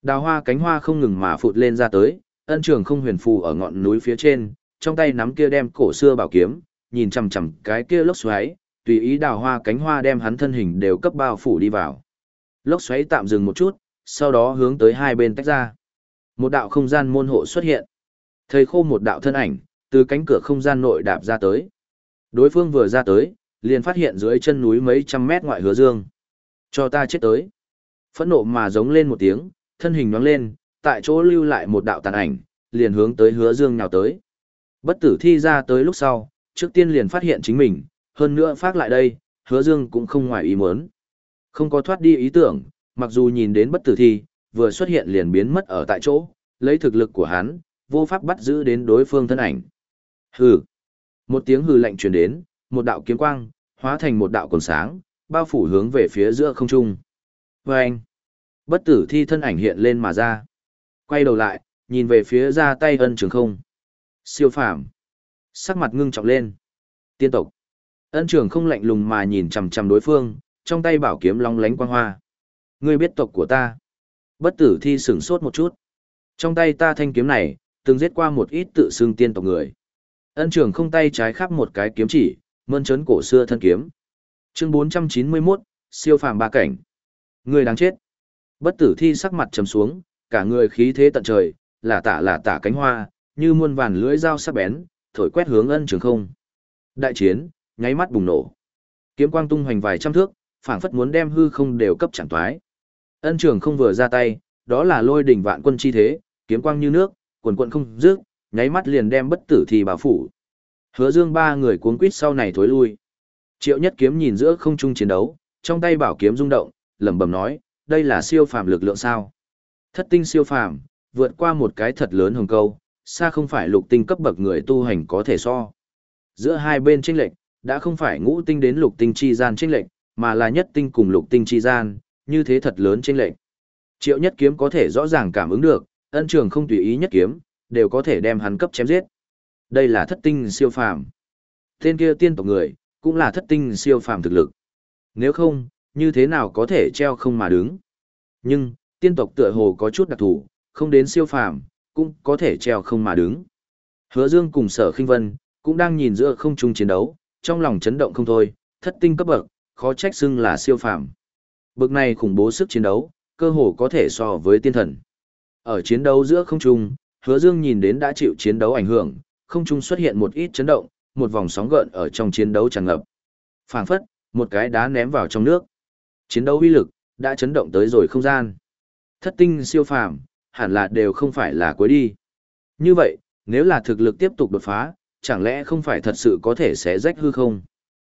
Đào hoa cánh hoa không ngừng mà phụt lên ra tới, ân trường không huyền phù ở ngọn núi phía trên, trong tay nắm kia đem cổ xưa bảo kiếm, nhìn chằm chằm cái kia lốc xoáy, tùy ý đào hoa cánh hoa đem hắn thân hình đều cấp bao phủ đi vào. Lốc xoáy tạm dừng một chút, sau đó hướng tới hai bên tách ra. Một đạo không gian môn hộ xuất hiện. Thầy khô một đạo thân ảnh, từ cánh cửa không gian nội đạp ra tới. Đối phương vừa ra tới, liền phát hiện dưới chân núi mấy trăm mét ngoại hứa dương. Cho ta chết tới. Phẫn nộ mà giống lên một tiếng, thân hình nhoáng lên, tại chỗ lưu lại một đạo tàn ảnh, liền hướng tới hứa dương nhào tới. Bất tử thi ra tới lúc sau, trước tiên liền phát hiện chính mình, hơn nữa phát lại đây, hứa dương cũng không ngoài ý muốn. Không có thoát đi ý tưởng, mặc dù nhìn đến bất tử thi, vừa xuất hiện liền biến mất ở tại chỗ, lấy thực lực của hắn, vô pháp bắt giữ đến đối phương thân ảnh. Hừ. Một tiếng hừ lạnh truyền đến, một đạo kiếm quang, hóa thành một đạo cồn sáng, bao phủ hướng về phía giữa không trung. Vâng! Bất tử thi thân ảnh hiện lên mà ra. Quay đầu lại, nhìn về phía ra tay ân trường không. Siêu phàm. Sắc mặt ngưng trọng lên. Tiên tộc. Ân trường không lạnh lùng mà nhìn chằm chằm đối phương, trong tay bảo kiếm long lánh quang hoa. Ngươi biết tộc của ta. Bất tử thi sửng sốt một chút. Trong tay ta thanh kiếm này, từng giết qua một ít tự xưng tiên tộc người. Ân trường không tay trái khắp một cái kiếm chỉ, mơn trớn cổ xưa thân kiếm. Chương 491, siêu phàm ba cảnh. ngươi đáng chết. Bất tử thi sắc mặt trầm xuống, cả người khí thế tận trời, là tả là tả cánh hoa, như muôn vàn lưỡi dao sắc bén, thổi quét hướng ân trường không. Đại chiến, nháy mắt bùng nổ. Kiếm quang tung hoành vài trăm thước, phảng phất muốn đem hư không đều cấp chẳng toái. Ân trường không vừa ra tay, đó là lôi đỉnh vạn quân chi thế, kiếm quang như nước, quần quận không dứt, nháy mắt liền đem bất tử thì bảo phủ. Hứa Dương ba người cuống quýt sau này thối lui. Triệu Nhất Kiếm nhìn giữa không trung chiến đấu, trong tay bảo kiếm rung động, lẩm bẩm nói, đây là siêu phàm lực lượng sao? Thất tinh siêu phàm, vượt qua một cái thật lớn hồng câu, xa không phải lục tinh cấp bậc người tu hành có thể so. Giữa hai bên chênh lệch, đã không phải ngũ tinh đến lục tinh chi gian chênh lệch, mà là nhất tinh cùng lục tinh chi gian, như thế thật lớn chênh lệch. Triệu Nhất Kiếm có thể rõ ràng cảm ứng được, ân trường không tùy ý nhất kiếm, đều có thể đem hắn cấp chém giết. Đây là thất tinh siêu phàm. Tên kia tiên tộc người, cũng là thất tinh siêu phàm thực lực. Nếu không, như thế nào có thể treo không mà đứng. Nhưng, tiên tộc tựa hồ có chút đặc thù, không đến siêu phàm, cũng có thể treo không mà đứng. Hứa Dương cùng Sở Khinh Vân cũng đang nhìn giữa không trung chiến đấu, trong lòng chấn động không thôi, thất tinh cấp bậc, khó trách xưng là siêu phàm. Bực này khủng bố sức chiến đấu, cơ hồ có thể so với tiên thần. Ở chiến đấu giữa không trung, Hứa Dương nhìn đến đã chịu chiến đấu ảnh hưởng, không trung xuất hiện một ít chấn động, một vòng sóng gợn ở trong chiến đấu tràn ngập. Phảng phất, một cái đá ném vào trong nước. Chiến đấu uy lực đã chấn động tới rồi không gian. Thất tinh siêu phàm, hẳn là đều không phải là cuối đi. Như vậy, nếu là thực lực tiếp tục đột phá, chẳng lẽ không phải thật sự có thể sẽ rách hư không?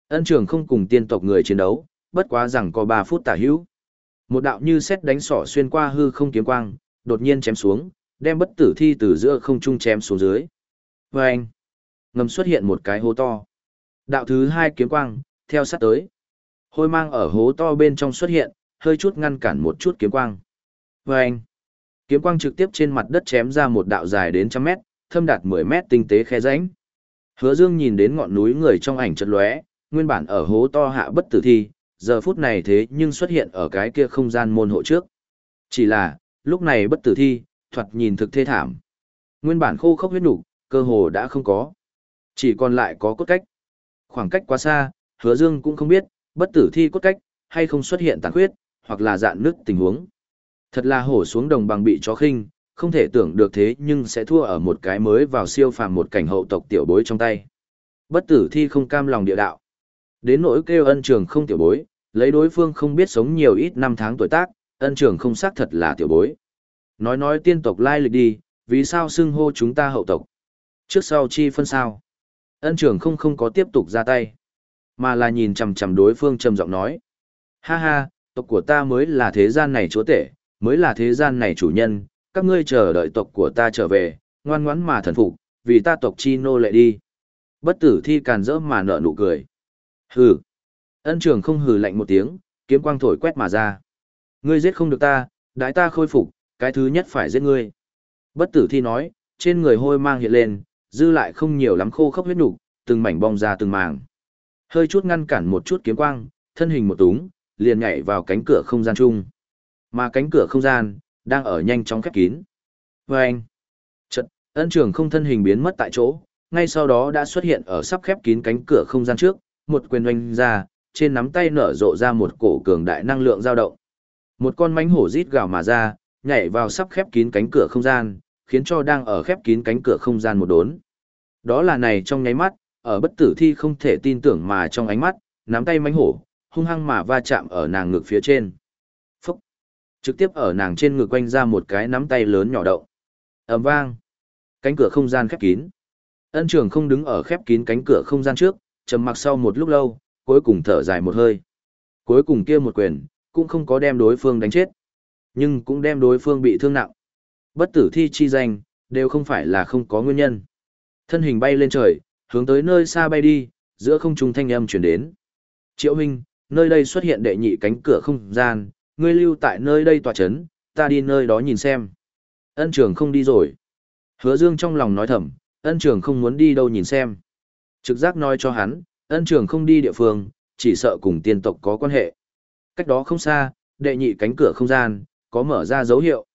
Ân trường không cùng tiên tộc người chiến đấu, bất quá rằng có 3 phút tả hữu. Một đạo như xét đánh sỏ xuyên qua hư không kiếm quang, đột nhiên chém xuống, đem bất tử thi từ giữa không trung chém xuống dưới. Và anh, ngầm xuất hiện một cái hố to. Đạo thứ hai kiếm quang, theo sát tới. Hôi mang ở hố to bên trong xuất hiện, hơi chút ngăn cản một chút kiếm quang. Và anh, kiếm quang trực tiếp trên mặt đất chém ra một đạo dài đến trăm mét, thâm đạt 10 mét tinh tế khe rãnh. Hứa Dương nhìn đến ngọn núi người trong ảnh chợt lóe, nguyên bản ở hố to hạ bất tử thi, giờ phút này thế nhưng xuất hiện ở cái kia không gian môn hộ trước. Chỉ là, lúc này bất tử thi, thoạt nhìn thực thê thảm. Nguyên bản khô khốc huyết nục, cơ hồ đã không có. Chỉ còn lại có cốt cách. Khoảng cách quá xa, hứa dương cũng không biết, bất tử thi cốt cách, hay không xuất hiện tàn huyết, hoặc là dạn nước tình huống. Thật là hổ xuống đồng bằng bị chó khinh, không thể tưởng được thế nhưng sẽ thua ở một cái mới vào siêu phàm một cảnh hậu tộc tiểu bối trong tay. Bất tử thi không cam lòng địa đạo. Đến nỗi kêu ân trường không tiểu bối, lấy đối phương không biết sống nhiều ít năm tháng tuổi tác, ân trường không xác thật là tiểu bối. Nói nói tiên tộc lai lịch đi, vì sao xưng hô chúng ta hậu tộc? Trước sau chi phân sao? Ân trường không không có tiếp tục ra tay, mà là nhìn chằm chằm đối phương trầm giọng nói. Ha ha, tộc của ta mới là thế gian này chúa tể, mới là thế gian này chủ nhân, các ngươi chờ đợi tộc của ta trở về, ngoan ngoãn mà thần phục, vì ta tộc chi nô lệ đi. Bất tử thi càn rỡ mà nở nụ cười. Hừ. Ân trường không hừ lạnh một tiếng, kiếm quang thổi quét mà ra. Ngươi giết không được ta, đái ta khôi phục, cái thứ nhất phải giết ngươi. Bất tử thi nói, trên người hôi mang hiện lên, dư lại không nhiều lắm khô khốc huyết nục, từng mảnh bong ra từng màng. Hơi chút ngăn cản một chút kiếm quang, thân hình một túng, liền nhảy vào cánh cửa không gian chung. Mà cánh cửa không gian, đang ở nhanh chóng khép kín. Và anh, chật, ân trường không thân hình biến mất tại chỗ, ngay sau đó đã xuất hiện ở sắp khép kín cánh cửa không gian trước, một quyền oanh ra, trên nắm tay nở rộ ra một cổ cường đại năng lượng dao động. Một con mánh hổ rít gào mà ra, nhảy vào sắp khép kín cánh cửa không gian, khiến cho đang ở khép kín cánh cửa không gian một đốn. Đó là này trong nháy mắt, ở bất tử thi không thể tin tưởng mà trong ánh mắt, nắm tay mánh hổ, hung hăng mà va chạm ở nàng ngực phía trên. Trực tiếp ở nàng trên ngực quanh ra một cái nắm tay lớn nhỏ động. ầm vang! Cánh cửa không gian khép kín. Ân trường không đứng ở khép kín cánh cửa không gian trước, trầm mặc sau một lúc lâu, cuối cùng thở dài một hơi. Cuối cùng kia một quyền, cũng không có đem đối phương đánh chết, nhưng cũng đem đối phương bị thương nặng. Bất tử thi chi danh, đều không phải là không có nguyên nhân. Thân hình bay lên trời, hướng tới nơi xa bay đi, giữa không trung thanh âm chuyển đến. Triệu huynh, nơi đây xuất hiện đệ nhị cánh cửa không gian, ngươi lưu tại nơi đây tòa chấn, ta đi nơi đó nhìn xem. Ân trường không đi rồi. Hứa dương trong lòng nói thầm, ân trường không muốn đi đâu nhìn xem. Trực giác nói cho hắn, ân trường không đi địa phương, chỉ sợ cùng tiên tộc có quan hệ. Cách đó không xa, đệ nhị cánh cửa không gian, có mở ra dấu hiệu.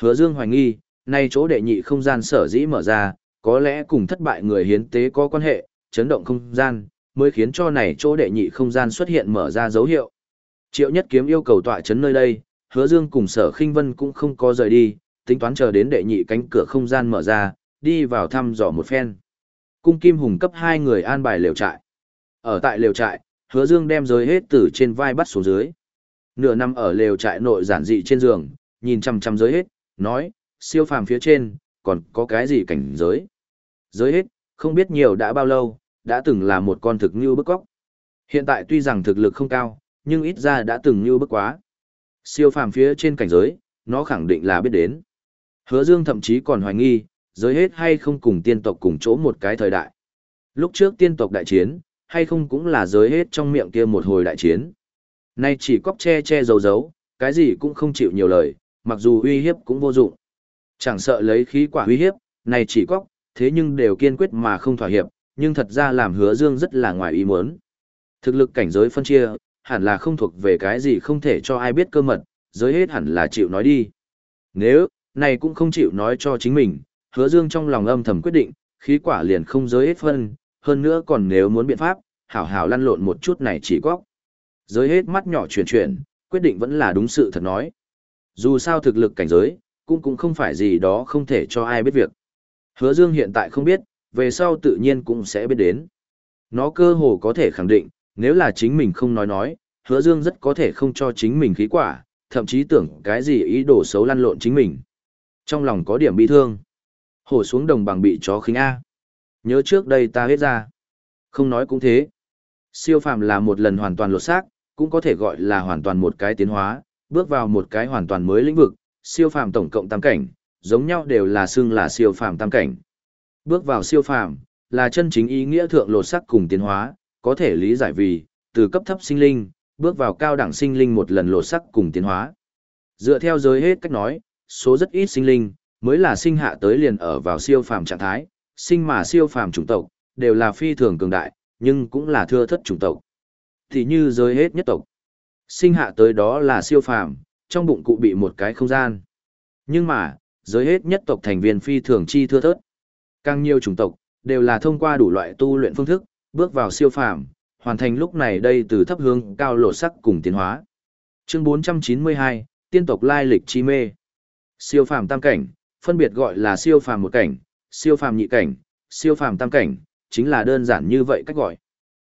Hứa Dương hoài nghi, nay chỗ đệ nhị không gian sở dĩ mở ra, có lẽ cùng thất bại người hiến tế có quan hệ, chấn động không gian, mới khiến cho này chỗ đệ nhị không gian xuất hiện mở ra dấu hiệu. Triệu Nhất Kiếm yêu cầu tọa chấn nơi đây, Hứa Dương cùng Sở Khinh Vân cũng không có rời đi, tính toán chờ đến đệ nhị cánh cửa không gian mở ra, đi vào thăm dò một phen. Cung Kim Hùng cấp hai người an bài lều trại. Ở tại lều trại, Hứa Dương đem giới hết từ trên vai bắt xuống dưới. Nửa năm ở lều trại nội giản dị trên giường, nhìn chăm chăm giới hết, nói, siêu phàm phía trên, còn có cái gì cảnh giới. Giới hết, không biết nhiều đã bao lâu, đã từng là một con thực như bức góc. Hiện tại tuy rằng thực lực không cao, nhưng ít ra đã từng như bức quá. Siêu phàm phía trên cảnh giới, nó khẳng định là biết đến. Hứa Dương thậm chí còn hoài nghi, giới hết hay không cùng tiên tộc cùng chỗ một cái thời đại. Lúc trước tiên tộc đại chiến, hay không cũng là giới hết trong miệng kia một hồi đại chiến. Nay chỉ cóc che che giấu giấu, cái gì cũng không chịu nhiều lời, mặc dù uy hiếp cũng vô dụng. Chẳng sợ lấy khí quả uy hiếp, này chỉ cóc, thế nhưng đều kiên quyết mà không thỏa hiệp, nhưng thật ra làm hứa dương rất là ngoài ý muốn. Thực lực cảnh giới phân chia, hẳn là không thuộc về cái gì không thể cho ai biết cơ mật, giới hết hẳn là chịu nói đi. Nếu, này cũng không chịu nói cho chính mình, hứa dương trong lòng âm thầm quyết định, khí quả liền không giới hết phân, hơn nữa còn nếu muốn biện pháp, hảo hảo lăn lộn một chút này chỉ có. Giới hết mắt nhỏ chuyển chuyển, quyết định vẫn là đúng sự thật nói. Dù sao thực lực cảnh giới, cũng cũng không phải gì đó không thể cho ai biết việc. Hứa Dương hiện tại không biết, về sau tự nhiên cũng sẽ biết đến. Nó cơ hồ có thể khẳng định, nếu là chính mình không nói nói, hứa dương rất có thể không cho chính mình khí quả, thậm chí tưởng cái gì ý đồ xấu lăn lộn chính mình. Trong lòng có điểm bi thương. Hổ xuống đồng bằng bị chó khinh A. Nhớ trước đây ta hết ra. Không nói cũng thế. Siêu phàm là một lần hoàn toàn lột xác, cũng có thể gọi là hoàn toàn một cái tiến hóa, bước vào một cái hoàn toàn mới lĩnh vực, siêu phàm tổng cộng tam cảnh, giống nhau đều là xưng là siêu phàm tam cảnh. Bước vào siêu phàm là chân chính ý nghĩa thượng lột xác cùng tiến hóa, có thể lý giải vì từ cấp thấp sinh linh, bước vào cao đẳng sinh linh một lần lột sắc cùng tiến hóa. Dựa theo giới hết cách nói, số rất ít sinh linh mới là sinh hạ tới liền ở vào siêu phàm trạng thái, sinh mà siêu phàm chủng tộc đều là phi thường cường đại, nhưng cũng là thưa thất chủng tộc. Thì như giới hết nhất tộc, sinh hạ tới đó là siêu phàm, trong bụng cụ bị một cái không gian. Nhưng mà, giới hết nhất tộc thành viên phi thường chi thưa thớt. Càng nhiều chủng tộc, đều là thông qua đủ loại tu luyện phương thức, bước vào siêu phàm, hoàn thành lúc này đây từ thấp hướng cao lộ sắc cùng tiến hóa. Chương 492, tiên tộc lai lịch chi mê. Siêu phàm tam cảnh, phân biệt gọi là siêu phàm một cảnh, siêu phàm nhị cảnh, siêu phàm tam cảnh, chính là đơn giản như vậy cách gọi.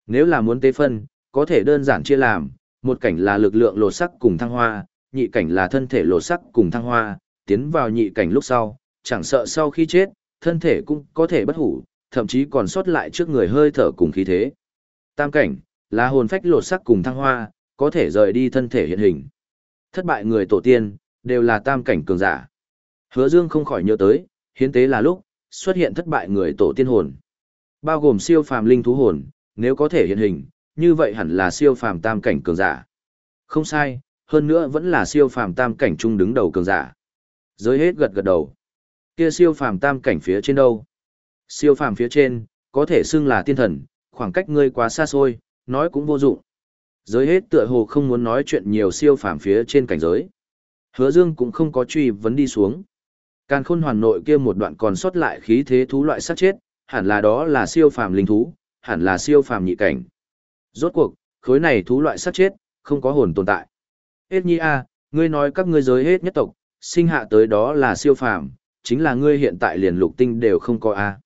Nếu là muốn tế phân, có thể đơn giản chia làm, một cảnh là lực lượng lột sắc cùng thăng hoa, nhị cảnh là thân thể lột sắc cùng thăng hoa, tiến vào nhị cảnh lúc sau, chẳng sợ sau khi chết, thân thể cũng có thể bất hủ, thậm chí còn sót lại trước người hơi thở cùng khí thế. Tam cảnh, là hồn phách lột sắc cùng thăng hoa, có thể rời đi thân thể hiện hình. Thất bại người tổ tiên, đều là tam cảnh cường giả. Hứa Dương không khỏi nhớ tới, hiến tế là lúc, xuất hiện thất bại người tổ tiên hồn. Bao gồm siêu phàm linh thú hồn, nếu có thể hiện hình, như vậy hẳn là siêu phàm tam cảnh cường giả. Không sai, hơn nữa vẫn là siêu phàm tam cảnh trung đứng đầu cường giả. Giới hết gật gật đầu. Kia siêu phàm tam cảnh phía trên đâu? Siêu phàm phía trên, có thể xưng là tiên thần, khoảng cách ngươi quá xa xôi, nói cũng vô dụng. Giới hết tựa hồ không muốn nói chuyện nhiều siêu phàm phía trên cảnh giới. Hứa Dương cũng không có truy vấn đi xuống. Càn khôn hoàn nội kia một đoạn còn sót lại khí thế thú loại sát chết, hẳn là đó là siêu phàm linh thú, hẳn là siêu phàm nhị cảnh. Rốt cuộc, khối này thú loại sát chết, không có hồn tồn tại. Hết nhi a, ngươi nói các ngươi giới hết nhất tộc, sinh hạ tới đó là siêu phàm, chính là ngươi hiện tại liền lục tinh đều không có a.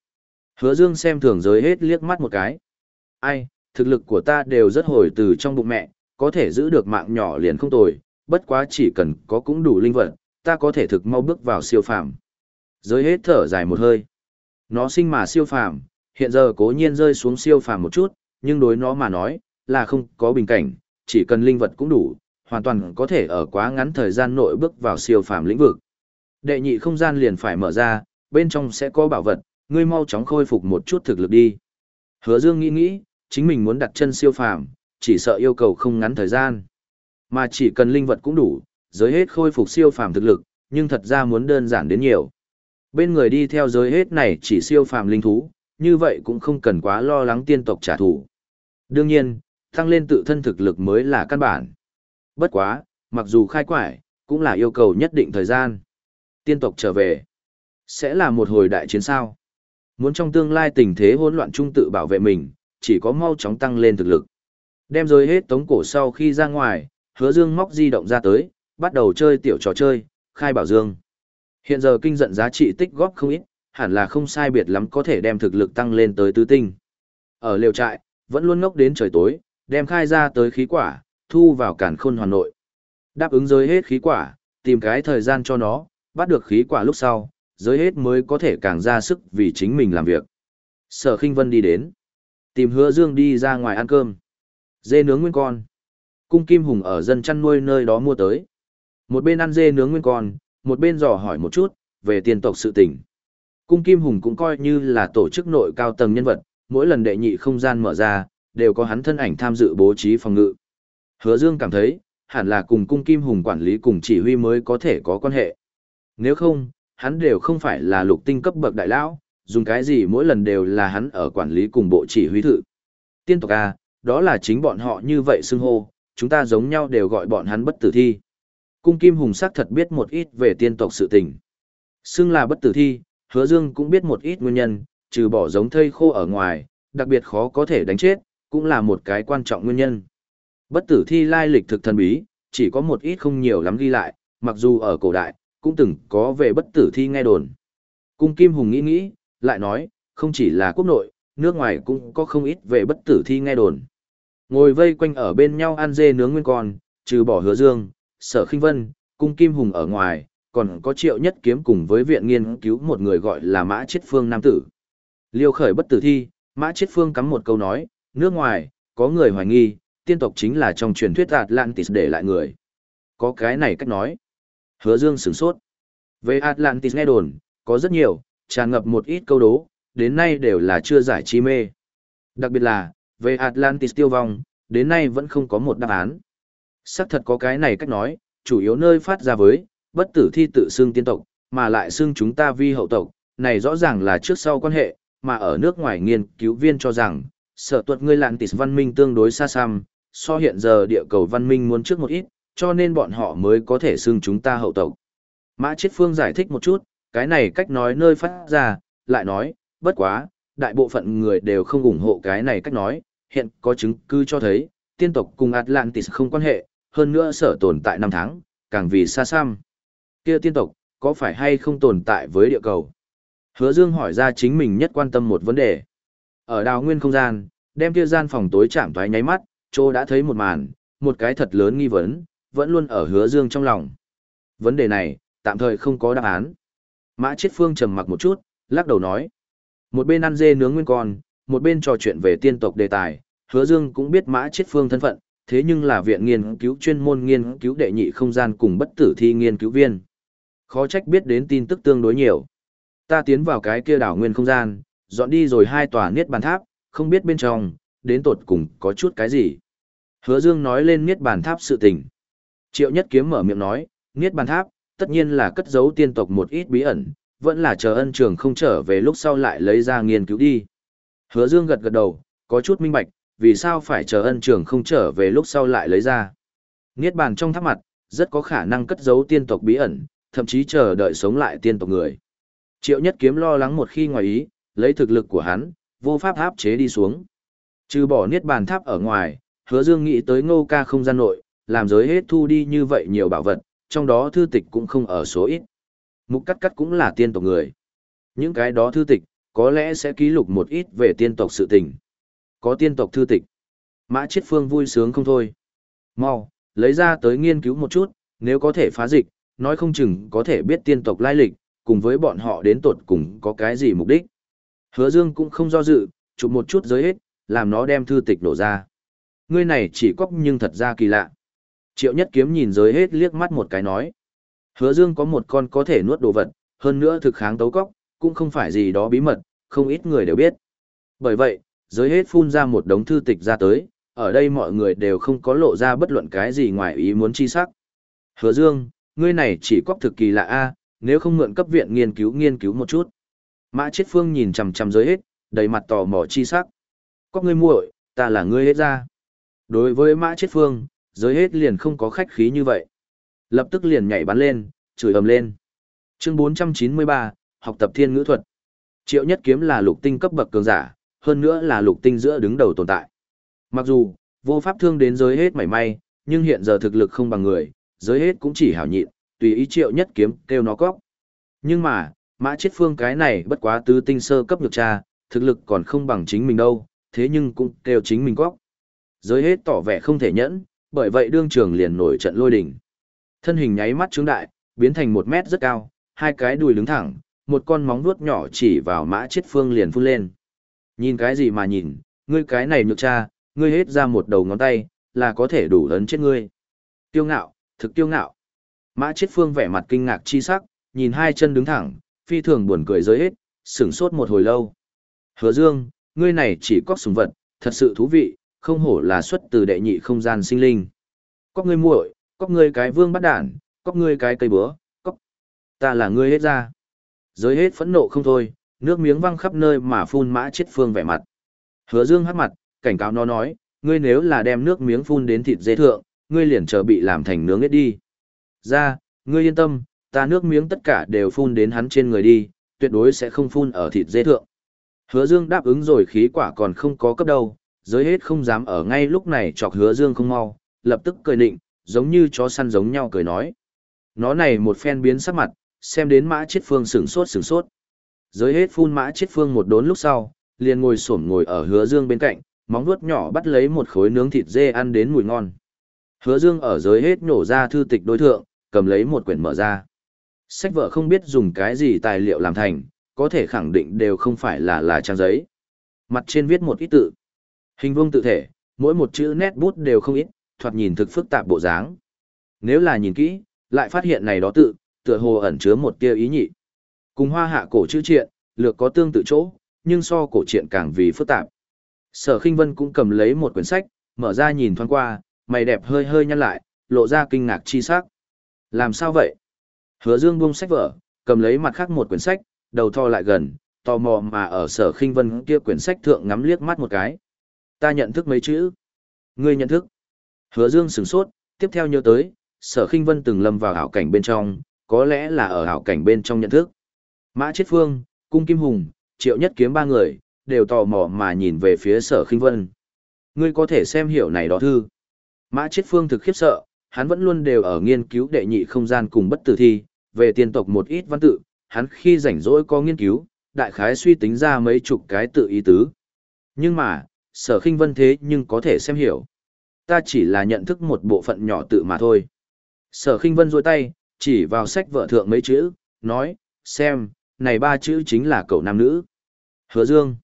Hứa Dương xem thường giới hết liếc mắt một cái. Ai, thực lực của ta đều rất hồi từ trong bụng mẹ, có thể giữ được mạng nhỏ liền không tồi, bất quá chỉ cần có cũng đủ linh vật, ta có thể thực mau bước vào siêu phàm. Giới hết thở dài một hơi. Nó sinh mà siêu phàm, hiện giờ cố nhiên rơi xuống siêu phàm một chút, nhưng đối nó mà nói, là không có bình cảnh, chỉ cần linh vật cũng đủ, hoàn toàn có thể ở quá ngắn thời gian nội bước vào siêu phàm lĩnh vực. Đệ nhị không gian liền phải mở ra, bên trong sẽ có bảo vật, ngươi mau chóng khôi phục một chút thực lực đi. Hứa Dương nghĩ nghĩ, chính mình muốn đặt chân siêu phàm, chỉ sợ yêu cầu không ngắn thời gian. Mà chỉ cần linh vật cũng đủ, giới hết khôi phục siêu phàm thực lực, nhưng thật ra muốn đơn giản đến nhiều. Bên người đi theo giới hết này chỉ siêu phàm linh thú, như vậy cũng không cần quá lo lắng tiên tộc trả thù. Đương nhiên, tăng lên tự thân thực lực mới là căn bản. Bất quá, mặc dù khai quải, cũng là yêu cầu nhất định thời gian. Tiên tộc trở về, sẽ là một hồi đại chiến sao. Muốn trong tương lai tình thế hỗn loạn trung tự bảo vệ mình, chỉ có mau chóng tăng lên thực lực. Đem rơi hết tống cổ sau khi ra ngoài, hứa dương móc di động ra tới, bắt đầu chơi tiểu trò chơi, khai bảo dương. Hiện giờ kinh giận giá trị tích góp không ít, hẳn là không sai biệt lắm có thể đem thực lực tăng lên tới tứ tinh. Ở liều trại, vẫn luôn ngốc đến trời tối, đem khai ra tới khí quả, thu vào cản khôn hoàn nội. Đáp ứng giới hết khí quả, tìm cái thời gian cho nó, bắt được khí quả lúc sau, giới hết mới có thể càng ra sức vì chính mình làm việc. Sở khinh vân đi đến, tìm hứa dương đi ra ngoài ăn cơm. Dê nướng nguyên con. Cung Kim Hùng ở dân chăn nuôi nơi đó mua tới. Một bên ăn dê nướng nguyên con, một bên dò hỏi một chút, về tiền tộc sự tình. Cung Kim Hùng cũng coi như là tổ chức nội cao tầng nhân vật, mỗi lần đệ nhị không gian mở ra, đều có hắn thân ảnh tham dự bố trí phòng ngự. Hứa Dương cảm thấy, hẳn là cùng Cung Kim Hùng quản lý cùng chỉ huy mới có thể có quan hệ. Nếu không, hắn đều không phải là lục tinh cấp bậc đại lão, dùng cái gì mỗi lần đều là hắn ở quản lý cùng bộ chỉ huy thự. Tiên tộc A, đó là chính bọn họ như vậy xưng hô, chúng ta giống nhau đều gọi bọn hắn bất tử thi. Cung Kim Hùng sắc thật biết một ít về tiên tộc sự tình. Xưng là bất tử thi, hứa dương cũng biết một ít nguyên nhân, trừ bỏ giống thây khô ở ngoài, đặc biệt khó có thể đánh chết, cũng là một cái quan trọng nguyên nhân. Bất tử thi lai lịch thực thần bí, chỉ có một ít không nhiều lắm ghi lại, mặc dù ở cổ đại, cũng từng có về bất tử thi nghe đồn. Cung Kim Hùng nghĩ nghĩ, lại nói, không chỉ là quốc nội, nước ngoài cũng có không ít về bất tử thi nghe đồn. Ngồi vây quanh ở bên nhau ăn dê nướng nguyên con, trừ bỏ hứa dương, sở khinh vân, cung kim hùng ở ngoài, còn có triệu nhất kiếm cùng với viện nghiên cứu một người gọi là mã chết phương nam tử. Liêu khởi bất tử thi, mã chết phương cắm một câu nói, nước ngoài, có người hoài nghi, tiên tộc chính là trong truyền thuyết Atlantis để lại người. Có cái này cách nói. Hứa dương sửng sốt. Về Atlantis nghe đồn, có rất nhiều, tràn ngập một ít câu đố, đến nay đều là chưa giải chi mê. Đặc biệt là, về Atlantis tiêu vong, đến nay vẫn không có một đáp án. Sắc thật có cái này cách nói, chủ yếu nơi phát ra với, bất tử thi tự xưng tiên tộc, mà lại xưng chúng ta vi hậu tộc, này rõ ràng là trước sau quan hệ, mà ở nước ngoài nghiên cứu viên cho rằng, sở tuật ngươi lạn tịt văn minh tương đối xa xăm, so hiện giờ địa cầu văn minh muốn trước một ít, cho nên bọn họ mới có thể xưng chúng ta hậu tộc. Mã Chiết Phương giải thích một chút, cái này cách nói nơi phát ra, lại nói, bất quá, đại bộ phận người đều không ủng hộ cái này cách nói, hiện có chứng cứ cho thấy, tiên tộc cùng Atlantis không quan hệ, hơn nữa sở tồn tại năm tháng, càng vì xa xăm. Kia tiên tộc, có phải hay không tồn tại với địa cầu? Hứa Dương hỏi ra chính mình nhất quan tâm một vấn đề. Ở đào nguyên không gian, đem kia gian phòng tối chạm thoái nháy mắt, Trô đã thấy một màn, một cái thật lớn nghi vấn, vẫn luôn ở hứa Dương trong lòng. Vấn đề này, tạm thời không có đáp án. Mã Chiết Phương trầm mặc một chút, lắc đầu nói. Một bên ăn dê nướng nguyên con, một bên trò chuyện về tiên tộc đề tài, hứa dương cũng biết mã chết phương thân phận, thế nhưng là viện nghiên cứu chuyên môn nghiên cứu đệ nhị không gian cùng bất tử thi nghiên cứu viên. Khó trách biết đến tin tức tương đối nhiều. Ta tiến vào cái kia đảo nguyên không gian, dọn đi rồi hai tòa niết bàn tháp, không biết bên trong, đến tột cùng có chút cái gì. Hứa dương nói lên niết bàn tháp sự tình. Triệu nhất kiếm mở miệng nói, niết bàn tháp, tất nhiên là cất giấu tiên tộc một ít bí ẩn, vẫn là chờ ân trường không trở về lúc sau lại lấy ra nghiên cứu đi. Hứa Dương gật gật đầu, có chút minh bạch, vì sao phải chờ ân trường không trở về lúc sau lại lấy ra. Niết bàn trong tháp mặt, rất có khả năng cất giấu tiên tộc bí ẩn, thậm chí chờ đợi sống lại tiên tộc người. Triệu nhất kiếm lo lắng một khi ngoài ý, lấy thực lực của hắn, vô pháp áp chế đi xuống. Trừ bỏ niết bàn tháp ở ngoài, hứa dương nghĩ tới ngô ca không gian nội, làm giới hết thu đi như vậy nhiều bảo vật, trong đó thư tịch cũng không ở số ít. Mục cắt cắt cũng là tiên tộc người. Những cái đó thư tịch, có lẽ sẽ ký lục một ít về tiên tộc sự tình. Có tiên tộc thư tịch. Mã Chiết Phương vui sướng không thôi. Mau, lấy ra tới nghiên cứu một chút, nếu có thể phá dịch, nói không chừng có thể biết tiên tộc lai lịch, cùng với bọn họ đến tột cùng có cái gì mục đích. Hứa Dương cũng không do dự, chụp một chút giới hết, làm nó đem thư tịch đổ ra. Ngươi này chỉ cóc nhưng thật ra kỳ lạ. Triệu Nhất Kiếm nhìn giới hết liếc mắt một cái nói. Hứa Dương có một con có thể nuốt đồ vật, hơn nữa thực kháng tấu cóc, cũng không phải gì đó bí mật, không ít người đều biết. Bởi vậy, giới hết phun ra một đống thư tịch ra tới, ở đây mọi người đều không có lộ ra bất luận cái gì ngoài ý muốn chi sắc. Hứa Dương, ngươi này chỉ cóc thực kỳ lạ a, nếu không mượn cấp viện nghiên cứu nghiên cứu một chút. Mã Chiết Phương nhìn chằm chằm giới hết, đầy mặt tò mò chi sắc. Cóc ngươi muội, ta là ngươi hết ra. Đối với Mã Chiết Phương, giới hết liền không có khách khí như vậy. Lập tức liền nhảy bắn lên, chửi ầm lên. Chương 493, học tập thiên ngữ thuật. Triệu Nhất Kiếm là lục tinh cấp bậc cường giả, hơn nữa là lục tinh giữa đứng đầu tồn tại. Mặc dù, vô pháp thương đến giới hết mảy may, nhưng hiện giờ thực lực không bằng người, giới hết cũng chỉ hảo nhịn, tùy ý Triệu Nhất Kiếm kêu nó cóc. Nhưng mà, mã chết phương cái này bất quá tứ tinh sơ cấp nhược tra, thực lực còn không bằng chính mình đâu, thế nhưng cũng kêu chính mình cóc. Giới hết tỏ vẻ không thể nhẫn, bởi vậy đương trường liền nổi trận lôi đỉnh. Thân hình nháy mắt trướng đại, biến thành một mét rất cao, hai cái đùi đứng thẳng, một con móng vuốt nhỏ chỉ vào mã chết phương liền phun lên. Nhìn cái gì mà nhìn, ngươi cái này nhược cha, ngươi hết ra một đầu ngón tay, là có thể đủ lớn chết ngươi. Tiêu ngạo, thực tiêu ngạo. Mã chết phương vẻ mặt kinh ngạc chi sắc, nhìn hai chân đứng thẳng, phi thường buồn cười giới hết, sửng sốt một hồi lâu. Hứa dương, ngươi này chỉ có sùng vật, thật sự thú vị, không hổ là xuất từ đệ nhị không gian sinh linh. Có ngươi muội, cóc ngươi cái vương bắt đản, cóc ngươi cái cây búa, cóc. Ta là ngươi hết ra. Giới hết phẫn nộ không thôi, nước miếng văng khắp nơi mà phun mã chết phương vẻ mặt. Hứa dương hất mặt, cảnh cáo nó nói, ngươi nếu là đem nước miếng phun đến thịt dê thượng, ngươi liền chờ bị làm thành nướng hết đi. Ra, ngươi yên tâm, ta nước miếng tất cả đều phun đến hắn trên người đi, tuyệt đối sẽ không phun ở thịt dê thượng. Hứa dương đáp ứng rồi khí quả còn không có cấp đâu, giới hết không dám ở ngay lúc này chọc hứa dương không mau, lập tức cười định, giống như chó săn giống nhau cười nói. Nó này một phen biến sắc mặt, xem đến mã chết phương sửng sốt sửng sốt. Giới hết phun mã chết phương một đốn lúc sau, liền ngồi xổm ngồi ở hứa dương bên cạnh, móng vuốt nhỏ bắt lấy một khối nướng thịt dê ăn đến mùi ngon. Hứa dương ở giới hết nổ ra thư tịch đối thượng, cầm lấy một quyển mở ra. Sách vợ không biết dùng cái gì tài liệu làm thành, có thể khẳng định đều không phải là là trang giấy. Mặt trên viết một ít tự. Hình vuông tự thể, mỗi một chữ nét bút đều không ít, thoạt nhìn thực phức tạp bộ dáng. Nếu là nhìn kỹ, lại phát hiện này đó tự, tựa hồ ẩn chứa một tia ý nhị. Cùng hoa hạ cổ chữ triện, lược có tương tự chỗ, nhưng so cổ triện càng vì phức tạp. Sở Khinh Vân cũng cầm lấy một quyển sách, mở ra nhìn thoáng qua, mày đẹp hơi hơi nhăn lại, lộ ra kinh ngạc chi sắc. Làm sao vậy? Hứa Dương buông sách vở, cầm lấy mặt khác một quyển sách, đầu thò lại gần, tò mò mà ở Sở Khinh Vân kia quyển sách thượng ngắm liếc mắt một cái. Ta nhận thức mấy chữ. Ngươi nhận thức. Hứa Dương sửng sốt, tiếp theo nhớ tới, Sở Khinh Vân từng lâm vào hảo cảnh bên trong, có lẽ là ở hảo cảnh bên trong nhận thức. Mã Chiết Phương, Cung Kim Hùng, Triệu Nhất Kiếm ba người, đều tò mò mà nhìn về phía Sở Khinh Vân. Ngươi có thể xem hiểu này đó thư. Mã Chiết Phương thực khiếp sợ, hắn vẫn luôn đều ở nghiên cứu đệ nhị không gian cùng bất tử thi, về tiên tộc một ít văn tự, hắn khi rảnh rỗi có nghiên cứu, đại khái suy tính ra mấy chục cái tự ý tứ. Nhưng mà, sở khinh vân thế nhưng có thể xem hiểu. Ta chỉ là nhận thức một bộ phận nhỏ tự mà thôi. Sở khinh vân rôi tay, chỉ vào sách vợ thượng mấy chữ, nói, xem, này ba chữ chính là cậu nam nữ. Hứa Dương,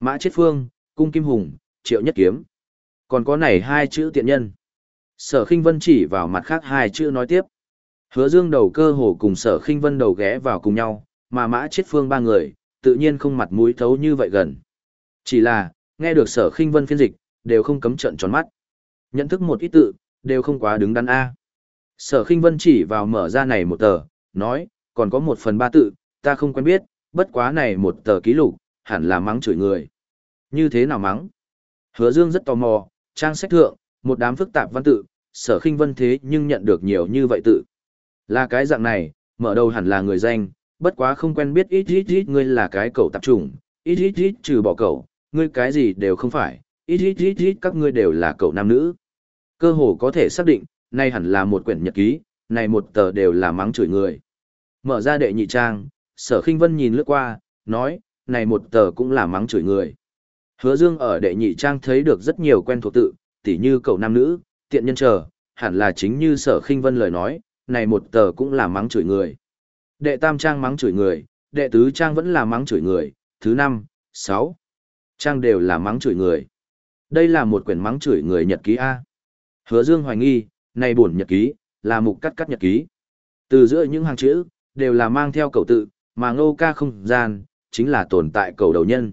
Mã Chết Phương, Cung Kim Hùng, Triệu Nhất Kiếm. Còn có này hai chữ tiện nhân. Sở khinh vân chỉ vào mặt khác hai chữ nói tiếp. Hứa Dương đầu cơ hồ cùng sở khinh vân đầu ghé vào cùng nhau, mà Mã Chết Phương ba người, tự nhiên không mặt mũi thấu như vậy gần. Chỉ là, nghe được sở khinh vân phiên dịch, đều không cấm trận tròn mắt. Nhận thức một ít tự, đều không quá đứng đắn A. Sở khinh vân chỉ vào mở ra này một tờ, nói, còn có một phần ba tự, ta không quen biết, bất quá này một tờ ký lục, hẳn là mắng chửi người. Như thế nào mắng? Hứa Dương rất tò mò, trang sách thượng, một đám phức tạp văn tự, sở khinh vân thế nhưng nhận được nhiều như vậy tự. Là cái dạng này, mở đầu hẳn là người danh, bất quá không quen biết ít ít ít ngươi là cái cậu tạp trùng, ít ít ít trừ bỏ cậu, ngươi cái gì đều không phải, ít ít ít ít các ngươi đều là cậu nam nữ. Cơ hồ có thể xác định, nay hẳn là một quyển nhật ký, này một tờ đều là mắng chửi người. Mở ra đệ nhị trang, sở khinh vân nhìn lướt qua, nói, này một tờ cũng là mắng chửi người. Hứa dương ở đệ nhị trang thấy được rất nhiều quen thuộc tự, tỉ như cậu nam nữ, tiện nhân chờ, hẳn là chính như sở khinh vân lời nói, này một tờ cũng là mắng chửi người. Đệ tam trang mắng chửi người, đệ tứ trang vẫn là mắng chửi người, thứ năm, sáu trang đều là mắng chửi người. Đây là một quyển mắng chửi người nhật ký A. Hứa Dương hoài nghi, này buồn nhật ký, là mục cắt cắt nhật ký. Từ giữa những hàng chữ, đều là mang theo cầu tự, mà ngô ca không gian, chính là tồn tại cầu đầu nhân.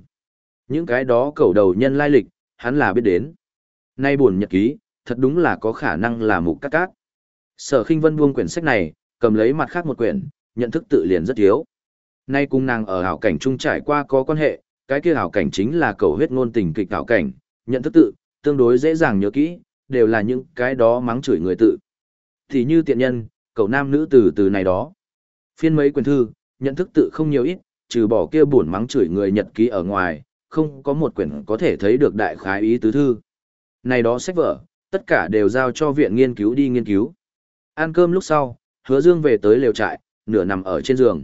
Những cái đó cầu đầu nhân lai lịch, hắn là biết đến. Nay buồn nhật ký, thật đúng là có khả năng là mục cắt cắt. Sở khinh vân buông quyển sách này, cầm lấy mặt khác một quyển, nhận thức tự liền rất thiếu. Nay cùng nàng ở hảo cảnh trung trải qua có quan hệ, cái kia hảo cảnh chính là cầu huyết ngôn tình kịch ảo cảnh, nhận thức tự, tương đối dễ dàng nhớ kỹ, đều là những cái đó mắng chửi người tự. Thì như tiện nhân, cậu nam nữ từ từ này đó. Phiên mấy quyển thư, nhận thức tự không nhiều ít, trừ bỏ kia buồn mắng chửi người nhật ký ở ngoài, không có một quyển có thể thấy được đại khái ý tứ thư. Này đó sách vở, tất cả đều giao cho viện nghiên cứu đi nghiên cứu. Ăn cơm lúc sau, hứa dương về tới lều trại, nửa nằm ở trên giường.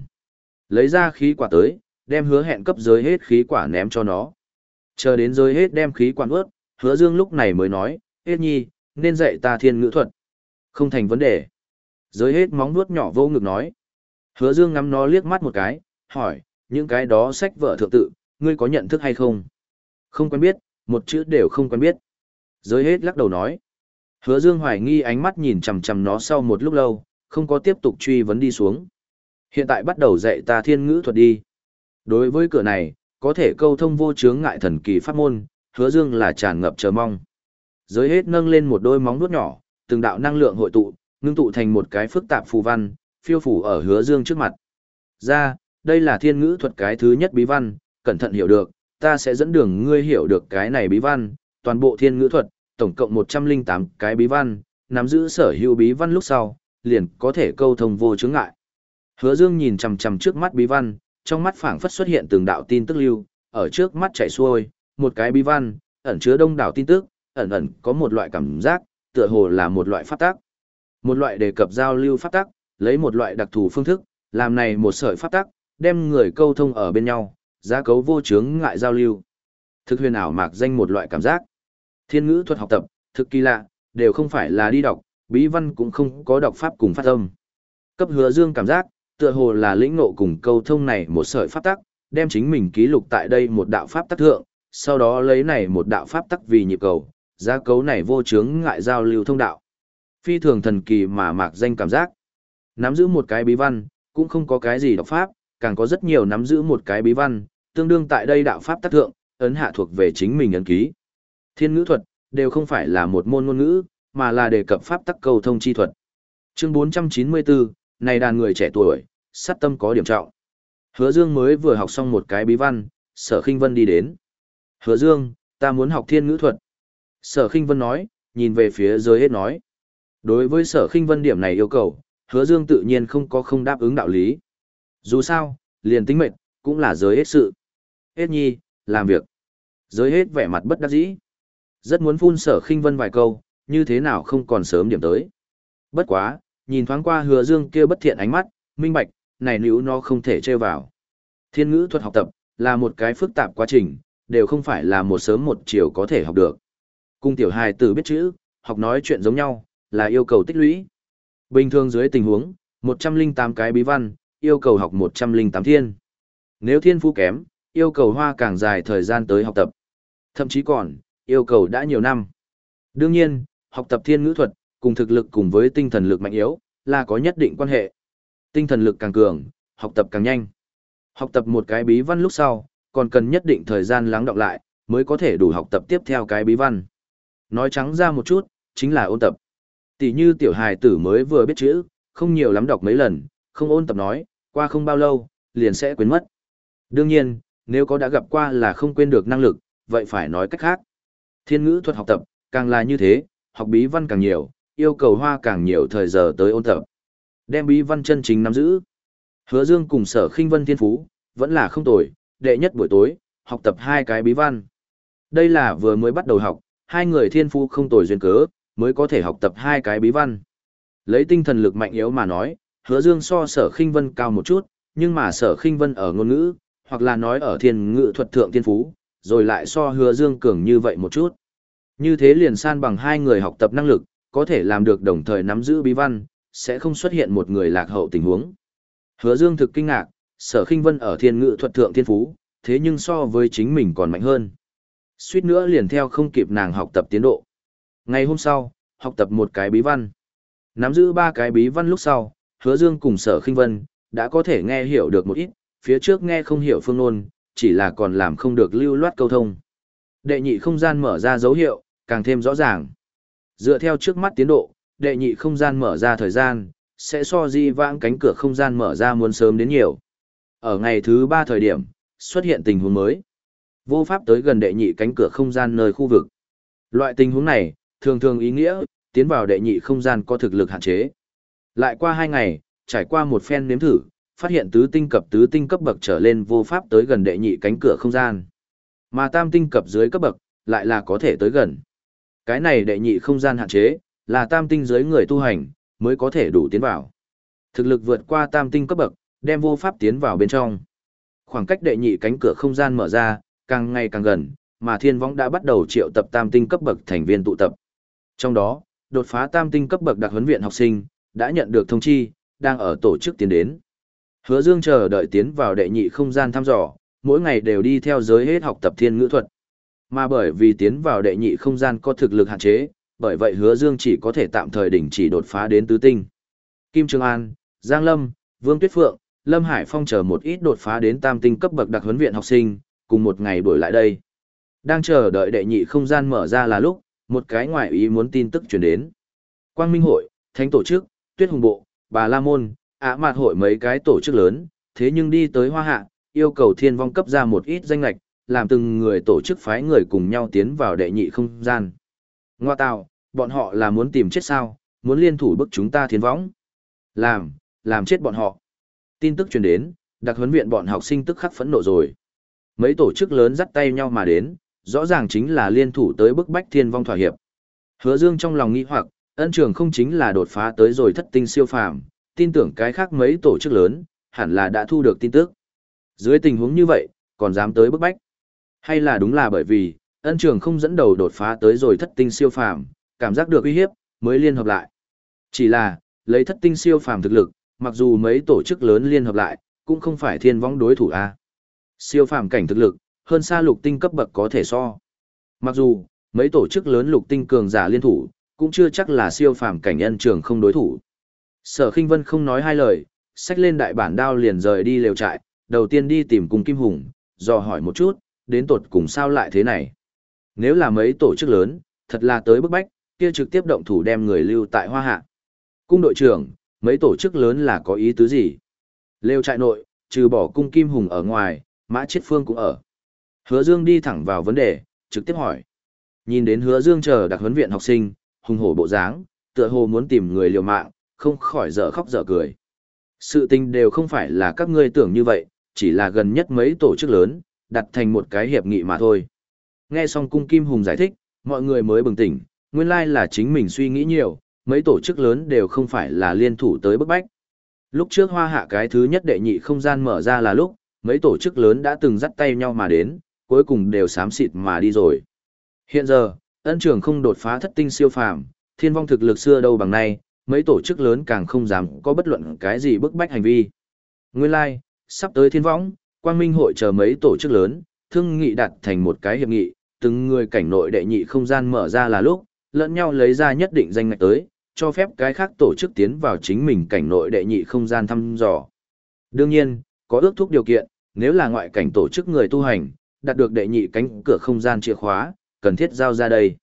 Lấy ra khí quả tới, đem hứa hẹn cấp giới hết khí quả ném cho nó. Chờ đến giới hết đem khí quản ướt, hứa dương lúc này mới nói, hết nhi, nên dạy ta thiên ngữ thuật. Không thành vấn đề. Giới hết móng nuốt nhỏ vô ngực nói. Hứa dương ngắm nó liếc mắt một cái, hỏi, những cái đó sách vở thượng tự, ngươi có nhận thức hay không? Không quen biết, một chữ đều không quen biết. Giới hết lắc đầu nói. Hứa dương hoài nghi ánh mắt nhìn chằm chằm nó sau một lúc lâu, không có tiếp tục truy vấn đi xuống. Hiện tại bắt đầu dạy ta thiên ngữ thuật đi. Đối với cửa này, có thể câu thông vô chướng ngại thần kỳ pháp môn, hứa dương là tràn ngập chờ mong. Giới hết nâng lên một đôi móng vuốt nhỏ, từng đạo năng lượng hội tụ, ngưng tụ thành một cái phức tạp phù văn, phiêu phủ ở hứa dương trước mặt. Ra, đây là thiên ngữ thuật cái thứ nhất bí văn, cẩn thận hiểu được, ta sẽ dẫn đường ngươi hiểu được cái này bí văn, toàn bộ thiên ngữ thuật, tổng cộng 108 cái bí văn, nắm giữ sở hữu bí văn lúc sau, liền có thể câu thông vô chướng ngại. Hứa Dương nhìn chằm chằm trước mắt bí văn, trong mắt phảng phất xuất hiện từng đạo tin tức lưu, ở trước mắt chảy xuôi, một cái bí văn, ẩn chứa đông đảo tin tức, ẩn ẩn có một loại cảm giác, tựa hồ là một loại pháp tắc. Một loại đề cập giao lưu pháp tắc, lấy một loại đặc thù phương thức, làm này một sợi pháp tắc, đem người câu thông ở bên nhau, giá cấu vô chướng ngại giao lưu. Thực huyền ảo mạc danh một loại cảm giác. Thiên ngữ thuật học tập, thực kỳ lạ, đều không phải là đi đọc, bí văn cũng không có đọc pháp cùng phát âm. Cấp hứa dương cảm giác, tựa hồ là lĩnh ngộ cùng câu thông này một sợi pháp tắc, đem chính mình ký lục tại đây một đạo pháp tắc thượng, sau đó lấy này một đạo pháp tắc vì nhịp cầu, giá cấu này vô chướng ngại giao lưu thông đạo. Phi thường thần kỳ mà mạc danh cảm giác. Nắm giữ một cái bí văn, cũng không có cái gì đọc pháp, càng có rất nhiều nắm giữ một cái bí văn, tương đương tại đây đạo pháp tác thượng, ấn hạ thuộc về chính mình ấn ký. Thiên ngữ thuật, đều không phải là một môn ngôn ngữ, mà là đề cập pháp tắc cầu thông chi thuật. Chương 494, này đàn người trẻ tuổi, sát tâm có điểm trọng. Hứa Dương mới vừa học xong một cái bí văn, Sở Khinh Vân đi đến. "Hứa Dương, ta muốn học thiên ngữ thuật." Sở Khinh Vân nói, nhìn về phía dưới hết nói. Đối với Sở Khinh Vân điểm này yêu cầu, Hứa Dương tự nhiên không có không đáp ứng đạo lý. Dù sao, liền tính mệnh, cũng là giới hết sự. Hết nhi, làm việc. Giới hết vẻ mặt bất đắc dĩ. Rất muốn phun sở khinh vân vài câu, như thế nào không còn sớm điểm tới. Bất quá, nhìn thoáng qua hứa dương kia bất thiện ánh mắt, minh bạch, này nếu nó không thể trêu vào. Thiên ngữ thuật học tập, là một cái phức tạp quá trình, đều không phải là một sớm một chiều có thể học được. Cung tiểu hài tử biết chữ, học nói chuyện giống nhau, là yêu cầu tích lũy. Bình thường dưới tình huống, 108 cái bí văn, yêu cầu học 108 thiên. Nếu thiên phú kém, yêu cầu hoa càng dài thời gian tới học tập. Thậm chí còn, yêu cầu đã nhiều năm. Đương nhiên, học tập thiên ngữ thuật, cùng thực lực cùng với tinh thần lực mạnh yếu, là có nhất định quan hệ. Tinh thần lực càng cường, học tập càng nhanh. Học tập một cái bí văn lúc sau, còn cần nhất định thời gian lắng đọng lại, mới có thể đủ học tập tiếp theo cái bí văn. Nói trắng ra một chút, chính là ôn tập. Tỷ như tiểu hài tử mới vừa biết chữ, không nhiều lắm đọc mấy lần, không ôn tập nói, qua không bao lâu, liền sẽ quên mất. Đương nhiên, nếu có đã gặp qua là không quên được năng lực, vậy phải nói cách khác. Thiên ngữ thuật học tập, càng là như thế, học bí văn càng nhiều, yêu cầu hoa càng nhiều thời giờ tới ôn tập. Đem bí văn chân chính nắm giữ. Hứa Dương cùng sở khinh vân thiên phú, vẫn là không tồi, đệ nhất buổi tối, học tập hai cái bí văn. Đây là vừa mới bắt đầu học, hai người thiên phú không tồi duyên cớ, mới có thể học tập hai cái bí văn. Lấy tinh thần lực mạnh yếu mà nói, hứa dương so sở khinh vân cao một chút, nhưng mà sở khinh vân ở ngôn ngữ, hoặc là nói ở thiên ngữ thuật thượng thiên phú, rồi lại so hứa dương cường như vậy một chút. Như thế liền san bằng hai người học tập năng lực, có thể làm được đồng thời nắm giữ bí văn, sẽ không xuất hiện một người lạc hậu tình huống. Hứa dương thực kinh ngạc, sở khinh vân ở thiên Ngự thuật thượng thiên phú, thế nhưng so với chính mình còn mạnh hơn. Suýt nữa liền theo không kịp nàng học tập tiến độ. Ngày hôm sau, học tập một cái bí văn. Nắm giữ ba cái bí văn lúc sau, hứa dương cùng sở khinh vân, đã có thể nghe hiểu được một ít, phía trước nghe không hiểu phương ngôn, chỉ là còn làm không được lưu loát câu thông. Đệ nhị không gian mở ra dấu hiệu, càng thêm rõ ràng. Dựa theo trước mắt tiến độ, đệ nhị không gian mở ra thời gian, sẽ so di vãng cánh cửa không gian mở ra muốn sớm đến nhiều. Ở ngày thứ ba thời điểm, xuất hiện tình huống mới. Vô pháp tới gần đệ nhị cánh cửa không gian nơi khu vực. Loại tình huống này, thường thường ý nghĩa, tiến vào đệ nhị không gian có thực lực hạn chế. Lại qua hai ngày, trải qua một phen nếm thử, phát hiện tứ tinh cấp tứ tinh cấp bậc trở lên vô pháp tới gần đệ nhị cánh cửa không gian. Mà tam tinh cấp dưới cấp bậc, lại là có thể tới gần. Cái này đệ nhị không gian hạn chế, là tam tinh dưới người tu hành, mới có thể đủ tiến vào. Thực lực vượt qua tam tinh cấp bậc, đem vô pháp tiến vào bên trong. Khoảng cách đệ nhị cánh cửa không gian mở ra, càng ngày càng gần, mà thiên võng đã bắt đầu triệu tập tam tinh cấp bậc thành viên tụ tập. Trong đó, đột phá tam tinh cấp bậc đặc huấn viện học sinh, đã nhận được thông chi, đang ở tổ chức tiến đến. Hứa Dương chờ đợi tiến vào đệ nhị không gian thăm dò, mỗi ngày đều đi theo giới hết học tập thiên ngữ thuật. Mà bởi vì tiến vào đệ nhị không gian có thực lực hạn chế, bởi vậy Hứa Dương chỉ có thể tạm thời đình chỉ đột phá đến tứ tinh. Kim Trường An, Giang Lâm, Vương Tuyết Phượng, Lâm Hải Phong chờ một ít đột phá đến tam tinh cấp bậc đặc huấn viện học sinh, cùng một ngày đuổi lại đây. Đang chờ đợi đệ nhị không gian mở ra là lúc, một cái ngoại ý muốn tin tức truyền đến. Quang Minh hội, Thánh tổ chức, Tuyết Hùng bộ, Bà La môn, Ả Mạt hội mấy cái tổ chức lớn, thế nhưng đi tới Hoa Hạ, yêu cầu Thiên Vong cấp ra một ít danh lạch, làm từng người tổ chức phái người cùng nhau tiến vào đệ nhị không gian. Ngoa tạo, bọn họ là muốn tìm chết sao, muốn liên thủ bức chúng ta thiên võng. Làm, làm chết bọn họ. Tin tức truyền đến, đặc huấn viện bọn học sinh tức khắc phẫn nộ rồi. Mấy tổ chức lớn dắt tay nhau mà đến, rõ ràng chính là liên thủ tới bức bách thiên vong thỏa hiệp. Hứa Dương trong lòng nghi hoặc, ân trường không chính là đột phá tới rồi thất tinh siêu phàm, tin tưởng cái khác mấy tổ chức lớn, hẳn là đã thu được tin tức. Dưới tình huống như vậy, còn dám tới bức bách. Hay là đúng là bởi vì, ân trường không dẫn đầu đột phá tới rồi thất tinh siêu phàm, cảm giác được uy hiếp, mới liên hợp lại. Chỉ là, lấy thất tinh siêu phàm thực lực, mặc dù mấy tổ chức lớn liên hợp lại, cũng không phải thiên vong đối thủ a. Siêu phàm cảnh thực lực, hơn xa lục tinh cấp bậc có thể so. Mặc dù, mấy tổ chức lớn lục tinh cường giả liên thủ, cũng chưa chắc là siêu phàm cảnh ân trường không đối thủ. Sở Khinh Vân không nói hai lời, xách lên đại bản đao liền rời đi lều trại, đầu tiên đi tìm cùng Kim Hùng, dò hỏi một chút, đến tột cùng sao lại thế này. Nếu là mấy tổ chức lớn, thật là tới bức bách, kia trực tiếp động thủ đem người lưu tại Hoa Hạ. Cung đội trưởng, mấy tổ chức lớn là có ý tứ gì? Lêu trại nội, trừ bỏ cung Kim Hùng ở ngoài, Mã Chiết Phương cũng ở. Hứa Dương đi thẳng vào vấn đề, trực tiếp hỏi. Nhìn đến Hứa Dương chờ đặc huấn viện học sinh, hùng hổ bộ dáng, tựa hồ muốn tìm người liều mạng, không khỏi dở khóc dở cười. Sự tình đều không phải là các ngươi tưởng như vậy, chỉ là gần nhất mấy tổ chức lớn, đặt thành một cái hiệp nghị mà thôi. Nghe xong cung Kim Hùng giải thích, mọi người mới bừng tỉnh, nguyên lai là chính mình suy nghĩ nhiều, mấy tổ chức lớn đều không phải là liên thủ tới bức bách. Lúc trước hoa hạ cái thứ nhất đệ nhị không gian mở ra là lúc, mấy tổ chức lớn đã từng dắt tay nhau mà đến, cuối cùng đều sám xịt mà đi rồi. Hiện giờ, ân trường không đột phá thất tinh siêu phàm, thiên vong thực lực xưa đâu bằng nay, mấy tổ chức lớn càng không dám có bất luận cái gì bức bách hành vi. Nguyên lai, like, sắp tới thiên vong, quang minh hội chờ mấy tổ chức lớn, thương nghị đặt thành một cái hiệp nghị, từng người cảnh nội đệ nhị không gian mở ra là lúc, lẫn nhau lấy ra nhất định danh ngạch tới, cho phép cái khác tổ chức tiến vào chính mình cảnh nội đệ nhị không gian thăm dò. Đương nhiên, có ước thúc điều kiện, nếu là ngoại cảnh tổ chức người tu hành, đạt được đệ nhị cánh cửa không gian chìa khóa, cần thiết giao ra đây.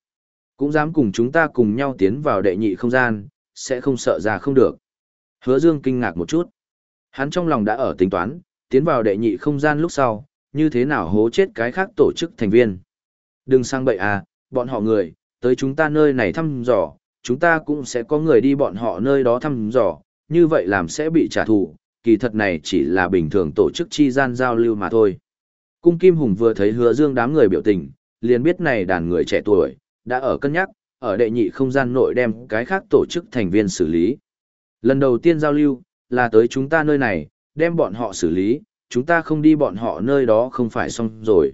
Cũng dám cùng chúng ta cùng nhau tiến vào đệ nhị không gian, sẽ không sợ ra không được. Hứa Dương kinh ngạc một chút. Hắn trong lòng đã ở tính toán, tiến vào đệ nhị không gian lúc sau, như thế nào hố chết cái khác tổ chức thành viên. Đừng sang bậy à, bọn họ người, tới chúng ta nơi này thăm dò, chúng ta cũng sẽ có người đi bọn họ nơi đó thăm dò, như vậy làm sẽ bị trả thù, kỳ thật này chỉ là bình thường tổ chức chi gian giao lưu mà thôi. Cung Kim Hùng vừa thấy hứa dương đám người biểu tình, liền biết này đàn người trẻ tuổi, đã ở cân nhắc, ở đệ nhị không gian nội đem cái khác tổ chức thành viên xử lý. Lần đầu tiên giao lưu, là tới chúng ta nơi này, đem bọn họ xử lý, chúng ta không đi bọn họ nơi đó không phải xong rồi.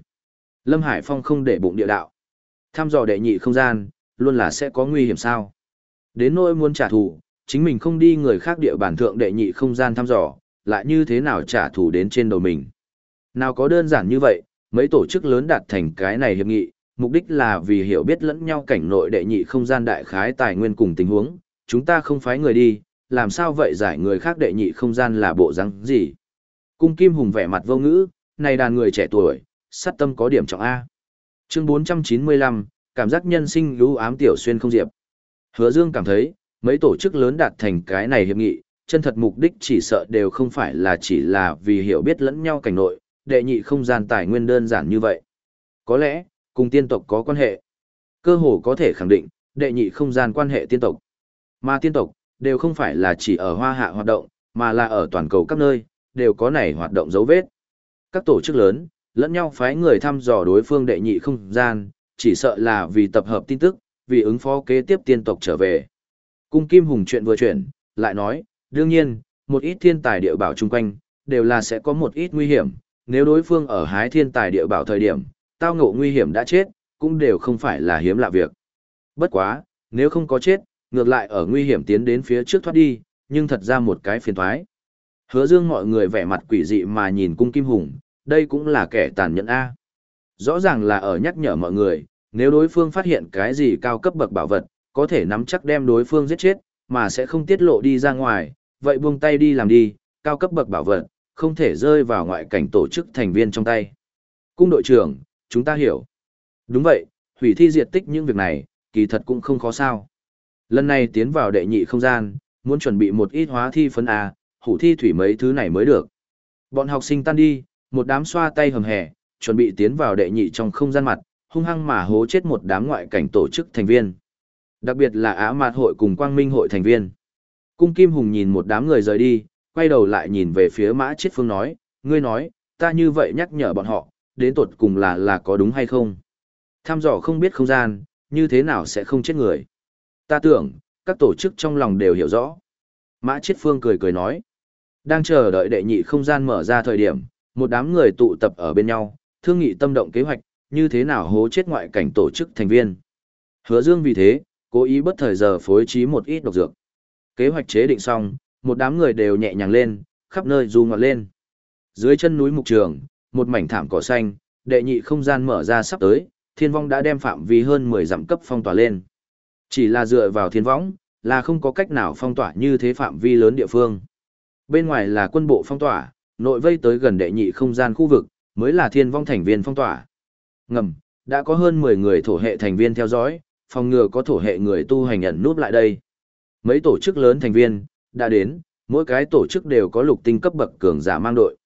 Lâm Hải Phong không để bụng địa đạo. Tham dò đệ nhị không gian, luôn là sẽ có nguy hiểm sao. Đến nỗi muốn trả thù, chính mình không đi người khác địa bản thượng đệ nhị không gian thăm dò, lại như thế nào trả thù đến trên đầu mình. Nào có đơn giản như vậy, mấy tổ chức lớn đạt thành cái này hiệp nghị, mục đích là vì hiểu biết lẫn nhau cảnh nội đệ nhị không gian đại khái tài nguyên cùng tình huống, chúng ta không phái người đi, làm sao vậy giải người khác đệ nhị không gian là bộ răng gì. Cung Kim Hùng vẻ mặt vô ngữ, này đàn người trẻ tuổi, sát tâm có điểm trọng A. Chương 495, cảm giác nhân sinh lũ ám tiểu xuyên không diệp. Hứa Dương cảm thấy, mấy tổ chức lớn đạt thành cái này hiệp nghị, chân thật mục đích chỉ sợ đều không phải là chỉ là vì hiểu biết lẫn nhau cảnh nội, đệ nhị không gian tài nguyên đơn giản như vậy. Có lẽ, cùng tiên tộc có quan hệ. Cơ hồ có thể khẳng định, đệ nhị không gian quan hệ tiên tộc. Mà tiên tộc, đều không phải là chỉ ở hoa hạ hoạt động, mà là ở toàn cầu các nơi, đều có này hoạt động dấu vết. Các tổ chức lớn, lẫn nhau phái người thăm dò đối phương đệ nhị không gian, chỉ sợ là vì tập hợp tin tức, vì ứng phó kế tiếp tiên tộc trở về. Cung Kim Hùng chuyện vừa chuyển, lại nói, đương nhiên, một ít thiên tài địa bảo chung quanh, đều là sẽ có một ít nguy hiểm, nếu đối phương ở hái thiên tài địa bảo thời điểm, tao ngộ nguy hiểm đã chết, cũng đều không phải là hiếm lạ việc. Bất quá, nếu không có chết, ngược lại ở nguy hiểm tiến đến phía trước thoát đi, nhưng thật ra một cái phiền thoái. Hứa dương mọi người vẻ mặt quỷ dị mà nhìn cung kim hùng, đây cũng là kẻ tàn nhẫn A. Rõ ràng là ở nhắc nhở mọi người, nếu đối phương phát hiện cái gì cao cấp bậc bảo vật, có thể nắm chắc đem đối phương giết chết, mà sẽ không tiết lộ đi ra ngoài, vậy buông tay đi làm đi, cao cấp bậc bảo vật, không thể rơi vào ngoại cảnh tổ chức thành viên trong tay. Cung đội trưởng, chúng ta hiểu. Đúng vậy, hủy thi diệt tích những việc này, kỳ thật cũng không khó sao. Lần này tiến vào đệ nhị không gian, muốn chuẩn bị một ít hóa thi phấn A, hủ thi thủy mấy thứ này mới được. Bọn học sinh tan đi, một đám xoa tay hầm hè, chuẩn bị tiến vào đệ nhị trong không gian mặt, hung hăng mà hố chết một đám ngoại cảnh tổ chức thành viên. Đặc biệt là Á Mạt hội cùng Quang Minh hội thành viên. Cung Kim Hùng nhìn một đám người rời đi, quay đầu lại nhìn về phía Mã Chiết Phương nói, ngươi nói, ta như vậy nhắc nhở bọn họ, đến tột cùng là là có đúng hay không. Tham dò không biết không gian, như thế nào sẽ không chết người. Ta tưởng, các tổ chức trong lòng đều hiểu rõ. Mã Chiết Phương cười cười nói. Đang chờ đợi đệ nhị không gian mở ra thời điểm, một đám người tụ tập ở bên nhau, thương nghị tâm động kế hoạch, như thế nào hố chết ngoại cảnh tổ chức thành viên. Hứa Dương vì thế, cố ý bất thời giờ phối trí một ít độc dược. Kế hoạch chế định xong, một đám người đều nhẹ nhàng lên, khắp nơi du ngoạn lên. Dưới chân núi mục trường, một mảnh thảm cỏ xanh, đệ nhị không gian mở ra sắp tới, thiên vong đã đem phạm vi hơn 10 dặm cấp phong tỏa lên. Chỉ là dựa vào thiên võng, là không có cách nào phong tỏa như thế phạm vi lớn địa phương. Bên ngoài là quân bộ phong tỏa, nội vây tới gần đệ nhị không gian khu vực, mới là thiên vong thành viên phong tỏa. Ngầm, đã có hơn 10 người thổ hệ thành viên theo dõi, phòng ngừa có thổ hệ người tu hành ẩn núp lại đây. Mấy tổ chức lớn thành viên, đã đến, mỗi cái tổ chức đều có lục tinh cấp bậc cường giả mang đội.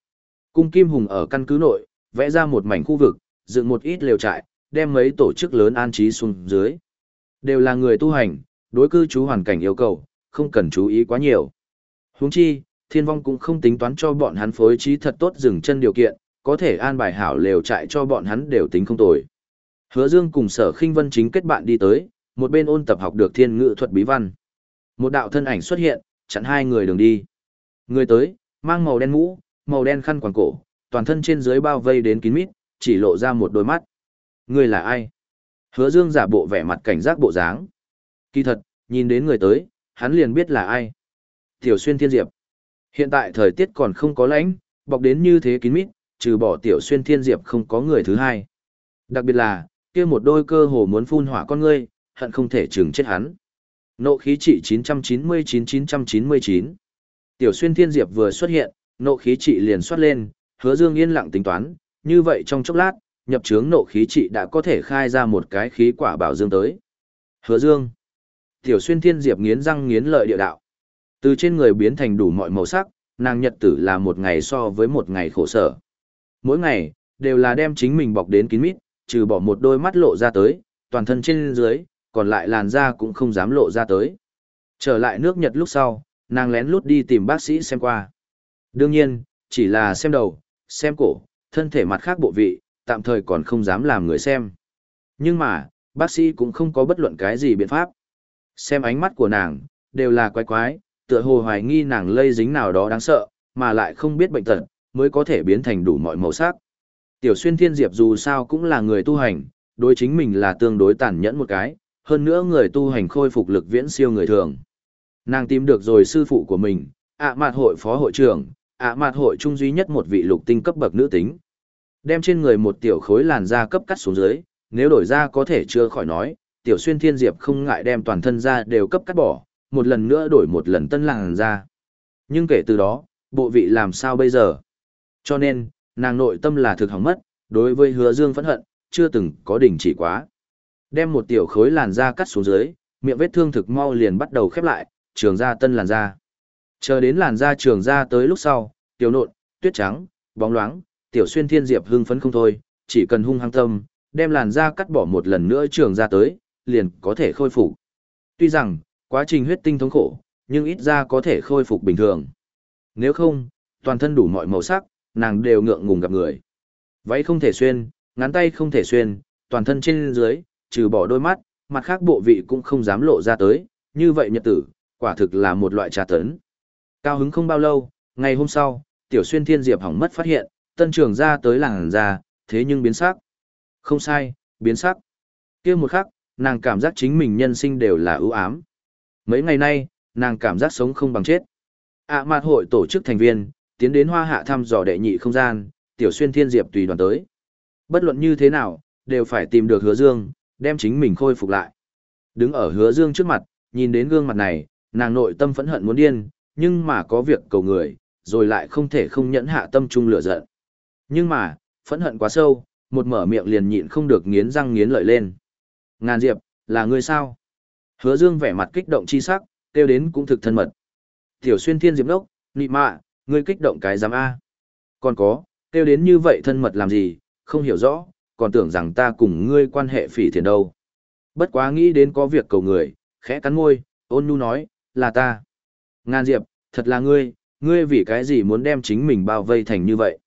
Cung Kim Hùng ở căn cứ nội, vẽ ra một mảnh khu vực, dựng một ít lều trại, đem mấy tổ chức lớn an trí xuống dưới. Đều là người tu hành, đối cư trú hoàn cảnh yêu cầu, không cần chú ý quá nhiều. Huống chi, thiên vong cũng không tính toán cho bọn hắn phối trí thật tốt dừng chân điều kiện, có thể an bài hảo lều trại cho bọn hắn đều tính không tồi. Hứa Dương cùng sở khinh vân chính kết bạn đi tới, một bên ôn tập học được thiên ngữ thuật bí văn. Một đạo thân ảnh xuất hiện, chặn hai người đường đi. Người tới, mang màu đen mũ, màu đen khăn quàng cổ, toàn thân trên dưới bao vây đến kín mít, chỉ lộ ra một đôi mắt. Người là ai? Hứa Dương giả bộ vẻ mặt cảnh giác bộ dáng. Kỳ thật, nhìn đến người tới, hắn liền biết là ai. Tiểu Xuyên Thiên Diệp. Hiện tại thời tiết còn không có lạnh, bọc đến như thế kín mít, trừ bỏ Tiểu Xuyên Thiên Diệp không có người thứ hai. Đặc biệt là, kia một đôi cơ hồ muốn phun hỏa con ngươi, hận không thể chừng chết hắn. Nộ khí trị 999-999. Tiểu Xuyên Thiên Diệp vừa xuất hiện, nộ khí trị liền xuất lên, Hứa Dương yên lặng tính toán, như vậy trong chốc lát, nhập trướng nộ khí trị đã có thể khai ra một cái khí quả bảo dương tới. Hứa Dương. Tiểu xuyên thiên diệp nghiến răng nghiến lợi địa đạo. Từ trên người biến thành đủ mọi màu sắc, nàng nhật tử là một ngày so với một ngày khổ sở. Mỗi ngày, đều là đem chính mình bọc đến kín mít, trừ bỏ một đôi mắt lộ ra tới, toàn thân trên dưới, còn lại làn da cũng không dám lộ ra tới. Trở lại nước Nhật lúc sau, nàng lén lút đi tìm bác sĩ xem qua. Đương nhiên, chỉ là xem đầu, xem cổ, thân thể mặt khác bộ vị, tạm thời còn không dám làm người xem. Nhưng mà, bác sĩ cũng không có bất luận cái gì biện pháp. Xem ánh mắt của nàng, đều là quái quái, tựa hồ hoài nghi nàng lây dính nào đó đáng sợ, mà lại không biết bệnh tật, mới có thể biến thành đủ mọi màu sắc. Tiểu xuyên thiên diệp dù sao cũng là người tu hành, đối chính mình là tương đối tàn nhẫn một cái, hơn nữa người tu hành khôi phục lực viễn siêu người thường. Nàng tìm được rồi sư phụ của mình, ạ mạt hội phó hội trưởng, ạ mạt hội trung duy nhất một vị lục tinh cấp bậc nữ tính. Đem trên người một tiểu khối làn da cấp cắt xuống dưới, nếu đổi ra có thể chưa khỏi nói, tiểu xuyên thiên diệp không ngại đem toàn thân da đều cấp cắt bỏ, một lần nữa đổi một lần tân làn da. Nhưng kể từ đó, bộ vị làm sao bây giờ? Cho nên, nàng nội tâm là thực hỏng mất, đối với hứa dương phẫn hận, chưa từng có đỉnh chỉ quá. Đem một tiểu khối làn da cắt xuống dưới, miệng vết thương thực mau liền bắt đầu khép lại, trường ra tân làn da. Chờ đến làn da trường ra tới lúc sau, tiểu nộn, tuyết trắng, bóng loáng, tiểu xuyên thiên diệp hưng phấn không thôi, chỉ cần hung hăng tâm, đem làn da cắt bỏ một lần nữa trường ra tới, liền có thể khôi phục. Tuy rằng, quá trình huyết tinh thống khổ, nhưng ít ra có thể khôi phục bình thường. Nếu không, toàn thân đủ mọi màu sắc, nàng đều ngượng ngùng gặp người. Váy không thể xuyên, ngắn tay không thể xuyên, toàn thân trên dưới, trừ bỏ đôi mắt, mặt khác bộ vị cũng không dám lộ ra tới, như vậy nhật tử, quả thực là một loại trà tấn. Cao hứng không bao lâu, ngày hôm sau, tiểu xuyên thiên diệp hỏng mất phát hiện, tân trường ra tới làng ra, thế nhưng biến sắc. Không sai, biến sắc. kia một khắc, nàng cảm giác chính mình nhân sinh đều là ưu ám. Mấy ngày nay, nàng cảm giác sống không bằng chết. ạ à, hội tổ chức thành viên, tiến đến hoa hạ thăm dò đệ nhị không gian, tiểu xuyên thiên diệp tùy đoàn tới. Bất luận như thế nào, đều phải tìm được hứa dương, đem chính mình khôi phục lại. Đứng ở hứa dương trước mặt, nhìn đến gương mặt này, nàng nội tâm phẫn hận muốn điên, nhưng mà có việc cầu người, rồi lại không thể không nhẫn hạ tâm trung lửa giận. Nhưng mà, phẫn hận quá sâu, một mở miệng liền nhịn không được nghiến răng nghiến lợi lên. Ngàn Diệp, là ngươi sao? Hứa Dương vẻ mặt kích động chi sắc, kêu đến cũng thực thân mật. Tiểu xuyên thiên diệp đốc, nị mạ, ngươi kích động cái giám A. Còn có, kêu đến như vậy thân mật làm gì, không hiểu rõ, còn tưởng rằng ta cùng ngươi quan hệ phỉ thiền đâu. Bất quá nghĩ đến có việc cầu người, khẽ cắn môi, ôn nhu nói, là ta. Ngan Diệp, thật là ngươi, ngươi vì cái gì muốn đem chính mình bao vây thành như vậy?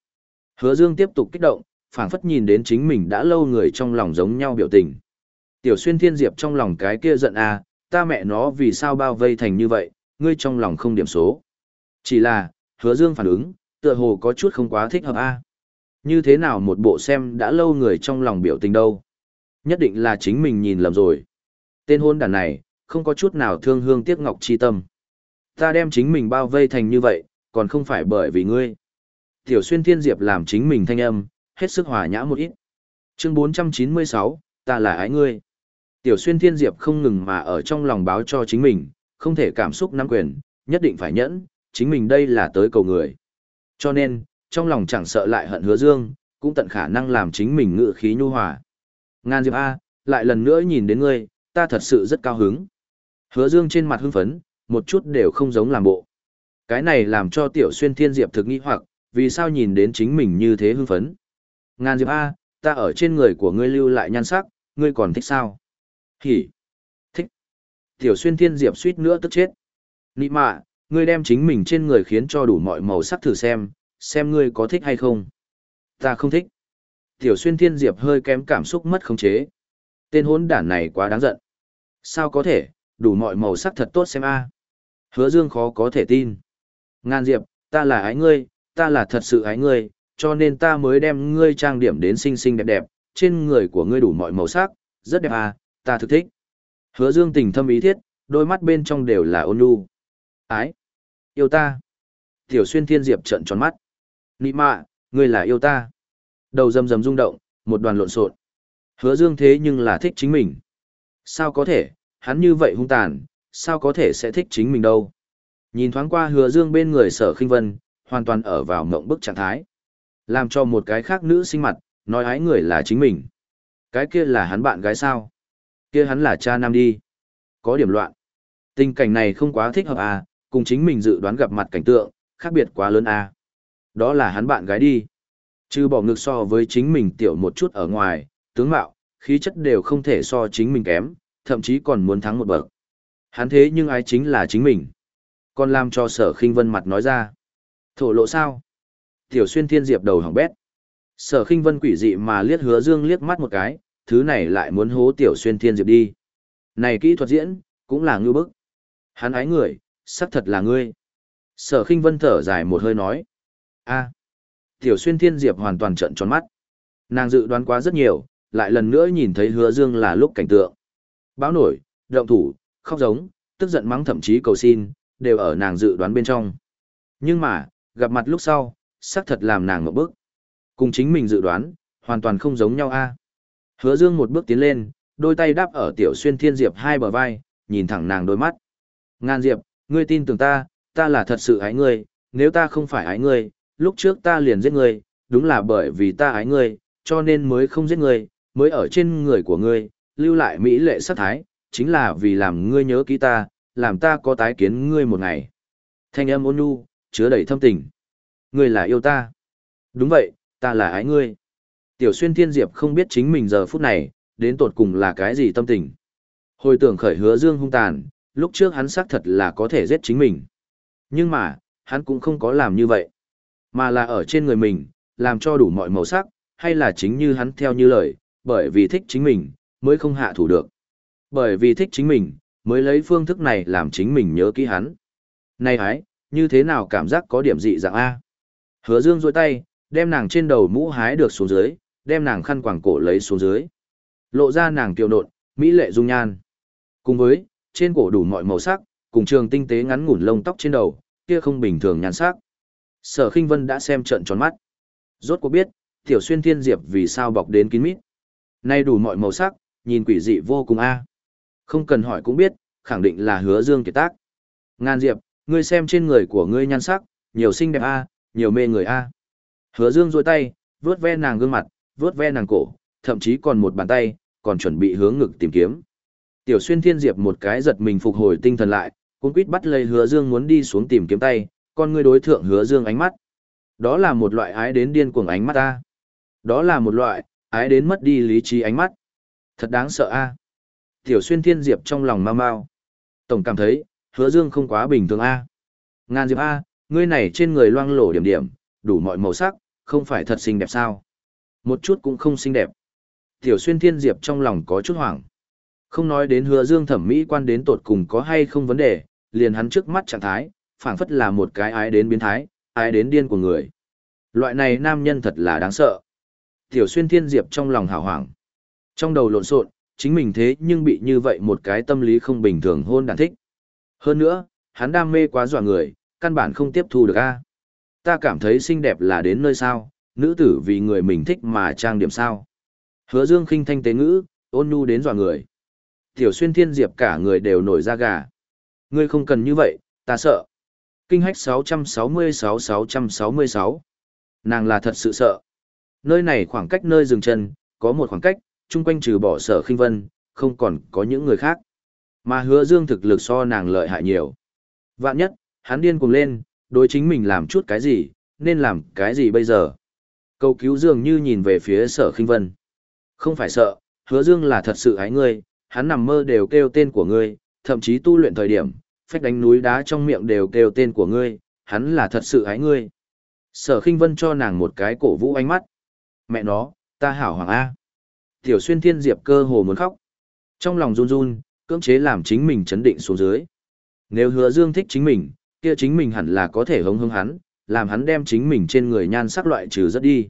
Hứa Dương tiếp tục kích động, phảng phất nhìn đến chính mình đã lâu người trong lòng giống nhau biểu tình. Tiểu xuyên thiên diệp trong lòng cái kia giận à, ta mẹ nó vì sao bao vây thành như vậy, ngươi trong lòng không điểm số. Chỉ là, hứa dương phản ứng, tựa hồ có chút không quá thích hợp a. À. Như thế nào một bộ xem đã lâu người trong lòng biểu tình đâu. Nhất định là chính mình nhìn lầm rồi. Tên hôn đàn này, không có chút nào thương hương tiếc ngọc chi tâm. Ta đem chính mình bao vây thành như vậy, còn không phải bởi vì ngươi. Tiểu xuyên thiên diệp làm chính mình thanh âm, hết sức hòa nhã một ít. Chương 496, ta là ái ngươi. Tiểu xuyên thiên diệp không ngừng mà ở trong lòng báo cho chính mình, không thể cảm xúc nắm quyền, nhất định phải nhẫn, chính mình đây là tới cầu người. Cho nên, trong lòng chẳng sợ lại hận hứa dương, cũng tận khả năng làm chính mình ngự khí nhu hòa. Ngan Diệp A, lại lần nữa nhìn đến ngươi, ta thật sự rất cao hứng. Hứa dương trên mặt hưng phấn, một chút đều không giống làm bộ. Cái này làm cho tiểu xuyên thiên diệp thực nghi hoặc, vì sao nhìn đến chính mình như thế hưng phấn. Ngan Diệp A, ta ở trên người của ngươi lưu lại nhan sắc, ngươi còn thích sao? Hỉ. Thích. Tiểu xuyên thiên diệp suýt nữa tức chết. Nị mạ, ngươi đem chính mình trên người khiến cho đủ mọi màu sắc thử xem, xem ngươi có thích hay không. Ta không thích. Tiểu xuyên thiên diệp hơi kém cảm xúc mất khống chế. Tên hốn đản này quá đáng giận. Sao có thể, đủ mọi màu sắc thật tốt xem a. Hứa dương khó có thể tin. Ngan diệp, ta là ái ngươi, ta là thật sự ái ngươi, cho nên ta mới đem ngươi trang điểm đến xinh xinh đẹp đẹp, trên người của ngươi đủ mọi màu sắc, rất đẹp à, ta thực thích. Hứa dương tình thâm ý thiết, đôi mắt bên trong đều là ôn nhu. Ái, yêu ta. Tiểu xuyên thiên diệp trợn tròn mắt. Nị mạ, ngươi là yêu ta. Đầu rầm rầm rung động, một đoàn lộn xộn. Hứa dương thế nhưng là thích chính mình. Sao có thể, hắn như vậy hung tàn, sao có thể sẽ thích chính mình đâu. Nhìn thoáng qua hứa dương bên người sở khinh vân, hoàn toàn ở vào mộng bức trạng thái. Làm cho một cái khác nữ sinh mặt, nói ái người là chính mình. Cái kia là hắn bạn gái sao? Kia hắn là cha nam đi. Có điểm loạn. Tình cảnh này không quá thích hợp à, cùng chính mình dự đoán gặp mặt cảnh tượng, khác biệt quá lớn à. Đó là hắn bạn gái đi. Chứ bỏ ngực so với chính mình tiểu một chút ở ngoài, tướng mạo, khí chất đều không thể so chính mình kém, thậm chí còn muốn thắng một bậc. Hắn thế nhưng ai chính là chính mình. Còn làm cho sở khinh vân mặt nói ra. Thổ lộ sao? Tiểu xuyên thiên diệp đầu hỏng bét. Sở khinh vân quỷ dị mà liếc hứa dương liếc mắt một cái, thứ này lại muốn hố tiểu xuyên thiên diệp đi. Này kỹ thuật diễn, cũng là ngư bức. Hắn ái người, sắc thật là ngươi. Sở khinh vân thở dài một hơi nói. a Tiểu xuyên thiên diệp hoàn toàn trận tròn mắt. Nàng dự đoán quá rất nhiều, lại lần nữa nhìn thấy hứa dương là lúc cảnh tượng. Báo nổi, động thủ, khóc giống, tức giận mắng thậm chí cầu xin, đều ở nàng dự đoán bên trong. Nhưng mà, gặp mặt lúc sau, xác thật làm nàng ngậm bức. Cùng chính mình dự đoán, hoàn toàn không giống nhau a. Hứa Dương một bước tiến lên, đôi tay đáp ở Tiểu Xuyên Thiên Diệp hai bờ vai, nhìn thẳng nàng đôi mắt. Ngan Diệp, ngươi tin tưởng ta, ta là thật sự ái ngươi, nếu ta không phải ái ngươi, lúc trước ta liền giết ngươi, đúng là bởi vì ta ái ngươi, cho nên mới không giết ngươi, mới ở trên người của ngươi, lưu lại mỹ lệ sát thái, chính là vì làm ngươi nhớ kỹ ta, làm ta có tái kiến ngươi một ngày. Thanh âm ôn nhu, chứa đầy thâm tình. Ngươi là yêu ta. Đúng vậy, ta là ái ngươi. Tiểu xuyên thiên diệp không biết chính mình giờ phút này, đến tột cùng là cái gì tâm tình. Hồi tưởng khởi hứa dương hung tàn, lúc trước hắn xác thật là có thể giết chính mình. Nhưng mà, hắn cũng không có làm như vậy. Mà là ở trên người mình, làm cho đủ mọi màu sắc, hay là chính như hắn theo như lời, bởi vì thích chính mình, mới không hạ thủ được. Bởi vì thích chính mình, mới lấy phương thức này làm chính mình nhớ kỹ hắn. Này hái, như thế nào cảm giác có điểm dị dạng A? Hứa dương dôi tay, đem nàng trên đầu mũ hái được xuống dưới, đem nàng khăn quàng cổ lấy xuống dưới. Lộ ra nàng kiều nộn, mỹ lệ dung nhan. Cùng với, trên cổ đủ mọi màu sắc, cùng trường tinh tế ngắn ngủn lông tóc trên đầu, kia không bình thường nhan sắc. Sở Khinh Vân đã xem trận tròn mắt. Rốt cuộc biết, Tiểu Xuyên Thiên Diệp vì sao bọc đến kín mít. Nay đủ mọi màu sắc, nhìn quỷ dị vô cùng a. À. Không cần hỏi cũng biết, khẳng định là Hứa Dương kiệt tác. Ngan Diệp, ngươi xem trên người của ngươi nhan sắc, nhiều xinh đẹp a, nhiều mê người a. Hứa Dương duỗi tay, vuốt ve nàng gương mặt, vớt ve nàng cổ, thậm chí còn một bàn tay, còn chuẩn bị hướng ngực tìm kiếm. Tiểu Xuyên Thiên Diệp một cái giật mình phục hồi tinh thần lại, cũng quýt bắt lấy Hứa Dương muốn đi xuống tìm kiếm tay, con ngươi đối thượng Hứa Dương ánh mắt. Đó là một loại ái đến điên cuồng ánh mắt ta. Đó là một loại ái đến mất đi lý trí ánh mắt. Thật đáng sợ a. Tiểu Xuyên Thiên Diệp trong lòng mau mau. Tổng cảm thấy, Hứa Dương không quá bình thường a. Ngàn Diệp a, ngươi này trên người loang lổ điểm điểm, đủ mọi màu sắc, không phải thật xinh đẹp sao? Một chút cũng không xinh đẹp. Tiểu xuyên thiên diệp trong lòng có chút hoảng. Không nói đến hứa dương thẩm mỹ quan đến tột cùng có hay không vấn đề, liền hắn trước mắt trạng thái, phảng phất là một cái ái đến biến thái, ái đến điên của người. Loại này nam nhân thật là đáng sợ. Tiểu xuyên thiên diệp trong lòng hào hoảng. Trong đầu lộn xộn, chính mình thế nhưng bị như vậy một cái tâm lý không bình thường hôn đàn thích. Hơn nữa, hắn đam mê quá dọa người, căn bản không tiếp thu được a. Ta cảm thấy xinh đẹp là đến nơi sao, nữ tử vì người mình thích mà trang điểm sao. Hứa dương khinh thanh tế ngữ, ôn nhu đến dọa người. Tiểu xuyên thiên diệp cả người đều nổi da gà. Ngươi không cần như vậy, ta sợ. Kinh hách 666-666. Nàng là thật sự sợ. Nơi này khoảng cách nơi dừng chân, có một khoảng cách, chung quanh trừ bỏ sở khinh vân, không còn có những người khác. Mà hứa dương thực lực so nàng lợi hại nhiều. Vạn nhất, hắn điên cuồng lên, đối chính mình làm chút cái gì, nên làm cái gì bây giờ? Cầu cứu dường như nhìn về phía sở khinh vân. Không phải sợ, hứa dương là thật sự ái ngươi, hắn nằm mơ đều kêu tên của ngươi, thậm chí tu luyện thời điểm, phách đánh núi đá trong miệng đều kêu tên của ngươi, hắn là thật sự ái ngươi. Sở khinh vân cho nàng một cái cổ vũ ánh mắt. Mẹ nó, ta hảo hoàng A. Tiểu xuyên thiên diệp cơ hồ muốn khóc. Trong lòng run run, cưỡng chế làm chính mình chấn định xuống dưới. Nếu hứa dương thích chính mình, kia chính mình hẳn là có thể hống hống hắn, làm hắn đem chính mình trên người nhan sắc loại trừ rất đi.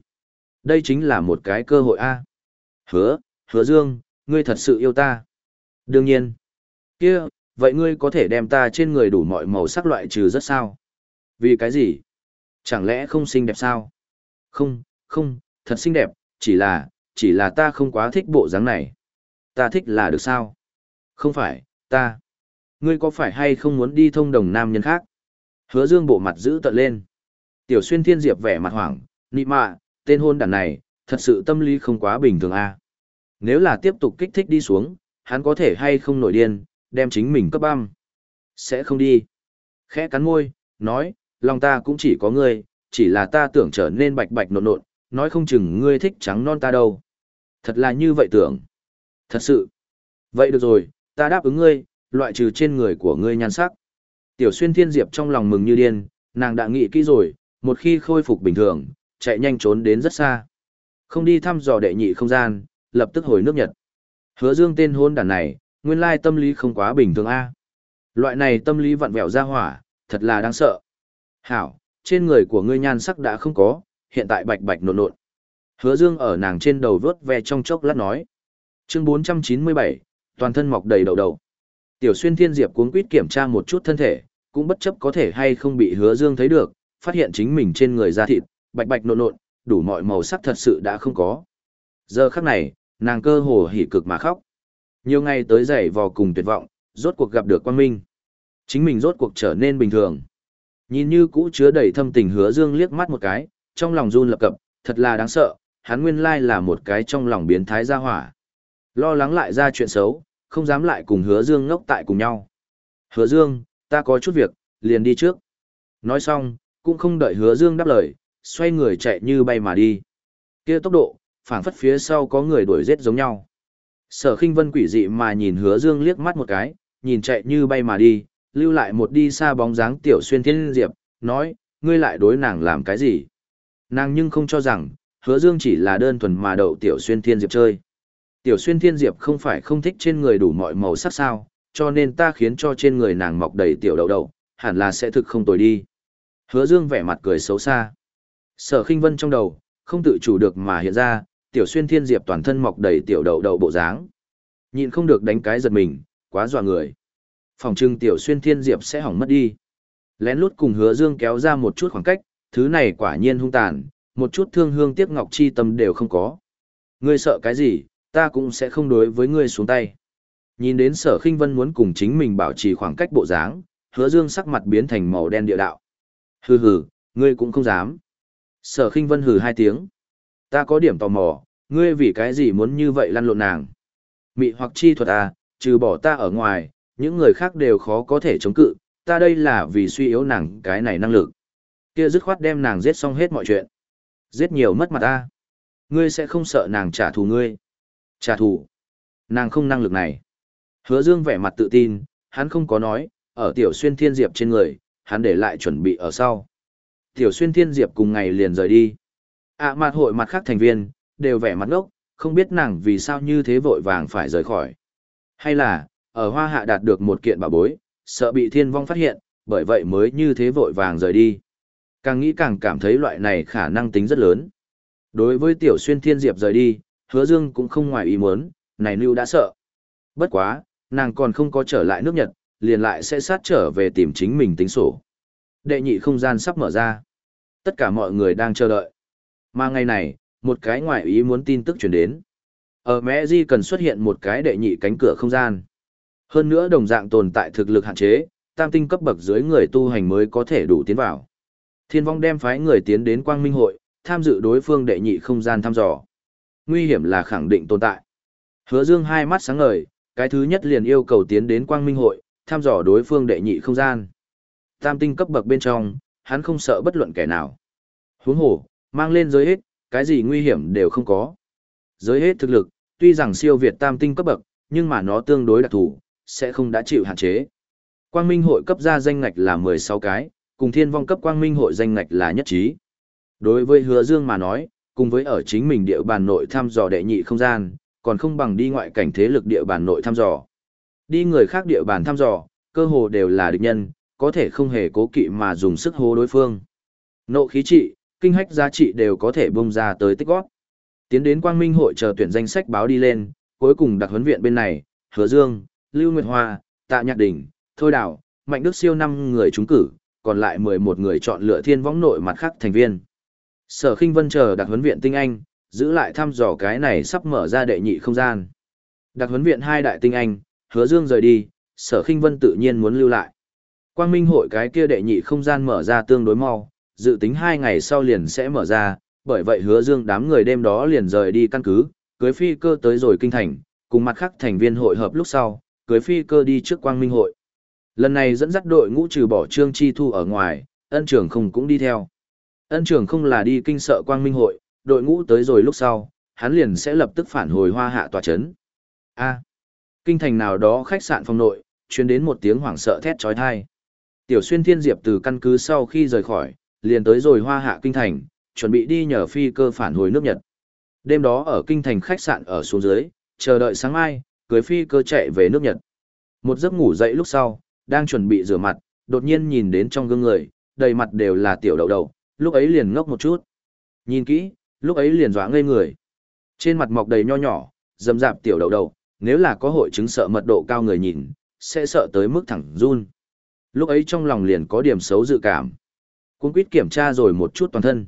Đây chính là một cái cơ hội A. Hứa, hứa dương, ngươi thật sự yêu ta. Đương nhiên. kia vậy ngươi có thể đem ta trên người đủ mọi màu sắc loại trừ rất sao? Vì cái gì? Chẳng lẽ không xinh đẹp sao? Không, không, thật xinh đẹp, chỉ là, chỉ là ta không quá thích bộ dáng này. Ta thích là được sao? Không phải, ta. Ngươi có phải hay không muốn đi thông đồng nam nhân khác? Hứa dương bộ mặt giữ tận lên. Tiểu xuyên thiên diệp vẻ mặt hoảng, nị mạ, tên hôn đàn này, thật sự tâm lý không quá bình thường a. À? Nếu là tiếp tục kích thích đi xuống, hắn có thể hay không nổi điên, đem chính mình cấp băm. Sẽ không đi. Khẽ cắn môi, nói, lòng ta cũng chỉ có ngươi, chỉ là ta tưởng trở nên bạch bạch nộn nộn, nói không chừng ngươi thích trắng non ta đâu. Thật là như vậy tưởng. Thật sự. Vậy được rồi, ta đáp ứng ngươi, loại trừ trên người của ngươi nhan sắc. Tiểu xuyên thiên diệp trong lòng mừng như điên, nàng đã nghĩ kỹ rồi, một khi khôi phục bình thường, chạy nhanh trốn đến rất xa. Không đi thăm dò đệ nhị không gian, lập tức hồi nước Nhật. Hứa dương tên hôn đàn này, nguyên lai tâm lý không quá bình thường a. Loại này tâm lý vặn vẹo ra hỏa, thật là đáng sợ. Hảo, trên người của ngươi nhan sắc đã không có, hiện tại bạch bạch nộn nộn. Hứa dương ở nàng trên đầu vớt ve trong chốc lát nói. Chương 497, toàn thân mọc đầy đầu đầu. Tiểu xuyên thiên diệp cuống quýt kiểm tra một chút thân thể, cũng bất chấp có thể hay không bị hứa dương thấy được, phát hiện chính mình trên người da thịt, bạch bạch nộn nộn, đủ mọi màu sắc thật sự đã không có. Giờ khắc này, nàng cơ hồ hỉ cực mà khóc. Nhiều ngày tới dậy vò cùng tuyệt vọng, rốt cuộc gặp được quan minh. Chính mình rốt cuộc trở nên bình thường. Nhìn như cũ chứa đầy thâm tình hứa dương liếc mắt một cái, trong lòng run lập cập, thật là đáng sợ, hắn nguyên lai là một cái trong lòng biến thái gia hỏa. Lo lắng lại ra chuyện xấu, không dám lại cùng hứa dương ngốc tại cùng nhau. Hứa dương, ta có chút việc, liền đi trước. Nói xong, cũng không đợi hứa dương đáp lời, xoay người chạy như bay mà đi. kia tốc độ, phảng phất phía sau có người đuổi giết giống nhau. Sở khinh vân quỷ dị mà nhìn hứa dương liếc mắt một cái, nhìn chạy như bay mà đi, lưu lại một đi xa bóng dáng tiểu xuyên thiên diệp, nói, ngươi lại đối nàng làm cái gì? Nàng nhưng không cho rằng, hứa dương chỉ là đơn thuần mà đậu tiểu xuyên thiên diệp chơi. Tiểu xuyên thiên diệp không phải không thích trên người đủ mọi màu sắc sao, cho nên ta khiến cho trên người nàng mọc đầy tiểu đậu đậu, hẳn là sẽ thực không tồi đi. Hứa dương vẻ mặt cười xấu xa. Sở khinh vân trong đầu, không tự chủ được mà hiện ra, tiểu xuyên thiên diệp toàn thân mọc đầy tiểu đậu đậu bộ dáng. Nhịn không được đánh cái giật mình, quá dọa người. Phòng trưng tiểu xuyên thiên diệp sẽ hỏng mất đi. Lén lút cùng hứa dương kéo ra một chút khoảng cách, thứ này quả nhiên hung tàn, một chút thương hương tiếc ngọc chi tâm đều không có. Ngươi sợ cái gì, ta cũng sẽ không đối với ngươi xuống tay. Nhìn đến sở khinh vân muốn cùng chính mình bảo trì khoảng cách bộ dáng, hứa dương sắc mặt biến thành màu đen địa đạo. Hừ hừ, ngươi cũng không dám. Sở khinh vân hừ hai tiếng. Ta có điểm tò mò, ngươi vì cái gì muốn như vậy lăn lộn nàng. Mị hoặc chi thuật à, trừ bỏ ta ở ngoài, những người khác đều khó có thể chống cự, ta đây là vì suy yếu nàng cái này năng lực. Kia dứt khoát đem nàng giết xong hết mọi chuyện. Giết nhiều mất mặt ta. Ngươi sẽ không sợ nàng trả thù ngươi. Trả thù. Nàng không năng lực này. Hứa Dương vẻ mặt tự tin, hắn không có nói, ở tiểu xuyên thiên diệp trên người, hắn để lại chuẩn bị ở sau. Tiểu xuyên thiên diệp cùng ngày liền rời đi. ạ à, mặt hội mặt khác thành viên, đều vẻ mặt ngốc, không biết nàng vì sao như thế vội vàng phải rời khỏi. Hay là, ở hoa hạ đạt được một kiện bảo bối, sợ bị thiên vong phát hiện, bởi vậy mới như thế vội vàng rời đi. Càng nghĩ càng cảm thấy loại này khả năng tính rất lớn. Đối với Tiểu Xuyên Thiên Diệp rời đi, Hứa Dương cũng không ngoài ý muốn, này Nưu đã sợ. Bất quá, nàng còn không có trở lại nước Nhật, liền lại sẽ sát trở về tìm chính mình tính sổ. Đệ nhị không gian sắp mở ra. Tất cả mọi người đang chờ đợi. Mà ngày này, một cái ngoại ý muốn tin tức truyền đến. Ở Mẹ Di cần xuất hiện một cái đệ nhị cánh cửa không gian. Hơn nữa đồng dạng tồn tại thực lực hạn chế, tam tinh cấp bậc dưới người tu hành mới có thể đủ tiến vào. Thiên vong đem phái người tiến đến Quang Minh hội, tham dự đối phương đệ nhị không gian thăm dò. Nguy hiểm là khẳng định tồn tại. Hứa Dương hai mắt sáng ngời, cái thứ nhất liền yêu cầu tiến đến Quang Minh hội, thăm dò đối phương đệ nhị không gian. Tam tinh cấp bậc bên trong, hắn không sợ bất luận kẻ nào. Huống hồ, mang lên giới hết, cái gì nguy hiểm đều không có. Giới hết thực lực, tuy rằng siêu việt tam tinh cấp bậc, nhưng mà nó tương đối đặc thù, sẽ không đã chịu hạn chế. Quang Minh hội cấp ra danh ngạch là 16 cái, cùng thiên vong cấp Quang Minh hội danh ngạch là nhất trí. Đối với hứa dương mà nói, cùng với ở chính mình địa bàn nội thăm dò đệ nhị không gian, còn không bằng đi ngoại cảnh thế lực địa bàn nội thăm dò. Đi người khác địa bàn thăm dò, cơ hồ đều là địch nhân, có thể không hề cố kỵ mà dùng sức hô đối phương. Nộ khí trị, kinh hách giá trị đều có thể bung ra tới tích góp Tiến đến Quang Minh hội chờ tuyển danh sách báo đi lên, cuối cùng đặc huấn viện bên này, Hứa Dương, Lưu Nguyệt Hoa, Tạ Nhạc Đình, Thôi Đào, Mạnh Đức Siêu năm người trúng cử, còn lại 11 người chọn lựa thiên võng nội mặt khác thành viên. Sở Kinh Vân chờ đặc huấn viện tinh anh, giữ lại thăm dò cái này sắp mở ra đệ nhị không gian. Đặc huấn viện hai đại tinh anh, Hứa Dương rời đi, Sở Kinh Vân tự nhiên muốn lưu lại. Quang Minh hội cái kia đệ nhị không gian mở ra tương đối mau, dự tính hai ngày sau liền sẽ mở ra, bởi vậy hứa dương đám người đêm đó liền rời đi căn cứ, cưới phi cơ tới rồi kinh thành, cùng mặt khác thành viên hội hợp lúc sau, cưới phi cơ đi trước quang minh hội. Lần này dẫn dắt đội ngũ trừ bỏ trương chi thu ở ngoài, ân trưởng không cũng đi theo. Ân trưởng không là đi kinh sợ quang minh hội, đội ngũ tới rồi lúc sau, hắn liền sẽ lập tức phản hồi hoa hạ tòa chấn. A kinh thành nào đó khách sạn phòng nội, truyền đến một tiếng hoảng sợ thét trói thai. Tiểu xuyên thiên diệp từ căn cứ sau khi rời khỏi, liền tới rồi hoa hạ kinh thành, chuẩn bị đi nhờ phi cơ phản hồi nước Nhật. Đêm đó ở kinh thành khách sạn ở xuống dưới, chờ đợi sáng mai, cưới phi cơ chạy về nước Nhật. Một giấc ngủ dậy lúc sau, đang chuẩn bị rửa mặt, đột nhiên nhìn đến trong gương người, đầy mặt đều là tiểu đậu đậu, lúc ấy liền ngốc một chút. Nhìn kỹ, lúc ấy liền dọa ngây người. Trên mặt mọc đầy nho nhỏ, dầm dạp tiểu đậu đậu, nếu là có hội chứng sợ mật độ cao người nhìn, sẽ sợ tới mức thẳng run. Lúc ấy trong lòng liền có điểm xấu dự cảm. Cũng quyết kiểm tra rồi một chút toàn thân.